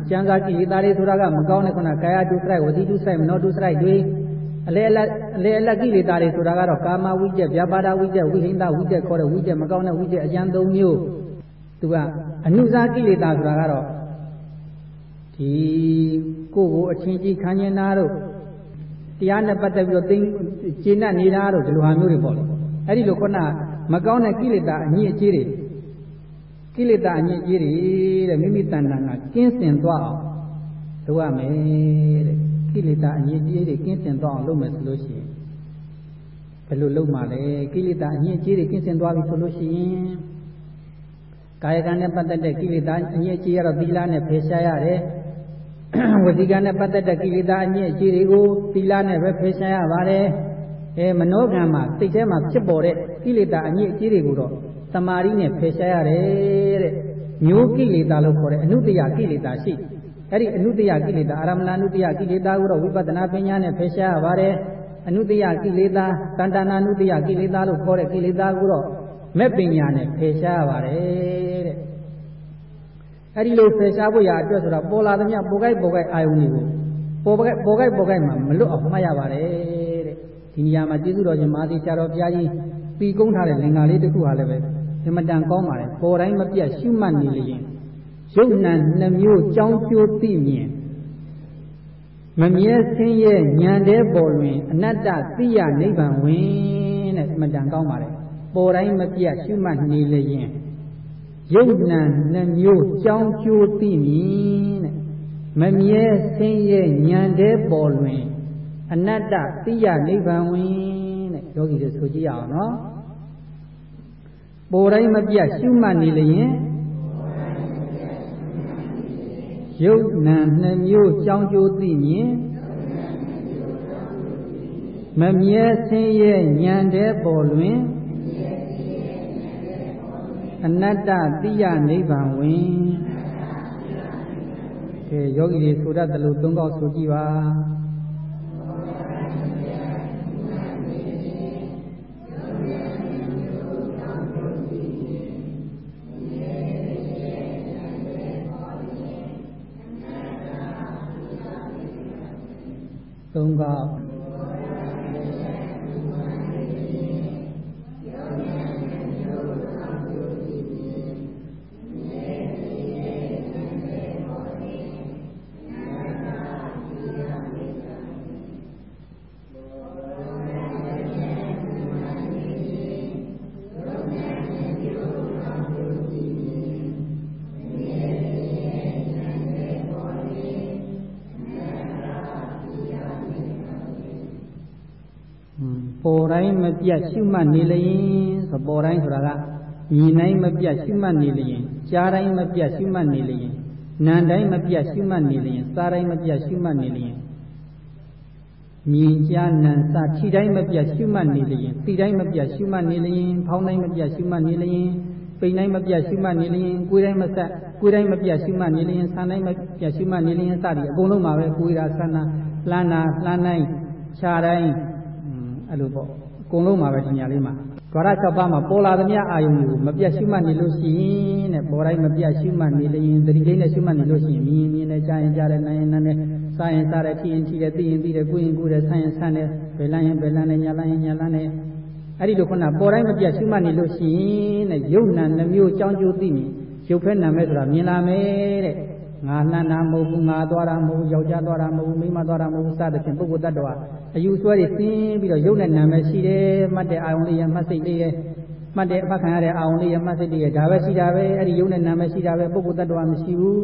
ကျမ်းစာကိလေသာတွေဆိုတာကမကောင်းတဲ့ခုနကာယတုစရိုက်ဝစီတုစရိုက်မနောတုစရိုက်တွေအလေအလတ်အလေအလတ်ကိလေသာတွေဆိုတာကတော့ကာမဝိကျက်ဗျာပါဒဝိကျက်ဝိဟိန္ဒဝိကျက်ခေါ်တဲ့ဝိကျက်မကောင်းတဲ့ဝိကျက်အကျဉ်း၃မျိုးသူကအနုဇာကိလေသာဆိုတာကတော့ဒီကိုယ်ကိုအချင်းကြီးခံကျင်တာတို့တရားနဲ့ပတ်သက်ပြီးတော့သိကျင့်တတ်နေတာတို့ဒီလိုဟာမျိုးတွေပေါ့လေအဲ့ဒီလိုခုနမကောင်းတဲ့ကိလေသာအညစ်အကြေးတွေ ကိလေသာအညစ်အကြေးတွေတဲ့မိမိတဏ္ဍာကကင်းစင်သွားအောင်လုပ်ရမယ်တဲ့ကိလေသာအညစ်အကြေးတွေကင်းစင်သွားအောင်လုပ်မယ်ဆိုလို့ရှိရင်ဘယ်လိုလုပ်မှလဲကိလေသာအညစ်အကြေးတွေကင်းစင်သွားပြီဆိုလို့ရှိရင်ကာယကံနဲ့ပတ်သက်တဲ့ကိလေသာအညစ်အကြေးကတော့သီလနဲ့ဖယ်ရှားရတယ်ဝစီကံနဲ့ပတ်သက်တဲ့ကိလေသာအညစ်အကြေးတွေကိုသီလနဲ့ပဲဖယ်ရှားရပါတယ်အဲမနောကံမှာစိတ်ထဲမှာဖြစ်ပေါ်တဲ့ကိလေသာအညစ်အကြေးတွေကိုတော့ တမာရီနဲ့ဖယ်ရှားရတယ်တဲ့မျိုးကိလေသာလို့ခေါ်တဲ့အနုတ္တယကိလေသာရှိအဲ့ဒီအနုတ္တယကိလေသာအာရမဏအနုတ္တယကိလေသာကိုတော့ဝိပဿနာပညာနဲ့ဖယ်ရှားရပါတယ်အနုတ္တယကိလေသာတန်တနာအနုတ္တယကိလေသာလို့ခေါ်တဲ့ကိလေသာကိုတော့မဲ့ပညာနဲ့ဖယ်ရှားရပါတယ်တဲ့အဲ့ဒီလိုဖယ်ရှားဖို့ရအတွက်ဆိုတော့ပေါ်လာသမျှပေါ်ကိုက်ပေါ်ကိုက်အာယုန်တွေကိုပေါ်ပေါ်ကိုက်ပေါ်ကိုက်မှာမလွတ်အောင်မှတ်ရပါတယ်တဲ့ဒီနေရာမှာကျေးဇူးတော်ရှင်မာသီဆရာတော်ဘုရားကြီးပြီးကုန်းထားတဲ့လင်္ကာလေးတစ်ခုဟာလည်းပဲ အမတန်ကောင်းပါတယ်ပေါ်တိုင်းမပြတ်ရှုမှတ်နေလျင်ရုပ်နာနှမျိုးကြောင်းကျိုးသိမြင်မမြဲဆင်းရဲဉာဏ်တဲ့ပေါ်တွင်အနတ္တသိရနိဗ္ဗာန်ဝင်တဲ့အမတန်ကောင်းပါတယ်ပေါ်တိုင်းမပြတ်ရှုမှတ်နေလျင်ရုပ်နာနှမျိုးကြောင်းကျိုးသိမြင်တဲ့မမြဲဆင်းရဲဉာဏ်တဲ့ပေါ်တွင်အနတ္တသိရနိဗ္ဗာန်ဝင်တဲ့ယောဂီတွေဆိုကြည့်ရအောင်နော် ပေါ်တိုင်းမပြတ်ရှုမှတ်နေလျင်ရုပ်နာနှမျိုးကြောင်းကျိုးသိမြင်မမြဲဆင်းရဲဉာဏ်တဲ့ပေါ်လွင်အနတ္တတိယနိဗ္ဗာန်ဝင်ကဲယောဂီတွေဆိုတတ်တယ်လို့သုံးခေါက်ဆိုကြည့်ပါ သုံးခေါ ပြတ်ရှုမှတ်နေလျင်ဆိုပေါ်တိုင်းဆိုတာကမြင်တိုင်းမပြတ်ရှုမှတ်နေလျင်ကြားတိုင်းမပြတ်ရှုမှတ်နေလျင်နာမ်တိုင်းမပြတ်ရှုမှတ်နေလျင်စားတိုင်းမပြတ်ရှုမှတ်နေလျင်မြင်ကြားနံစထိတိုင်းမပြတ်ရှုမှတ်နေလျင်သိတိုင်းမပြတ်ရှုမှတ်နေလျင်ဖောင်းတိုင်းမပြတ်ရှုမှတ်နေလျင်ပိန်တိုင်းမပြတ်ရှုမှတ်နေလျင်ကိုယ်တိုင်းမဆက်ကိုယ်တိုင်းမပြတ်ရှုမှတ်နေလျင်ဆန်းတိုင်းမပြတ်ရှုမှတ်နေလျင်စသည်အကုန်လုံးမှာပဲကိုယ်ရာဆန်းနာလှမ်းနာလှမ်းတိုင်းခြားတိုင်းအဲ့လိုပေါ့အ ကုန်လုံးမှာပဲဒီညာလေးမှာဒွါရ၆ပါးမှာပေါ်လာသမျှအာယုန်ကိုမပြတ်ရှုမှတ်နေလို့ရှိရင်တဲ့ပေါ်တိုင်းမပြတ်ရှုမှတ်နေလျင်သတိကိန်းနဲ့ရှုမှတ်နေလို့ရှိရင်မြင်မြင်နဲ့ကြားရင်ကြားတယ်နားရင်နားတယ်စားရင်စားတယ်ထိရင်ထိတယ်သိရင်သိတယ်ကိုယ်ရင်ကိုယ်တယ်ဆန်းရင်ဆန်းတယ်ဘယ်လန်းရင်ဘယ်လန်းတယ်ညာလန်းရင်ညာလန်းတယ်အဲ့ဒီလိုခုနပေါ်တိုင်းမပြတ်ရှုမှတ်နေလို့ရှိရင်တဲ့ယုံနာနှမျိုးကြောင်းကျိုးသိမြင်ရုပ်ဖက်နာမဲဆိုတာမြင်လာမယ်တဲ့ ငါလှမ်းတာမဟုတ်ဘူးငါသွားတာမဟုတ်ဘူးယောက်ျားသွားတာမဟုတ်ဘူးမိန်းမသွားတာမဟုတ်ဘူးစသဖြင့်ပုဂ္ဂိုလ်တ attva အယူဆွဲတွေသိပြီးတော့ရုပ်နဲ့နာမည်ရှိတယ်မှတ်တဲ့အာယုံလေးရမှတ်စိတ်လေးရမှတ်တဲ့အဖတ်ခံရတဲ့အာယုံလေးရမှတ်စိတ်လေးရဒါပဲရှိတာပဲအဲ့ဒီရုပ်နဲ့နာမည်ရှိတာပဲပုဂ္ဂိုလ်တ attva မရှိဘူး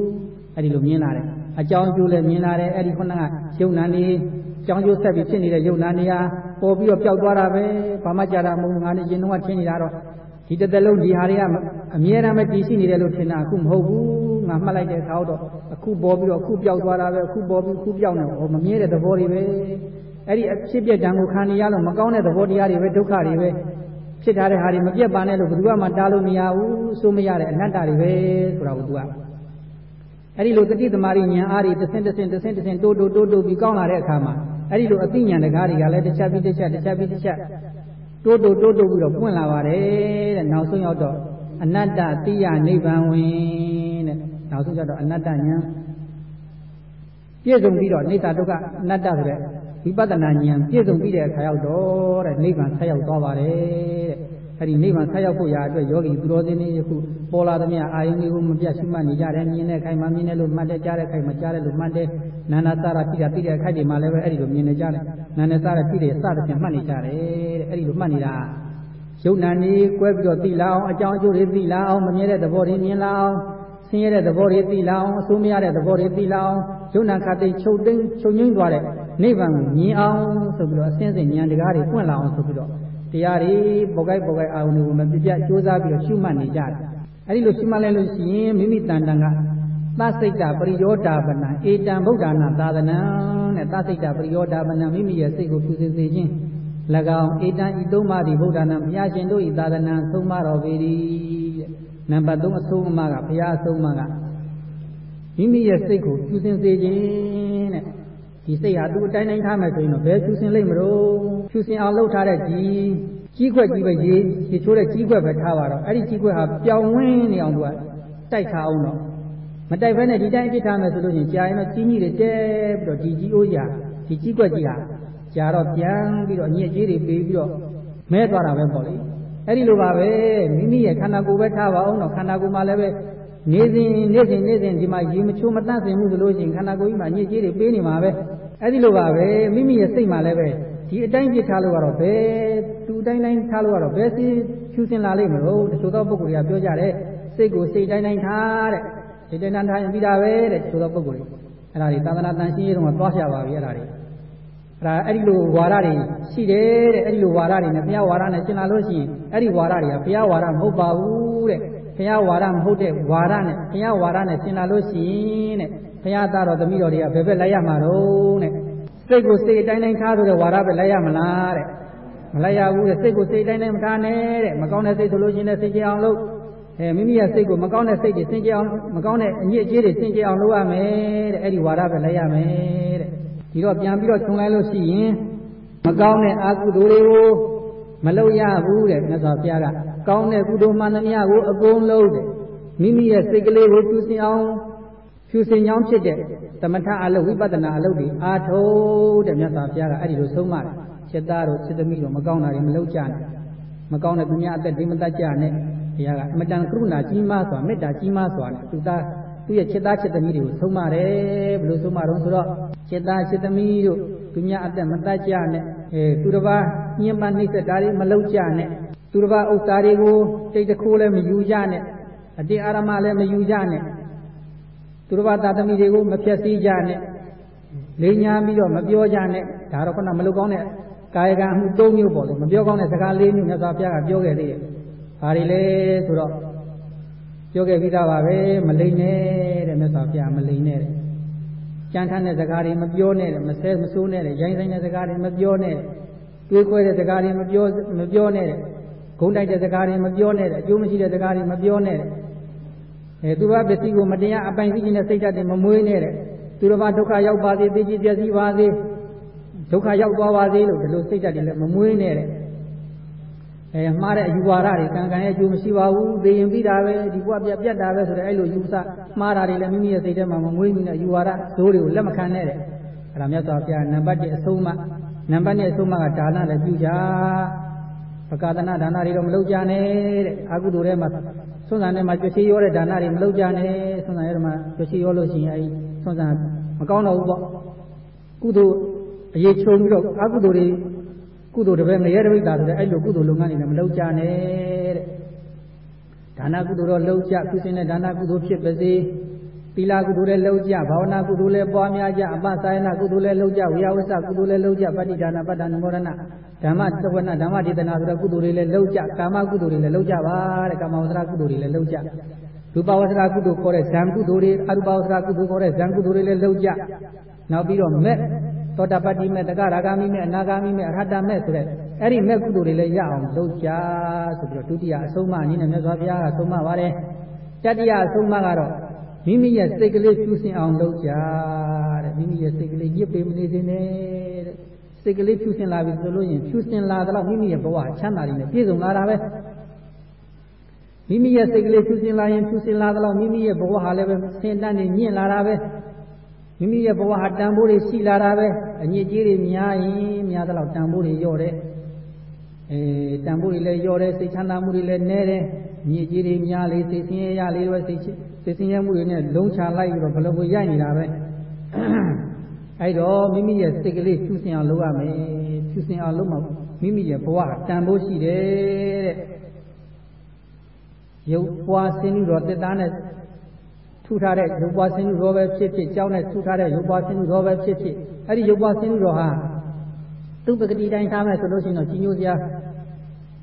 အဲ့ဒီလိုမြင်လာတယ်အကြောင်းကျိုးလည်းမြင်လာတယ်အဲ့ဒီခုနကရုပ်နာနေကြောင်းကျိုးဆက်ပြီးဖြစ်နေတဲ့ရုပ်နာနေဟာပေါ်ပြီးတော့ပျောက်သွားတာပဲဘာမှကြတာမဟုတ်ငါနဲ့ရင်တော့ထင်နေတာတော့ဒီတစ်သက်လုံးဒီဟာတွေကအမြဲတမ်းပဲတည်ရှိနေတယ်လို့ထင်တာအခုမဟုတ်ဘူး ငါမှတ်လိုက်တဲ့အခါတော့အခုပေါ်ပြီးတော့အခုပျောက်သွားတာပဲအခုပေါ်ပြီးအခုပျောက်နေဟောမမြဲတဲ့သဘောတွေပဲအဲ့ဒီအဖြစ်ပြက်တံကိုခံနေရလို့မကောင်းတဲ့သဘောတရားတွေပဲဒုက္ခတွေပဲဖြစ်ထားတဲ့ဟာတွေမပြတ်ပါနဲ့လို့ဘယ်သူမှတားလို့မရဘူးဆိုမရတဲ့အနတ္တတွေပဲဆိုတာကိုသူကအဲ့ဒီလိုတတိသမารိဉာဏ်အားတွေတစ်ဆင့်တစ်ဆင့်တစ်ဆင့်တစ်ဆင့်တိုးတိုးတိုးတိုးပြီးကောင်းလာတဲ့အခါမှာအဲ့ဒီလိုအသိဉာဏ်တကားတွေကလည်းတစ်ချက်ပြီးတစ်ချက်တစ်ချက်ပြီးတစ်ချက်တိုးတိုးတိုးတိုးပြီးတော့ပွင့်လာပါတယ်တဲ့နောက်ဆုံးရောက်တော့အနတ္တတိယနိဗ္ဗာန်ဝင်တဲ့ နောက်ဆုံးရောက်တော့အနတ္တဉာဏ်ပြည့်စုံပြီးတော့နေတဒုက္ခအနတ္တဆိုတဲ့ဝိပဿနာဉာဏ်ပြည့်စုံပြီးတဲ့အခါရောက်တော့တဲ့နိဗ္ဗာန်ဆက်ရောက်သွားပါတယ်တဲ့အဲ့ဒီနိဗ္ဗာန်ဆက်ရောက်ဖို့ရာအတွက်ယောဂီသူတော်စင်းတွေယခုပေါ်လာသမျှအာယုန်တွေကိုမပြတ်ရှိမှတ်နေကြတယ်မြင်တဲ့ခိုင်မှမြင်တယ်လို့မှတ်တယ်ကြားတဲ့ခိုင်မှကြားတယ်လို့မှတ်တယ်နာနာသရာပြတာပြတဲ့အခိုက်တွေမှာလည်းပဲအဲ့ဒီလိုမြင်နေကြတယ်နာနာသရာပြတဲ့စသဖြင့်မှတ်နေကြတယ်တဲ့အဲ့ဒီလိုမှတ်နေတာယုတ်နာနေကွဲပြီးတော့သိလာအောင်အကြောင်းအကျိုးတွေသိလာအောင်မမြဲတဲ့သဘောတွေမြင်လာအောင် ဆင်းရဲတဲ့သဘောတွေသိလာအောင်အဆိုးမရတဲ့သဘောတွေသိလာအောင်ယုံနာခတိချုပ်သိမ်းချုပ်ငိမ့်သွားတဲ့နိဗ္ဗာန်ကိုမြင်အောင်ဆိုပြီးတော့အစင်းစင်ဉာဏ်တရားတွေပွင့်လာအောင်ဆိုပြီးတော့တရားတွေပေါ်ကိုက်ပေါ်ကိုက်အာရုံတွေကိုမပြပြကြိုးစားပြီးတော့ရှုမှတ်နေကြတယ်အဲဒီလိုရှုမှတ်လိုက်လို့ရှိရင်မိမိတန်တန်ကသစိတ်တပရိယောဒာပနံဧတံဗုဒ္ဓနာသာသနံတဲ့သစိတ်တပရိယောဒာပနံမိမိရဲ့စိတ်ကိုဖြူစင်စေခြင်း၎င်းဧတံဤသုံးပါးသည်ဗုဒ္ဓနာဘုရားရှင်တို့ဤသာသနံသုံးပါတော်ပေသည်တဲ့ နံပါတ်3အဆုံးအမကဘုရားအဆုံးအမကမိမိရဲ့စိတ်ကိုဖြူစင်စေခြင်းတဲ့ဒီစိတ်ဟာသူ့အတိုင်းတိုင်းထားမယ်ဆိုရင်တော့ဘယ်ဖြူစင်လိမ့်မလို့ဖြူစင်အောင်လှုပ်ထားတဲ့ကြီးကြီးခွက်ကြီးပဲရေရေချိုးတဲ့ကြီးခွက်ပဲထားပါတော့အဲ့ဒီကြီးခွက်ဟာပျောင်ဝင်းနေအောင်သူကတိုက်ထားအောင်တော့မတိုက်ဘဲနဲ့ဒီတိုင်းပြစ်ထားမယ်ဆိုလို့ရှိရင်ကြာရင်တော့ကြီးကြီးတွေတဲပြီးတော့ဒီကြီးအိုးရာဒီကြီးခွက်ကြီးဟာကြာတော့ပြန်ပြီးတော့ညစ်ကြီးတွေပေးပြီးတော့မဲသွားတာပဲပေါ့လေ အဲ့ဒီလိုပါပဲမိမိရဲ့ခန္ဓာကိုယ်ပဲထားပါအောင်တော့ခန္ဓာကိုယ်မှာလည်းပဲနေစဉ်နေစဉ်နေစဉ်ဒီမှာရေမချိုးမတန့်စင်မှုဆိုလို့ရှိရင်ခန္ဓာကိုယ်ကြီးမှာညစ်ကြေးတွေပေးနေမှာပဲအဲ့ဒီလိုပါပဲမိမိရဲ့စိတ်မှာလည်းပဲဒီအတိုင်းပြစ်ထားလို့ကတော့ဘယ်သူအတိုင်းတိုင်းထားလို့ကတော့ဘယ်စီဖြူစင်လာလိမ့်မလို့တချို့သောပုဂ္ဂိုလ်တွေကပြောကြတယ်စိတ်ကိုစိတ်တိုင်းတိုင်းထားတဲ့စိတ်တိုင်းတိုင်းထားရင်ပြီးတာပဲတဲ့တချို့သောပုဂ္ဂိုလ်တွေအဲ့ဒါတွေသာသနာတန်ရှင်းရေးတော့သွားပြပါပြီအဲ့ဒါတွေအဲ့ ဒါအဲ့ဒီလိုဝါဒတွေရှိတယ်တဲ့အဲ့ဒီလိုဝါဒတွေနဲ့ဘုရားဝါဒနဲ့ရှင်းလာလို့ရှိရင်အဲ့ဒီဝါဒတွေကဘုရားဝါဒမဟုတ်ပါဘူးတဲ့ဘုရားဝါဒမဟုတ်တဲ့ဝါဒနဲ့ဘုရားဝါဒနဲ့ရှင်းလာလို့ရှိရင်တဲ့ဘုရားသားတော်သမီးတော်တွေကဘယ်ဘက်လိုက်ရမှာတော့တဲ့စိတ်ကိုစိတ်အတိုင်းတိုင်းထားဆိုတဲ့ဝါဒပဲလိုက်ရမလားတဲ့မလိုက်ရဘူးတဲ့စိတ်ကိုစိတ်အတိုင်းတိုင်းမထားနဲ့တဲ့မကောင်းတဲ့စိတ်ဆိုလို့ရှိရင်လည်းစိတ်ကြအောင်လုပ်အဲမိမိရဲ့စိတ်ကိုမကောင်းတဲ့စိတ်တွေစင်ကြအောင်မကောင်းတဲ့အညစ်အကြေးတွေစင်ကြအောင်လုပ်ရမယ်တဲ့အဲ့ဒီဝါဒပဲလိုက်ရမယ်တဲ့ ဒီတော့ပြန်ပြီးတော့ခြုံလိုက်လို့ရှိရင်မကောင်းတဲ့အာကုသိုလ်တွေကိုမလုပ်ရဘူးတဲ့မြတ်စွာဘုရားကကောင်းတဲ့ကုသိုလ်မှန်သမျှကိုအကုန်လုံးတဲ့မိမိရဲ့စိတ်ကလေးကိုဖြူစင်အောင်ဖြူစင်ကြောင်းဖြစ်တဲ့သမထအလုပ်ဝိပဿနာအလုပ်တွေအာထုံးတဲ့မြတ်စွာဘုရားကအဲ့ဒီလိုဆုံးမတယ်စိတ်သားတို့စိတ်သမီးတို့မကောင်းတာတွေမလုပ်ကြနဲ့မကောင်းတဲ့သူများအသက်ဒီမတတ်ကြနဲ့ဘုရားကအမတန်ကရုဏာကြီးမားစွာမေတ္တာကြီးမားစွာနဲ့သူသား သူ့ရဲ့စိတ်သားစိတ်သမီးတွေကိုဆုံးမတယ်ဘယ်လိုဆုံးမတော့ဆိုတော့စိတ်သားစိတ်သမီးတို့သူများအသက်မတတ်ကြနဲ့အဲသူတစ်ပါးညှဉ်းပန်းနှိပ်စက်တာတွေမလုပ်ကြနဲ့သူတစ်ပါးဥစ္စာတွေကိုတိတ်တခိုးလည်းမယူကြနဲ့အတေအာရမလည်းမယူကြနဲ့သူတစ်ပါးသာသမီတွေကိုမဖြက်စီးကြနဲ့လိညာပြီးတော့မပြောကြနဲ့ဒါတော့ခုနမလုပ်ကောင်းတဲ့ကာယကံမှု၃မျိုးပေါ့လေမပြောကောင်းတဲ့စကား၄မျိုးမြတ်စွာဘုရားကပြောခဲ့သေးတယ်။ဘာတွေလဲဆိုတော့ ပြောခဲ့ပြီးသားပါပဲမလိမ့်နဲ့တဲ့မြတ်စွာဘုရားမလိမ့်နဲ့တဲ့။ကြံထမ်းတဲ့စကားတွေမပြောနဲ့တဲ့မဆဲမဆိုးနဲ့တဲ့ရိုင်းဆိုင်တဲ့စကားတွေမပြောနဲ့တဲ့တွေးခွဲတဲ့စကားတွေမပြောမပြောနဲ့တဲ့ဂုံတိုက်တဲ့စကားတွေမပြောနဲ့တဲ့အကျိုးမရှိတဲ့စကားတွေမပြောနဲ့တဲ့အဲသူတော်ပစ္စည်းကိုမတရားအပိုင်သိခြင်းနဲ့စိတ်ဓာတ်တွေမမွေးနဲ့တဲ့သူတော်ဘာဒုက္ခရောက်ပါစေသိကြည်ပျက်စီးပါစေဒုက္ခရောက်သွားပါစေလို့ဒီလိုစိတ်ဓာတ်တွေလည်းမမွေးနဲ့တဲ့ အဲမှားတဲ့အယူဝါဒတွေကံကံရဲ့အကျိုးမရှိပါဘူးသိရင်ပြီးတာပဲဒီဘဝပြပြတ်တာပဲဆိုတဲ့အဲ့လိုယူဆမှားတာတွေလည်းမိမိရဲ့စိတ်ထဲမှာမမွေးမိတဲ့ယူဝါဒဇိုးတွေကိုလက်မခံနဲ့တဲ့အဲ့ဒါမြတ်စွာဘုရားနံပါတ်1အဆုံးအမနံပါတ်2အဆုံးအမကဒါနလည်းပြုကြပကာသနာဒါနတွေတော့မလုပ်ကြနဲ့တဲ့အကုသိုလ်ထဲမှာဆွမ်းဆန်ထဲမှာကြွချေရောတဲ့ဒါနတွေမလုပ်ကြနဲ့ဆွမ်းဆန်ထဲမှာကြွချေရောလို့ရှိရင်အဲဒီဆွမ်းဆန်မကောင်းတော့ဘူးပေါ့ကုသိုလ်အရေးချုံပြီးတော့အကုသိုလ်တွေ ကုသိုလ်တပည့်ငရဲတပိတာဆိုတဲ့အဲ့လိုကုသိုလ်လုပ်ငန်းတွေလည်းမလုပ်ကြနဲ့တဲ့ဒါနကုသိုလ်တော့လုပ်ကြပြုစင်တဲ့ဒါနကုသိုလ်ဖြစ်ပါစေသီလကုသိုလ်လည်းလုပ်ကြဘာဝနာကုသိုလ်လည်းပွားများကြအပစာယနာကုသိုလ်လည်းလုပ်ကြဝိယဝစ္စကုသိုလ်လည်းလုပ်ကြပဋိဒါနပတ္တနမောဒနာဓမ္မသဝနာဓမ္မဒေသနာဆိုတဲ့ကုသိုလ်တွေလည်းလုပ်ကြကာမကုသိုလ်တွေလည်းလုပ်ကြပါတဲ့ကာမဝဆရာကုသိုလ်တွေလည်းလုပ်ကြရူပဝဆရာကုသိုလ်ခေါ်တဲ့ဇံကုသိုလ်တွေအရူပဝဆရာကုသိုလ်ခေါ်တဲ့ဇံကုသိုလ်တွေလည်းလုပ်ကြနောက်ပြီးတော့မဲ့ သောတာပတ္တိမဲ့တက္ကရာဂာမိမဲ့အနာဂာမိမဲ့အရဟတမဲ့ဆိုတဲ့အဲ့ဒီမဲ့ကုသိုလ်တွေလည်းရအောင်လုပ်ကြဆိုပြီးတော့ဒုတိယအဆုံးအမအနေနဲ့မြတ်စွာဘုရားကဆုံးမပါတယ်တတိယအဆုံးအမကတော့မိမိရဲ့စိတ်ကလေးဖြူစင်အောင်လုပ်ကြတဲ့မိမိရဲ့စိတ်ကလေးညစ်ပေမနေစေနဲ့တဲ့စစိတ်ကလေးဖြူစင်လာပြီဆိုလို့ရင်ဖြူစင်လာတော့မိမိရဲ့ဘဝချမ်းသာတွေနဲ့ပြည့်စုံလာတာပဲမိမိရဲ့စိတ်ကလေးဖြူစင်လာရင်ဖြူစင်လာတော့မိမိရဲ့ဘဝဟာလည်းပဲဆင်တန်းနေညင့်လာတာပဲမိမိရဲ့ဘဝဟာတန်ဖိုးတွေရှိလာတာပဲ အညစ်အကြေးတွေများရင်များတော့တန်ဖိုးတွေလျော့တယ်အဲတန်ဖိုးတွေလည်းလျော့တယ်စိတ်ချမ်းသာမှုတွေလည်းနည်းတယ်ညစ်ကြေးတွေများလေစိတ်ဆင်းရဲရလေပဲစိတ်စိတ်ဆင်းရဲမှုတွေနဲ့လုံးချလိုက်ပြီးတော့ဘလုံးကိုရိုက်နေတာပဲအဲ့တော့မိမိရဲ့စိတ်ကလေးဖြူစင်အောင်လုပ်ရမယ်ဖြူစင်အောင်လုပ်မှမိမိရဲ့ဘဝတန်ဖိုးရှိတယ်တဲ့ရုပ်ပွားစင်းလို့တော့တက်သားနဲ့ ထူထားတဲ့ရုပ်ပွားစင်းလို့တော့ပဲဖြစ်ဖြစ်ကြောင်းနဲ့ထူထားတဲ့ရုပ်ပွားစင်းလို့တော့ပဲဖြစ်ဖြစ်အဲ့ဒီရုပ်ပွားစင်းလို့တော့ဟာသူ့ပဂတိတိုင်းထားမယ်ဆိုလို့ရှိရင်တော့ကြီးညိုစရာ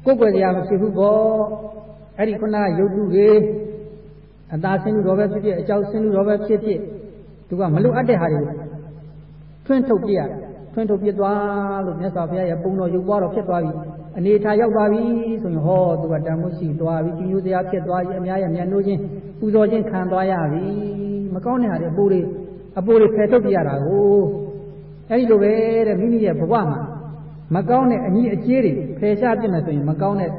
ကိုယ်ွယ်စရာမဖြစ်ဘူးပေါ့အဲ့ဒီခုနကရုပ်တုတွေအသာစင်းလို့တော့ပဲဖြစ်ဖြစ်အကြောက်စင်းလို့တော့ပဲဖြစ်ဖြစ်သူကမလိုအပ်တဲ့ဟာတွေထွန်းထုတ်ပြရထွန်းထုတ်ပြသွားလို့မြတ်စွာဘုရားရဲ့ပုံတော်ရုပ်ပွားတော်ဖြစ်သွားပြီ အနေထားရောက်သွားပြီဆိုရင်ဟောသူကတန်မှုရှိသွားပြီကြီးညိုစရာဖြစ်သွားပြီအများရဲ့မျက်နှိုးချင်းပူဇော်ခြင်းခံသွားရပြီမကောင်းတဲ့ဟာတွေအပိုးတွေအပိုးတွေဖယ်ထုတ်ပြရတာကိုအဲဒီလိုပဲတဲ့မိမိရဲ့ဘဝမှာမကောင်းတဲ့အညီအကျေးတွေဖယ်ရှားပြမယ်ဆိုရင်မကောင်းတဲ့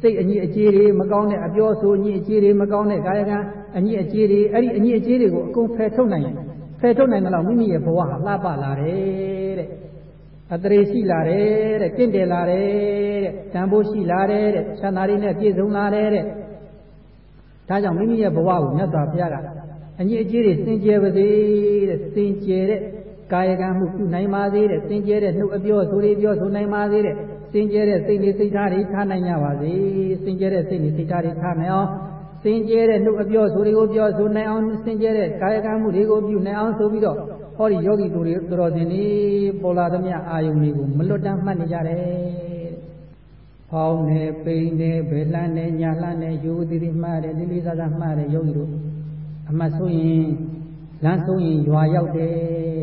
စိတ်အညီအကျေးတွေမကောင်းတဲ့အပြောဆိုအညီအကျေးတွေမကောင်းတဲ့ကာယကံအညီအကျေးတွေအဲ့ဒီအညီအကျေးတွေကိုအကုန်ဖယ်ထုတ်နိုင်ရင်ဖယ်ထုတ်နိုင်တယ်လို့မိမိရဲ့ဘဝဟာလှပလာတယ်တဲ့ အတရေရှိလာတယ်တဲ့တင့်တယ်လာတယ်တဲ့တန်ဖိုးရှိလာတယ်တဲ့ချမ်းသာတွေနဲ့ပြည့်စုံလာတယ်တဲ့ဒါကြောင့်မိမိရဲ့ဘဝကိုမြတ်စွာဘုရားကအညီအကျေးတွေစင်ကြယ်ပါစေတဲ့စင်ကြယ်တဲ့ကာယကံမှုပြုနိုင်ပါစေတဲ့စင်ကြယ်တဲ့နှုတ်အပြောဆိုတွေပြောဆိုနိုင်ပါစေတဲ့စင်ကြယ်တဲ့စိတ်လေးစိတ်ထားတွေထားနိုင်ကြပါစေစင်ကြယ်တဲ့စိတ်လေးစိတ်ထားတွေထားနိုင်အောင်စင်ကြယ်တဲ့နှုတ်အပြောဆိုတွေကိုပြောဆိုနိုင်အောင်စင်ကြယ်တဲ့ကာယကံမှုတွေကိုပြုနိုင်အောင်ဆိုပြီးတော့ ဟောဒီယောဂီသူတွေတော်စင်နေပေါ်လာသမျှအာယုန်တွေကိုမလွတ်တမ်းမှတ်နေကြတယ်။ဖောင်းနေပိန်နေဘယ်လှမ်းနေညာလှမ်းနေယူသည်သည်မှားတယ်လေးလေးစားစားမှားတယ်ယောဂီတို့အမှတ်ဆိုရင်လမ်းဆုံးရင်ရွာရောက်တယ်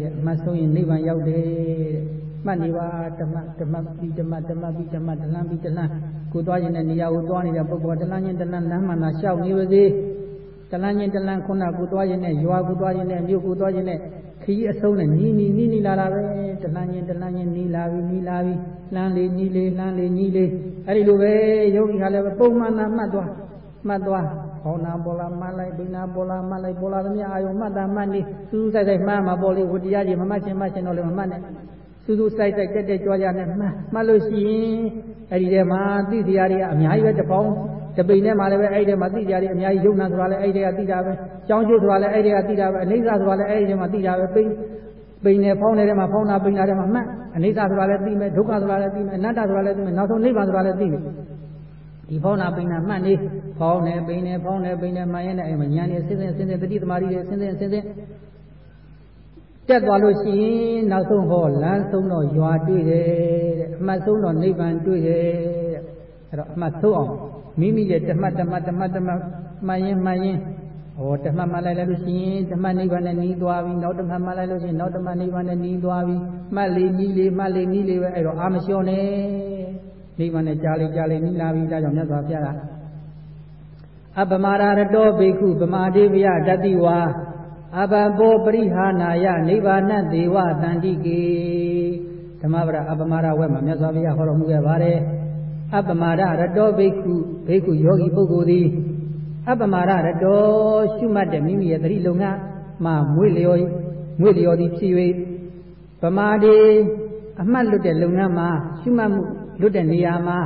တဲ့အမှတ်ဆုံးရင်နိဗ္ဗာန်ရောက်တယ်တဲ့မှတ်နေပါဓမ္မဓမ္မပြီးဓမ္မဓမ္မပြီးဓမ္မတလန်းပြီးတလန်းကိုသွားခြင်းတဲ့နေရာကိုသွားနေတဲ့ပုဂ္ဂိုလ်ကတလန်းချင်းတလန်းလမ်းမှန်တာရှောက်နေပါစေတလန်းချင်းတလန်းခုနကိုသွားခြင်းနဲ့ရွာကိုသွားခြင်းနဲ့မြို့ကိုသွားခြင်းနဲ့ ခရီးအဆုံးနဲ့နီးနီးနီးနီးလာတာပဲတလန်းချင်းတလန်းချင်းနီးလာပြီနီးလာပြီလှမ်းလေနီးလေလှမ်းလေနီးလေအဲ့ဒီလိုပဲယောဂီဟာလည်းပုံမှန်သာမှတ်သွားမှတ်သွားဟောနာပေါ်လာမှတ်လိုက်ဘိနာပေါ်လာမှတ်လိုက်ပေါ်လာသမျှအာယုံမှတ်တာမှတ်နေစူးစူးဆိုင်ဆိုင်မှတ်မှာပေါ်လေဝတရားကြီးမမှတ်ချင်းမှတ်ချင်းတော့လည်းမမှတ်နဲ့စူးစူးဆိုင်ဆိုင်တက်တက်ကြွားကြနဲ့မှတ်မှတ်လို့ရှိရင်အဲ့ဒီထဲမှာသိစရာတွေကအများကြီးပဲတပေါင်း တပိန်ထဲမှာလည်းပဲအဲ့ဒီထဲမှာသိကြတယ်အများကြီးယုံနာဆိုတာလည်းအဲ့ဒီထဲကသိတာပဲကြောင်းကျိုးဆိုတာလည်းအဲ့ဒီထဲကသိတာပဲအိဋ္ဌဆိုတာလည်းအဲ့ဒီထဲမှာသိတာပဲပိန်ပိန်နဲ့ဖောင်းနေတဲ့မှာဖောင်းတာပိန်တာထဲမှာမှတ်အိဋ္ဌဆိုတာလည်းသိမယ်ဒုက္ခဆိုတာလည်းသိမယ်အနတ္တဆိုတာလည်းသိမယ်နောက်ဆုံးနိဗ္ဗာန်ဆိုတာလည်းသိမယ်ဒီဖောင်းတာပိန်တာမှတ်နေဖောင်းနေပိန်နေဖောင်းနေပိန်နေမှန်ရင်လည်းအဲ့မှာဉာဏ်နဲ့စဉ်စဉ်စဉ်စဉ်တတိသမารီတွေစဉ်စဉ်စဉ်စဉ်တက်သွားလို့ရှိရင်နောက်ဆုံးဟောလမ်းဆုံးတော့ရွာတွေ့တယ်တဲ့အမှတ်ဆုံးတော့နိဗ္ဗာန်တွေ့တယ်တဲ့အဲ့တော့အမှတ်ဆုံးအောင် မိမိရဲ့တမတ်တမတ်တမတ်တမတ်မှန်ရင်မှန်ရင်ဟောတမတ်မှလိုက်လိုက်လို့ရှိရင်တမတ်နိဗ္ဗာန်နဲ့နီးသွားပြီနောက်တမတ်မှလိုက်လို့ရှိရင်နောက်တမတ်နိဗ္ဗာန်နဲ့နီးသွားပြီမှတ်လေနီးလေမှတ်လေနီးလေပဲအဲ့တော့အာမလျှော့နဲ့နိဗ္ဗာန်နဲ့ကြားလေကြားလေနီးလာပြီဒါကြောင့်မြတ်စွာဘုရားကအပမရာရတောဘိက္ခုပမာဒေဝယတတိဝါအဘဘောပရိဟာနာယနိဗ္ဗာနသေဝတန္တိကေဓမ္မပဒအပမရာဝဲမှာမြတ်စွာဘုရားဟောတော်မူခဲ့ပါတယ် အပမာရရတောဘိက္ခုဘိက္ခုယောဂီပုဂ္ဂိုလ်သည်အပမာရရတောရှုမှတ်တဲ့မိမိရဲ့တတိလုံငါမှမွေ့လျော်မွေ့လျော်သည်ဖြစ်၍ပမာဒီအမှတ်လွတ်တဲ့လုပ်ငန်းမှာရှုမှတ်မှုလွတ်တဲ့နေရာမှာ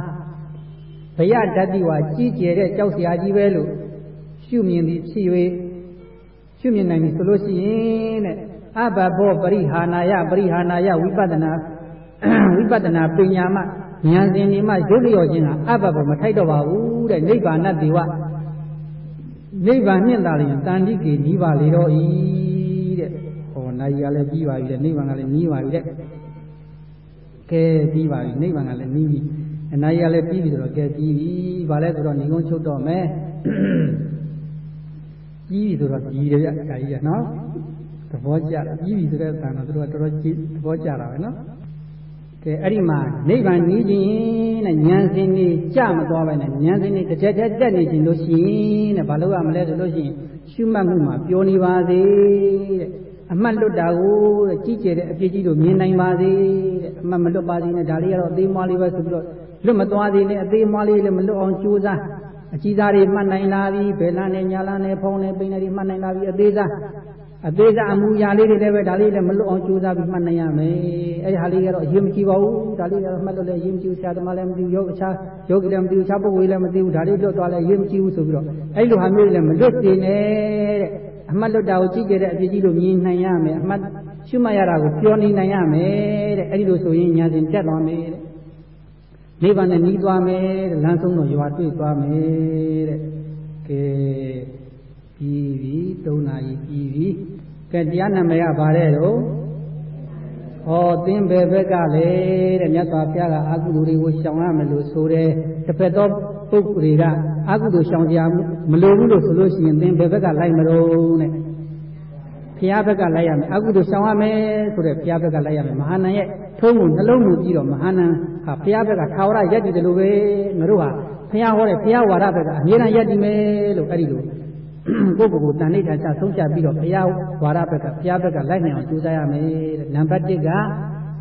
ဘယတတိဝါကြီးကျယ်တဲ့ကြောက်စရာကြီးပဲလို့ရှုမြင်သည်ဖြစ်၍ရှုမြင်နိုင်ပြီဆိုလို့ရှိရင်တဲ့အဘဘောပရိဟာနာယပရိဟာနာယဝိပဿနာဝိပဿနာပညာမှ ဉာဏ်စဉ်ဒီမှရုပ်လျော်ခြင်းကအဘဘောမထိုက်တော့ပါဘူးတဲ့နိဗ္ဗာန်တေဝနိဗ္ဗာန်မြင့်တာလျင်တန်တိကေနီးပါလေတော့ဤတဲ့ဟောနိုင်ရလည်းပြီးပါပြီတဲ့နိဗ္ဗာန်ကလည်းနီးပါပြီတဲ့ကဲပြီးပါပြီနိဗ္ဗာန်ကလည်းနီးပြီအနာရလည်းပြီးပြီဆိုတော့ကဲပြီးပြီဘာလဲဆိုတော့ညီကုန်းချုပ်တော့မယ်ပြီးပြီဆိုတော့ပြီးတယ်ဗျဒါကြီးကနော်သဘောကျတယ်ပြီးပြီဆိုတဲ့တန်တော့သူတို့ကတော်တော်ကြည့်သဘောကျတာပဲနော် ကဲအဲ့ဒီမှာနိဗ္ဗာန်နီးခြင်းတဲ့ဉာဏ်စဉ်นี่ကြမသွားပဲနဲ့ဉာဏ်စဉ်นี่တစ်ချက်တည်းတက်နေခြင်းလို့ရှိရင်တဲ့ဘာလို့ရမလဲဆိုလို့ရှိရင်ရှုမှတ်မှုမှာပြောနေပါစေတဲ့အမှတ်လွတ်တာကိုတဲ့ကြီးကျယ်တဲ့အပြစ်ကြီးတို့မြင်နိုင်ပါစေတဲ့အမှတ်မလွတ်ပါစေနဲ့ဒါလေးကတော့အသေးမွားလေးပဲဆိုပြီးတော့လွတ်မသွားသေးနဲ့အသေးမွားလေးလည်းမလွတ်အောင်ကြိုးစားအကြီးသားတွေမှတ်နိုင်လာပြီဘယ်လန်းနဲ့ညာလန်းနဲ့ဖုံးနဲ့ပိန်နဲ့တွေမှတ်နိုင်လာပြီအသေးစား အသေးစားအမူအရာလေးတွေလည်းပဲဒါလေးလည်းမလွတ်အောင်ကြိုးစားပြီးမှတ်နိုင်ရမယ်အဲ့ဒီဟာလေးကတော့အရေးမကြီးပါဘူးဒါလေးကတော့မှတ်လို့လည်းအရေးမကြီးဘူးဆရာသမားလည်းမသိဘူးယောဂအခြားယောဂီလည်းမသိဘူးအခြားပုဂ္ဂိုလ်လည်းမသိဘူးဒါလေးလွတ်သွားလည်းအရေးမကြီးဘူးဆိုပြီးတော့အဲ့လိုဟာမျိုးတွေလည်းမလွတ်စေနဲ့တဲ့အမှတ်လွတ်တာကိုကြည့်ကြတဲ့အဖြစ်ကြီးလို့မြင်နိုင်ရမယ်အမှတ်ရှုမှတ်ရတာကိုပြောနေနိုင်ရမယ်တဲ့အဲ့ဒီလိုဆိုရင်ညာစဉ်တက်သွားမယ်တဲ့နိဗ္ဗာန်နဲ့နီးသွားမယ်တဲ့လမ်းဆုံးတော့ရွာတွေ့သွားမယ်တဲ့ကဲ ပြီးပြီ၃နာရီပြီးပြီကဲတရားနာမည်ကဘာတဲ့တော့ဟောသင်ဘယ်ဘက်ကလေတဲ့မြတ်စွာဘုရားကအကုသိုလ်တွေကိုရှောင်ရမယ်လို့ဆိုတယ်တစ်ဖက်သောပုဂ္ဂိုလ်တွေကအကုသိုလ်ရှောင်ကြမလိုဘူးလို့ဆိုလို့ရှိရင်သင်ဘယ်ဘက်ကလိုက်မလို့တဲ့ဘုရားဘက်ကလိုက်ရမယ်အကုသိုလ်ရှောင်ရမယ်ဆိုတဲ့ဘုရားဘက်ကလိုက်ရမယ်မဟာနန်ရဲ့ထုံးကိုနှလုံးမူပြီးတော့မဟာနန်ဟာဘုရားဘက်ကထာဝရယက်တည်တယ်လို့ပဲငါတို့ဟာဘုရားဟောတဲ့ဘုရားဝါဒဘက်ကအမြဲတမ်းယက်တည်မယ်လို့အဲ့ဒီလို ကိုယ့်ကိုယ်ကိုတန်ဋိဌာချဆုံးဖြတ်ပြီးတော့ဘုရားဝါဒဘက်ကဘုရားဘက်ကလိုက်နိုင်အောင်ကြိုးစားရမယ်တဲ့နံပါတ်1က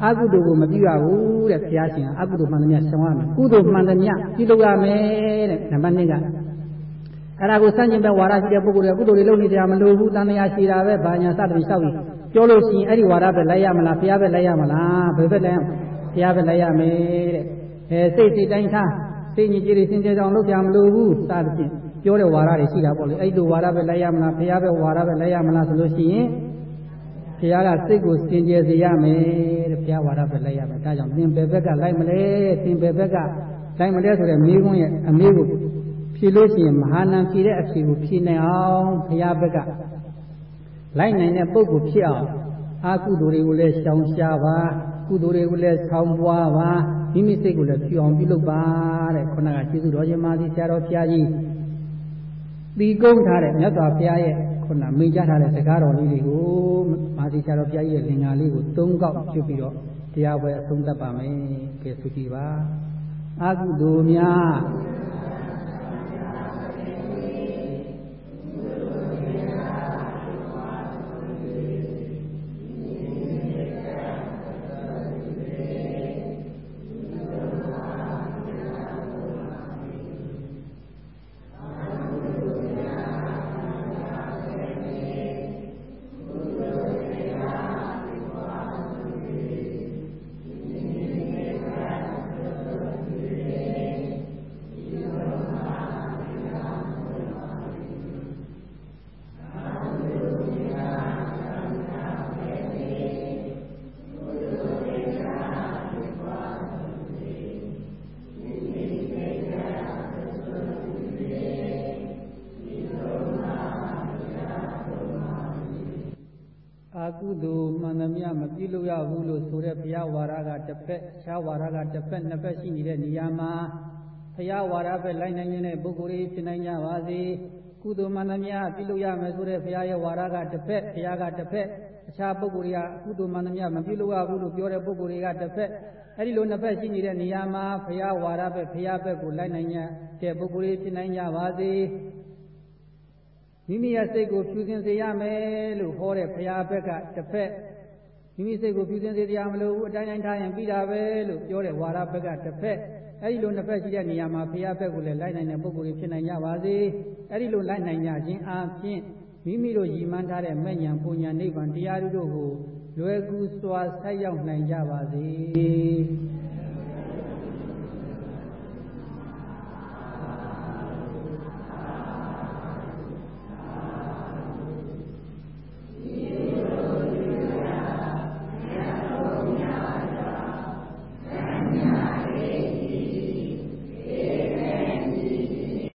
အကုသိုလ်ကိုမပြုရဘူးတဲ့ဘုရားရှင်ကအကုသိုလ်မှန်သမျှရှောင်ရမယ်ကုသိုလ်မှန်သမျှပြုလုပ်ရမယ်တဲ့နံပါတ်2ကအဲ့ဒါကိုစန့်ကျင်ဘက်ဝါဒရှိတဲ့ပုဂ္ဂိုလ်တွေကုသိုလ်တွေလုပ်နေကြမလို့ဘူးတန်တရားရှိတာပဲဘာညာစသဖြင့်လျှောက်ပြီးပြောလို့ရှိရင်အဲ့ဒီဝါဒပဲလိုက်ရမလားဘုရားပဲလိုက်ရမလားဘယ်ဘက်လိုက်ရဘုရားပဲလိုက်ရမယ်တဲ့အဲစိတ်စိတ်တိုင်းထားစိတ်ညစ်ကြေးတွေစင်ကြယ်အောင်လုပ်ကြမလို့ဘူးစသဖြင့် ပြောတဲ့ဝါဒတွေရှိတာပေါ့လေအဲ့လိုဝါဒပဲလိုက်ရမလားဘုရားပဲဝါဒပဲလိုက်ရမလားဆိုလို့ရှိရင်ဘုရားကစိတ်ကိုစင်ကြယ်စေရမယ်တဲ့ဘုရားဝါဒပဲလိုက်ရမယ်ဒါကြောင့်သင်ဘယ်ဘက်ကလိုက်မလဲသင်ဘယ်ဘက်ကလိုက်မလဲဆိုတဲ့မိခွန်းရဲ့အမေးကိုဖြေလို့ရှိရင်မဟာနံဖြေတဲ့အဖြေကိုဖြေနိုင်အောင်ဘုရားဘက်ကလိုက်နိုင်တဲ့ပုဂ္ဂိုလ်ဖြစ်အောင်အာကုသိုလ်တွေကိုလည်းရှောင်ရှားပါကုသိုလ်တွေကိုလည်းဆောင်ပွားပါမိမိစိတ်ကိုလည်းဖြူအောင်ပြုလုပ်ပါတဲ့ခုနကကျေးဇူးတော်ရှင်မာသီဆရာတော်ဘုရားကြီး ပြီးကုန်းထားတဲ့မြတ်စွာဘုရားရဲ့ခုနမိန့်ကြားထားတဲ့စကားတော်လေးတွေကိုမာသီဆရာတော်ဘုရားကြီးရဲ့လင်္ကာလေးကိုသုံးကောက်ပြုပြီးတော့တရားပွဲအဆုံးသတ်ပါမယ်ကဲဆုကြည်ပါအာကုသိုလ်များ ဘူးလို့ဆိုတဲ့ဘုရားဝါဒကတစ်ဖက်ခြားဝါဒကတစ်ဖက်နှစ်ဖက်ရှိနေတဲ့နေရာမှာဘုရားဝါဒပဲလိုက်နိုင်တဲ့ပုဂ္ဂိုလ်တွေဖြစ်နိုင်ကြပါစေကုသိုလ်မှန်သမျှပြုလုပ်ရမယ်ဆိုတဲ့ဘုရားရဲ့ဝါဒကတစ်ဖက်ဘုရားကတစ်ဖက်အခြားပုဂ္ဂိုလ်တွေကကုသိုလ်မှန်သမျှမပြုလုပ်ရဘူးလို့ပြောတဲ့ပုဂ္ဂိုလ်တွေကတစ်ဖက်အဲ့ဒီလိုနှစ်ဖက်ရှိနေတဲ့နေရာမှာဘုရားဝါဒပဲဘုရားဘက်ကိုလိုက်နိုင်တဲ့ပုဂ္ဂိုလ်တွေဖြစ်နိုင်ကြပါစေမိမိရဲ့စိတ်ကိုဖြူစင်စေရမယ်လို့ဟောတဲ့ဘုရားဘက်ကတစ်ဖက် မိမိစိတ်ကိုဖြူစင်စေတရားမလို့ဘူးအတိုင်းတိုင်းထားရင်ပြီးတာပဲလို့ပြောတဲ့ဝါရဘက်ကတစ်ဖက်အဲ့ဒီလိုနှစ်ဖက်ရှိတဲ့နေရာမှာဘုရားဘက်ကိုလည်းလိုက်နိုင်တဲ့ပုဂ္ဂိုလ်တွေဖြစ်နိုင်ကြပါစေအဲ့ဒီလိုလိုက်နိုင်ကြခြင်းအပြင်မိမိတို့ရည်မှန်းထားတဲ့မဲ့ညာပူညာနိဗ္ဗာန်တရားတို့ကိုလွယ်ကူစွာဆက်ရောက်နိုင်ကြပါစေ